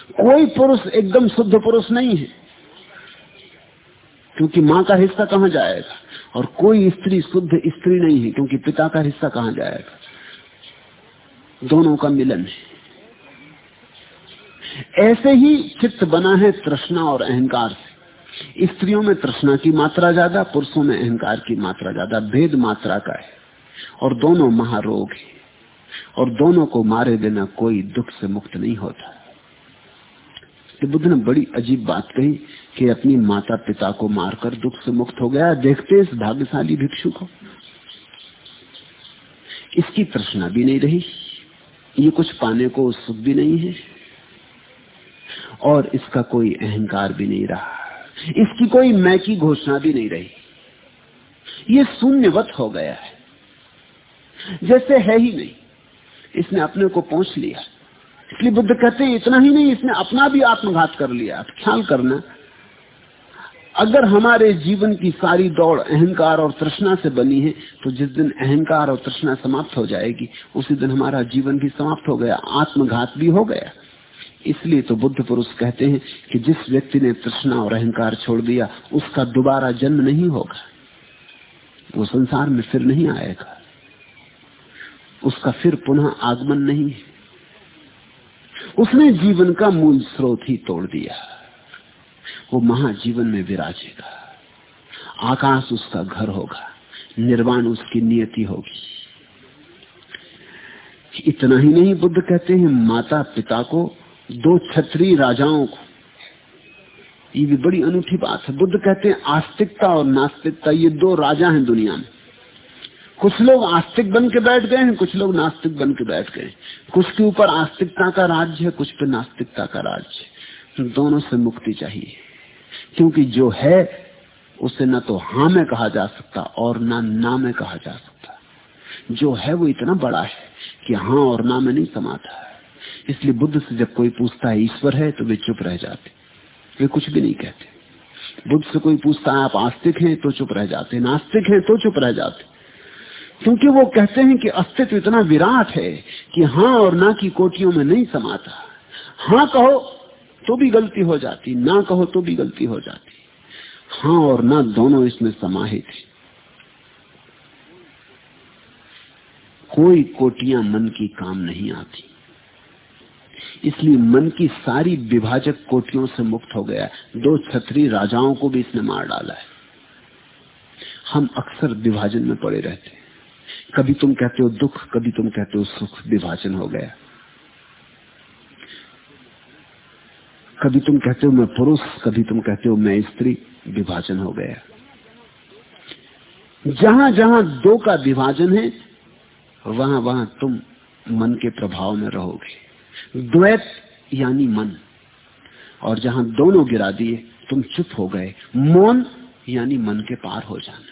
कोई पुरुष एकदम शुद्ध पुरुष नहीं है। क्योंकि माँ का हिस्सा कहाँ जाएगा? और कोई स्त्री शुद्ध स्त्री नहीं है, क्योंकि पिता का हिस्सा कहाँ जाएगा? दोनों का मिलन है। ऐसे ही चित्त बना है तृष्णा और अहंकार से। स्त्रियों में तृष्णा की मात्रा ज़्यादा, पुरुषों में अहंकार की मात्रा ज़्यादा, भेद मात्रा का है। और दोनों महारोग है। और दोनों को मारे बिना कोई दुख से मुक्त नहीं होता। तो बुद्ध ने बड़ी अजीब बात कही कि अपनी माता पिता को मारकर दुख से मुक्त हो गया। देखते इस भाग्यशाली भिक्षु को। इसकी तृष्णा भी नहीं रही। ये कुछ पाने को उत्सुक भी नहीं है। और इसका कोई अहंकार भी नहीं रहा। इसकी कोई मैं की घोषणा भी नहीं रही। ये शून्यवत हो गया है। जैसे है ही नहीं। इसने अपने को पहुँच लिया। इसलिए बुद्ध कहते हैं, इतना ही नहीं, इसने अपना भी आत्मघात कर लिया। ख्याल करना, अगर हमारे जीवन की सारी दौड़ अहंकार और तृष्णा से बनी है तो जिस दिन अहंकार और तृष्णा समाप्त हो जाएगी, उसी दिन हमारा जीवन भी समाप्त हो गया, आत्मघात भी हो गया। इसलिए तो बुद्ध पुरुष कहते हैं कि जिस व्यक्ति ने तृष्णा और अहंकार छोड़ दिया, उसका दोबारा जन्म नहीं होगा। वो संसार में फिर नहीं आएगा। उसका फिर पुनः आगमन नहीं है। उसने जीवन का मूल स्रोत ही तोड़ दिया। वो महाजीवन में विराजेगा। आकाश उसका घर होगा, निर्वाण उसकी नियति होगी। इतना ही नहीं, बुद्ध कहते हैं माता पिता को, दो छत्री राजाओं को। ये भी बड़ी अनूठी बात है। बुद्ध कहते हैं, आस्तिकता और नास्तिकता, ये दो राजा हैं दुनिया में। कुछ लोग आस्तिक बन के बैठ गए हैं, कुछ लोग नास्तिक बन के बैठ गए कुछ के ऊपर आस्तिकता का राज्य है, कुछ पे नास्तिकता का राज्य दोनों से मुक्ति चाहिए। क्योंकि जो है, उसे न तो हाँ में कहा जा सकता और ना ना में कहा जा सकता। जो है, वो इतना बड़ा है कि हाँ और ना में नहीं समाता इसलिए बुद्ध से जब कोई पूछता है, ईश्वर है तो वे चुप रह जाते। वे कुछ भी नहीं कहते। बुद्ध से कोई पूछता है, आप आस्तिक हैं तो चुप रह जाते। नास्तिक हैं तो चुप रह जाते। क्योंकि वो कहते हैं कि अस्तित्व इतना विराट है कि हाँ और ना की कोटियों में नहीं समाता। हाँ कहो तो भी गलती हो जाती, ना कहो तो भी गलती हो जाती। हाँ और ना दोनों इसमें समाहित है। कोई कोटियाँ मन की काम नहीं आती। इसलिए मन की सारी विभाजक कोटियों से मुक्त हो गया। दो छत्री राजाओं को भी इसने मार डाला है। हम अक्सर विभाजन में पड़े रहते हैं। कभी तुम कहते हो दुख, कभी तुम कहते हो सुख, विभाजन हो गया। कभी तुम कहते हो मैं पुरुष, कभी तुम कहते हो मैं स्त्री, विभाजन हो गया। जहाँ जहाँ दो का विभाजन है वहाँ वहाँ तुम मन के प्रभाव में रहोगे। द्वैत यानी मन। और जहाँ दोनों गिरा दिए, तुम चुप हो गए। मौन यानी मन के पार हो जाना।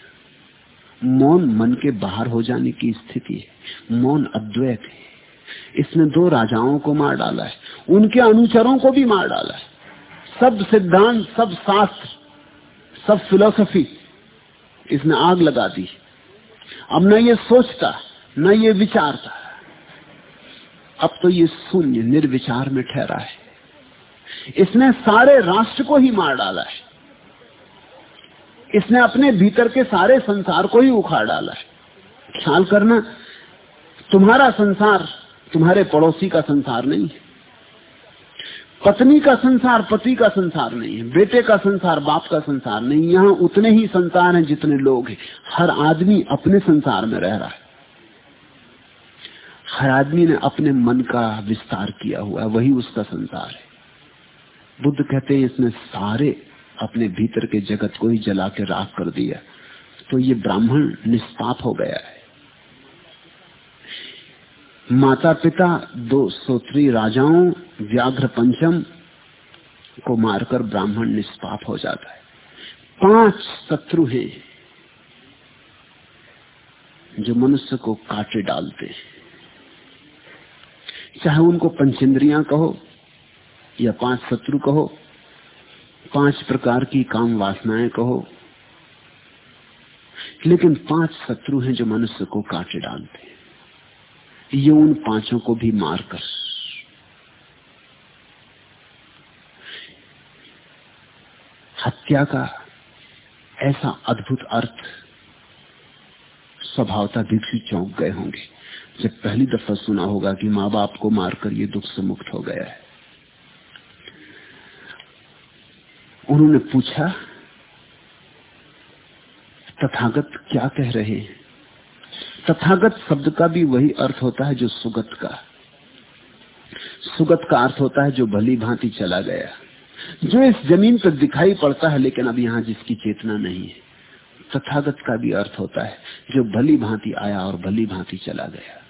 मौन मन के बाहर हो जाने की स्थिति है। मौन अद्वैत है। इसने दो राजाओं को मार डाला है। उनके अनुचरों को भी मार डाला है। सब सिद्धांत, सब शास्त्र, सब फिलोसफी इसने आग लगा दी। अब न ये सोचता, न ये विचारता। अब तो ये शून्य निर्विचार में ठहरा है। इसने सारे राष्ट्र को ही मार डाला है। इसने अपने भीतर के सारे संसार को ही उखाड़ डाला है। ख्याल करना, तुम्हारा संसार तुम्हारे पड़ोसी का संसार नहीं है। पत्नी का संसार पति का संसार नहीं है। बेटे का संसार बाप का संसार नहीं यहाँ उतने ही संसार हैं जितने लोग हैं। हर आदमी अपने संसार में रह रहा है। हर आदमी ने अपने मन का विस्तार किया हुआ है। वही उसका संसार है। बुद्ध कहते हैं इसने सारे अपने भीतर के जगत को ही जला के राख कर दिया। तो ये ब्राह्मण निष्पाप हो गया है। माता पिता दो सोत्री राजाओं, व्याघ्र पंचम को मारकर ब्राह्मण निष्पाप हो जाता है। पाँच शत्रु हैं जो मनुष्य को काटे डालते हैं। चाहे उनको पंचेंद्रियाँ कहो या पाँच शत्रु कहो पाँच प्रकार की काम वासनाएँ कहो। लेकिन पाँच शत्रु हैं जो मनुष्य को काटे डालते हैं। ये उन पाँचों को भी मारकर। हत्या का ऐसा अद्भुत अर्थ स्वभावता भिक्षु चौंक गए होंगे। जब पहली दफ़ा सुना होगा कि माँ बाप को मारकर ये दुख से मुक्त हो गया है। उन्होंने पूछा, तथागत क्या कह रहे हैं? तथागत शब्द का भी वही अर्थ होता है जो सुगत का। सुगत का अर्थ होता है जो भली भांति चला गया। जो इस ज़मीन पर दिखाई पड़ता है, लेकिन अब यहाँ जिसकी चेतना नहीं है। तथागत का भी अर्थ होता है जो भली भांति आया और भली भांति चला गया।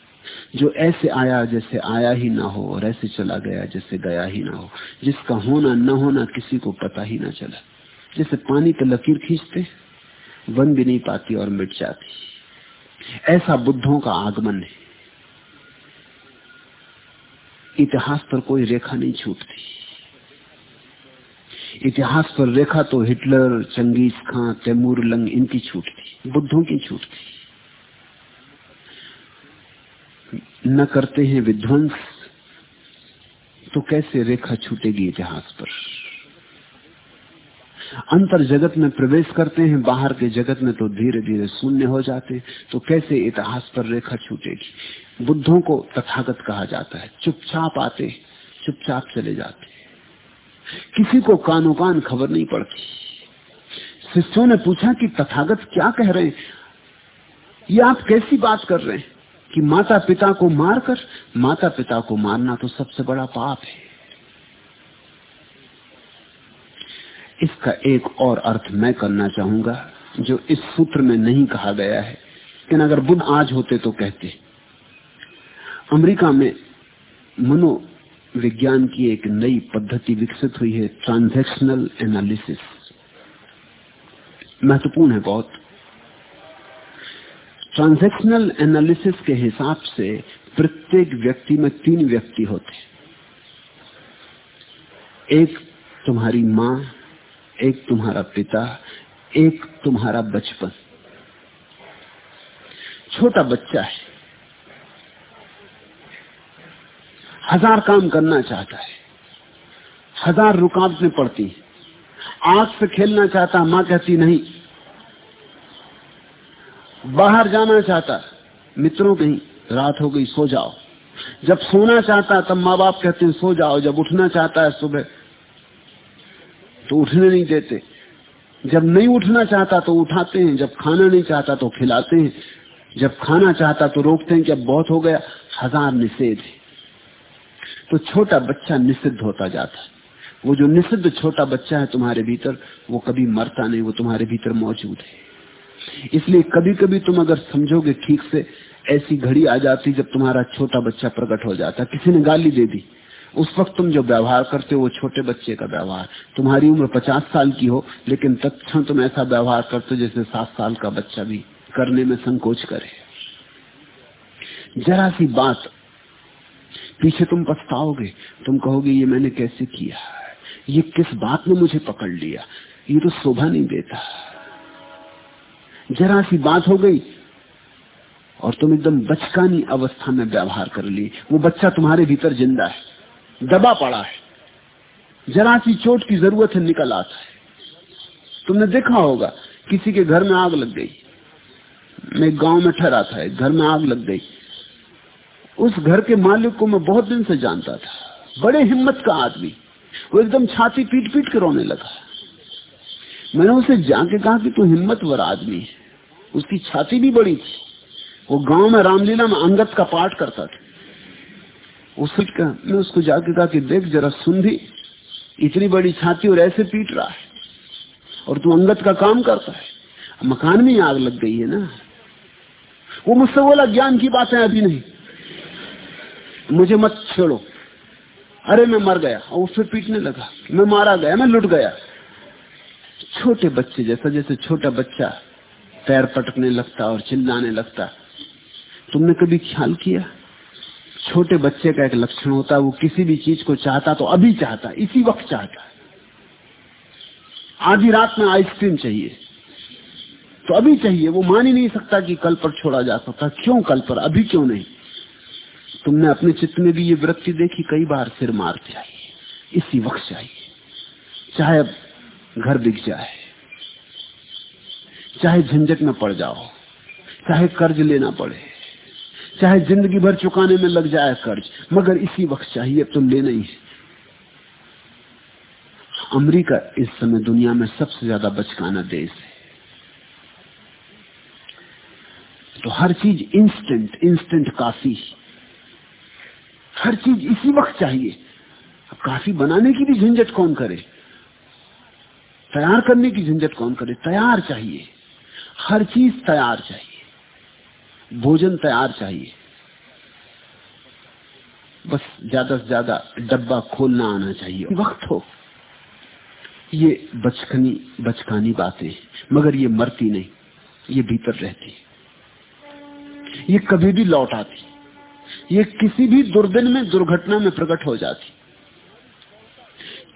जो ऐसे आया जैसे आया ही ना हो और ऐसे चला गया जैसे गया ही ना हो, जिसका होना न होना किसी को पता ही ना चला। जैसे पानी पे लकीर खींचते, बन भी नहीं पाती और मिट जाती। ऐसा बुद्धों का आगमन है। इतिहास पर कोई रेखा नहीं छूटती। इतिहास पर रेखा तो Hitler, Genghis Khan, Timur Lang इनकी छूटती। बुद्धों की छूटती। न करते हैं विध्वंस तो कैसे रेखा छूटेगी इतिहास पर? अंतर जगत में प्रवेश करते हैं, बाहर के जगत में तो धीरे धीरे शून्य हो जाते तो कैसे इतिहास पर रेखा छूटेगी? बुद्धों को तथागत कहा जाता है, चुपचाप आते चुपचाप चले जाते किसी को कानो कान खबर नहीं पड़ती। शिष्यों ने पूछा कि तथागत क्या कह रहे हैं? ये आप कैसी बात कर रहे हैं? कि माता पिता को मारकर माता पिता को मारना तो सबसे बड़ा पाप है। इसका एक और अर्थ मैं करना चाहूँगा, जो इस सूत्र में नहीं कहा गया है। लेकिन अगर बुद्ध आज होते तो कहते। अमेरिका में मनोविज्ञान की एक नई पद्धति विकसित हुई है ट्रांजैक्शनल एनालिसिस। महत्वपूर्ण है बहुत। ट्रांजैक्शनल एनालिसिस के हिसाब से प्रत्येक व्यक्ति में तीन व्यक्ति होते एक तुम्हारी माँ, एक तुम्हारा पिता, एक तुम्हारा बचपन। छोटा बच्चा है। हज़ार काम करना चाहता है। हज़ार रुकावटें पड़ती है। आग से खेलना चाहता माँ कहती नहीं। बाहर जाना चाहता, मित्रों कहीं रात हो गई, सो जाओ। जब सोना चाहता, तब माँ बाप कहते हैं, सो जाओ। जब उठना चाहता है सुबह तो उठने नहीं देते। जब नहीं उठना चाहता तो उठाते हैं। जब खाना नहीं चाहता तो खिलाते हैं। जब खाना चाहता तो रोकते हैं अब बहुत हो गया, हज़ार निषेध है। तो छोटा बच्चा निषिद्ध होता जाता है। वो जो निषिद्ध छोटा बच्चा है तुम्हारे भीतर, वो कभी मरता नहीं, वो तुम्हारे भीतर मौजूद है। इसलिए कभी कभी तुम अगर समझोगे ठीक से, ऐसी घड़ी आ जाती जब तुम्हारा छोटा बच्चा प्रकट हो जाता। किसी ने गाली दे दी। उस वक्त तुम जो व्यवहार करते हो, वो छोटे बच्चे का व्यवहार। तुम्हारी उम्र पचास साल की हो, लेकिन तत्क्षण तुम ऐसा व्यवहार करते हो जैसे सात साल का बच्चा भी करने में संकोच करे। जरा सी बात। पीछे तुम पछताओगे। तुम कहोगे, ये मैंने कैसे किया? ये किस बात ने मुझे पकड़ लिया? ये तो शोभा नहीं देता। जरा सी बात हो गई और तुम एकदम बचकानी अवस्था में व्यवहार कर लिए। वो बच्चा तुम्हारे भीतर ज़िंदा है, दबा पड़ा है। जरा सी चोट की ज़रूरत है निकल आता है। तुमने देखा होगा, किसी के घर में आग लग गई। मैं गाँव में ठहरा था घर में आग लग गई। उस घर के मालिक को मैं बहुत दिन से जानता था। बड़े हिम्मत का आदमी, वो एकदम छाती पीट पीट के रोने लगा। मैंने उसे जाके कहा कि तू हिम्मतवर आदमी है। उसकी छाती भी बड़ी थी। वो गाँव में रामलीला में अंगत का पाठ करता था। उसके मैं उसको जाके कहा कि देख, जरा सुन भी। इतनी बड़ी छाती और ऐसे पीट रहा है। और तू अंगत का काम करता है। मकान में आग लग गई है ना। वो मुझसे बोला, ज्ञान की बात अभी नहीं। मुझे मत छेड़ो। अरे, मैं मर गया। और फिर पीटने लगा। मैं मारा गया, मैं लुट गया। छोटे बच्चे जैसा जैसे छोटा बच्चा पैर पटकने लगता और चिल्लाने लगता। तुमने कभी ख्याल किया? छोटे बच्चे का एक लक्षण होता है वो किसी भी चीज़ को चाहता तो अभी चाहता, इसी वक्त चाहता। आधी रात में आइसक्रीम चाहिए तो अभी चाहिए। वो मान ही नहीं सकता कि कल पर छोड़ा जा सकता। क्यों कल पर? अभी क्यों नहीं? तुमने अपने चित्त में भी ये वृत्ति देखी, कई बार सिर मारते आई। इसी वक्त चाहिए। चाहे घर बिक जाए। चाहे झंझट में पड़ जाओ, चाहे कर्ज लेना पड़े, चाहे ज़िंदगी भर चुकाने में लग जाए कर्ज, मगर इसी वक्त चाहिए अब तो लेना है अमेरिका इस समय दुनिया में सबसे ज़्यादा बचकाना देश है। तो हर चीज़ इंस्टेंट इंस्टेंट काफ़ी हर चीज़ इसी वक्त चाहिए। काफ़ी बनाने की भी झंझट कौन करे? तैयार करने की झंझट कौन करे? तैयार चाहिए। हर चीज़ तैयार चाहिए। भोजन तैयार चाहिए। बस ज़्यादा से ज़्यादा डब्बा खोलना आना चाहिए। वक्त हो। ये बचकनी बचकानी बातें मगर ये मरती नहीं। ये भीतर रहती ये कभी भी लौट आती ये किसी भी दुर्दिन में, दुर्घटना में प्रकट हो जाती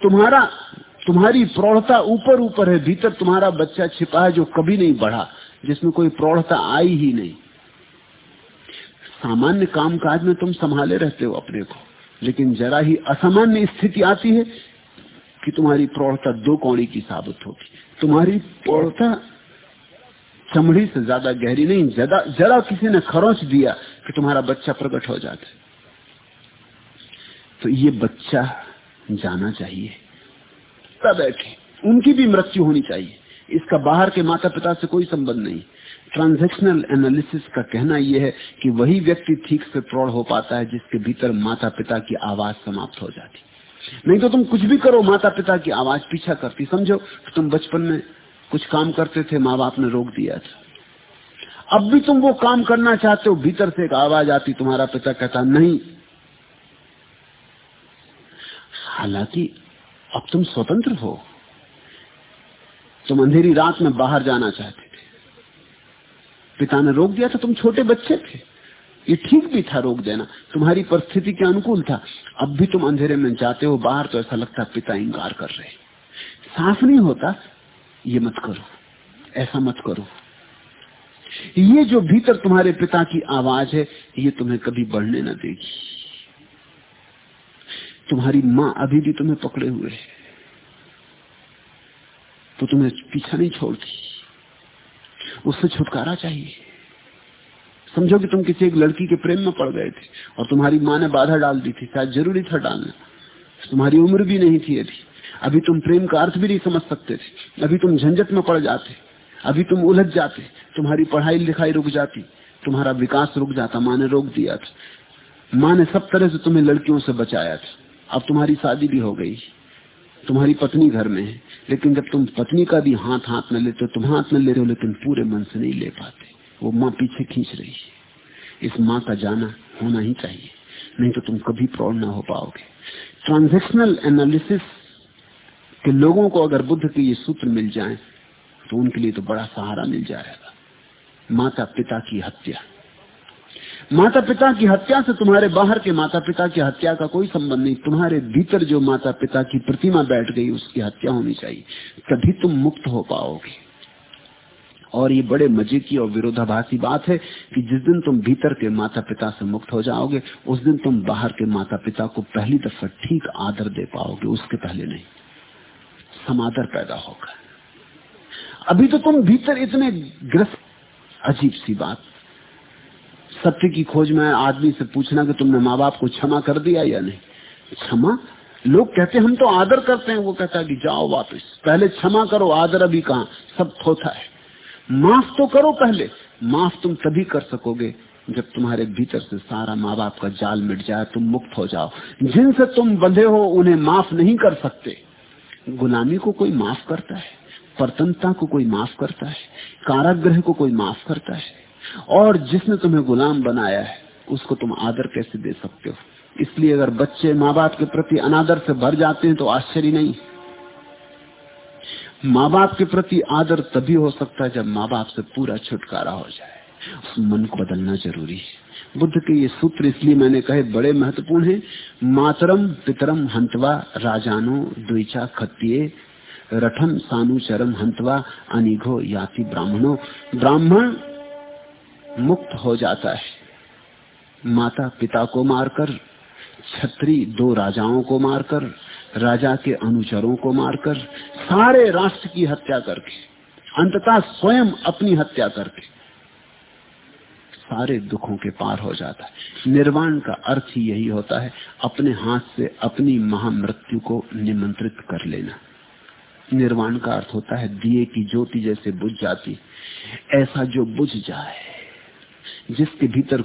तुम्हारा तुम्हारी प्रौढ़ता ऊपर ऊपर है, भीतर तुम्हारा बच्चा छिपा है जो कभी नहीं बढ़ा, जिसमें कोई प्रौढ़ता आई ही नहीं। सामान्य काम काज में तुम संभाले रहते हो अपने को, लेकिन जरा ही असामान्य स्थिति आती है कि तुम्हारी प्रौढ़ता दो कौड़ी की साबित होगी। तुम्हारी प्रौढ़ता चमड़ी से ज़्यादा गहरी नहीं, जरा किसी ने खरोच दिया कि तुम्हारा बच्चा प्रकट हो जाता तो ये बच्चा जाना चाहिए। तब बैठे उनकी भी मृत्यु होनी चाहिए। इसका बाहर के माता पिता से कोई संबंध नहीं। ट्रांजेक्शनल एनालिसिस का कहना यह है कि वही व्यक्ति ठीक से प्रौढ़ हो पाता है जिसके भीतर माता पिता की आवाज़ समाप्त हो जाती। नहीं तो तुम कुछ भी करो माता पिता की आवाज़ पीछा करती। समझो, तुम बचपन में कुछ काम करते थे माँ बाप ने रोक दिया था। अब भी तुम वो काम करना चाहते हो, भीतर से एक आवाज़ आती, तुम्हारा पिता कहता, नहीं। हालाँकि अब तुम स्वतंत्र हो। तुम अंधेरी रात में बाहर जाना चाहते थे। पिता ने रोक दिया था, तुम छोटे बच्चे थे। ये ठीक भी था रोक देना। तुम्हारी परिस्थिति के अनुकूल था। अब भी तुम अंधेरे में जाते हो, बाहर तो ऐसा लगता पिता इंकार कर रहे साफ़ नहीं होता, ये मत करो। ऐसा मत करो। ये जो भीतर तुम्हारे पिता की आवाज़ है, ये तुम्हें कभी बढ़ने न देगी। तुम्हारी माँ अभी भी तुम्हें पकड़े हुए है। तो तुम्हें पीछा नहीं छोड़ती। उससे छुटकारा चाहिए। समझो कि तुम किसी एक लड़की के प्रेम में पड़ गए थे और तुम्हारी माँ ने बाधा डाल दी थी, शायद ज़रूरी था डालना। तुम्हारी उम्र भी नहीं थी अभी अभी तुम प्रेम का अर्थ भी नहीं समझ सकते थे। अभी तुम झंझट में पड़ जाते। अभी तुम उलझ जाते। तुम्हारी पढ़ाई लिखाई रुक जाती। तुम्हारा विकास रुक जाता। माँ ने रोक दिया था। माँ ने सब तरह से तुम्हें लड़कियों से बचाया था। अब तुम्हारी शादी भी हो गई। तुम्हारी पत्नी घर में है। लेकिन जब तुम पत्नी का भी हाथ हाथ में लेते हो, तुम हाथ में ले रहे हो, लेकिन पूरे मन से नहीं ले पाते। वो माँ पीछे खींच रही है। इस माँ का जाना होना ही चाहिए। नहीं तो तुम कभी प्रौढ़ ना हो पाओगे। ट्रांजेक्शनल एनालिसिस के लोगों को अगर बुद्ध के ये सूत्र मिल जाए तो उनके लिए तो बड़ा सहारा मिल जाएगा। माता पिता की हत्या। माता पिता की हत्या से तुम्हारे बाहर के माता पिता की हत्या का कोई संबंध नहीं। तुम्हारे भीतर जो माता पिता की प्रतिमा बैठ गई, उसकी हत्या होनी चाहिए। तभी तुम मुक्त हो पाओगे। और ये बड़े मज़े की और विरोधाभासी बात है कि जिस दिन तुम भीतर के माता पिता से मुक्त हो जाओगे, उस दिन तुम बाहर के माता पिता को पहली दफ़ा ठीक आदर दे पाओगे, उसके पहले नहीं। समादर पैदा होगा। अभी तो तुम भीतर इतने ग्रस्त, अजीब सी बात सत्य की खोज में आदमी से पूछना कि तुमने माँ बाप को क्षमा कर दिया या नहीं? क्षमा? लोग कहते हम तो आदर करते हैं। वो कहता है कि जाओ वापस। पहले क्षमा करो, आदर अभी कहा? सब थोथा है। माफ़ तो करो पहले। माफ़ तुम तभी कर सकोगे जब तुम्हारे भीतर से सारा माँ बाप का जाल मिट जाए, तुम मुक्त हो जाओ। जिनसे तुम बंधे हो, उन्हें माफ़ नहीं कर सकते। गुलामी को कोई माफ़ करता है? परतनता को कोई माफ़ करता है? कारागृह को कोई माफ़ करता है? और जिसने तुम्हें गुलाम बनाया है, उसको तुम आदर कैसे दे सकते हो? इसलिए अगर बच्चे माँ बाप के प्रति अनादर से भर जाते हैं तो आश्चर्य नहीं। माँ बाप के प्रति आदर तभी हो सकता है जब माँ बाप से पूरा छुटकारा हो जाए। उस मन को बदलना ज़रूरी है। बुद्ध के ये सूत्र इसलिए मैंने कहे, बड़े महत्वपूर्ण हैं। मातरम, पितरम, हंतवा, राजानो, द्विचा, खत्तिये, रठम, सानु, चरम, हंतवा, अनिघो, याति, ब्राह्मणों। ब्राह्मण मुक्त हो जाता है। माता पिता को मारकर छत्री दो राजाओं को मारकर, राजा के अनुचरों को मारकर, सारे राष्ट्र की हत्या करके, अंततः स्वयं अपनी हत्या करके, सारे दुखों के पार हो जाता है। निर्वाण का अर्थ ही यही होता है, अपने हाथ से अपनी महामृत्यु को निमंत्रित कर लेना। निर्वाण का अर्थ होता है, दिए की ज्योति जैसे बुझ जाती, ऐसा जो बुझ जाए। जिसके भीतर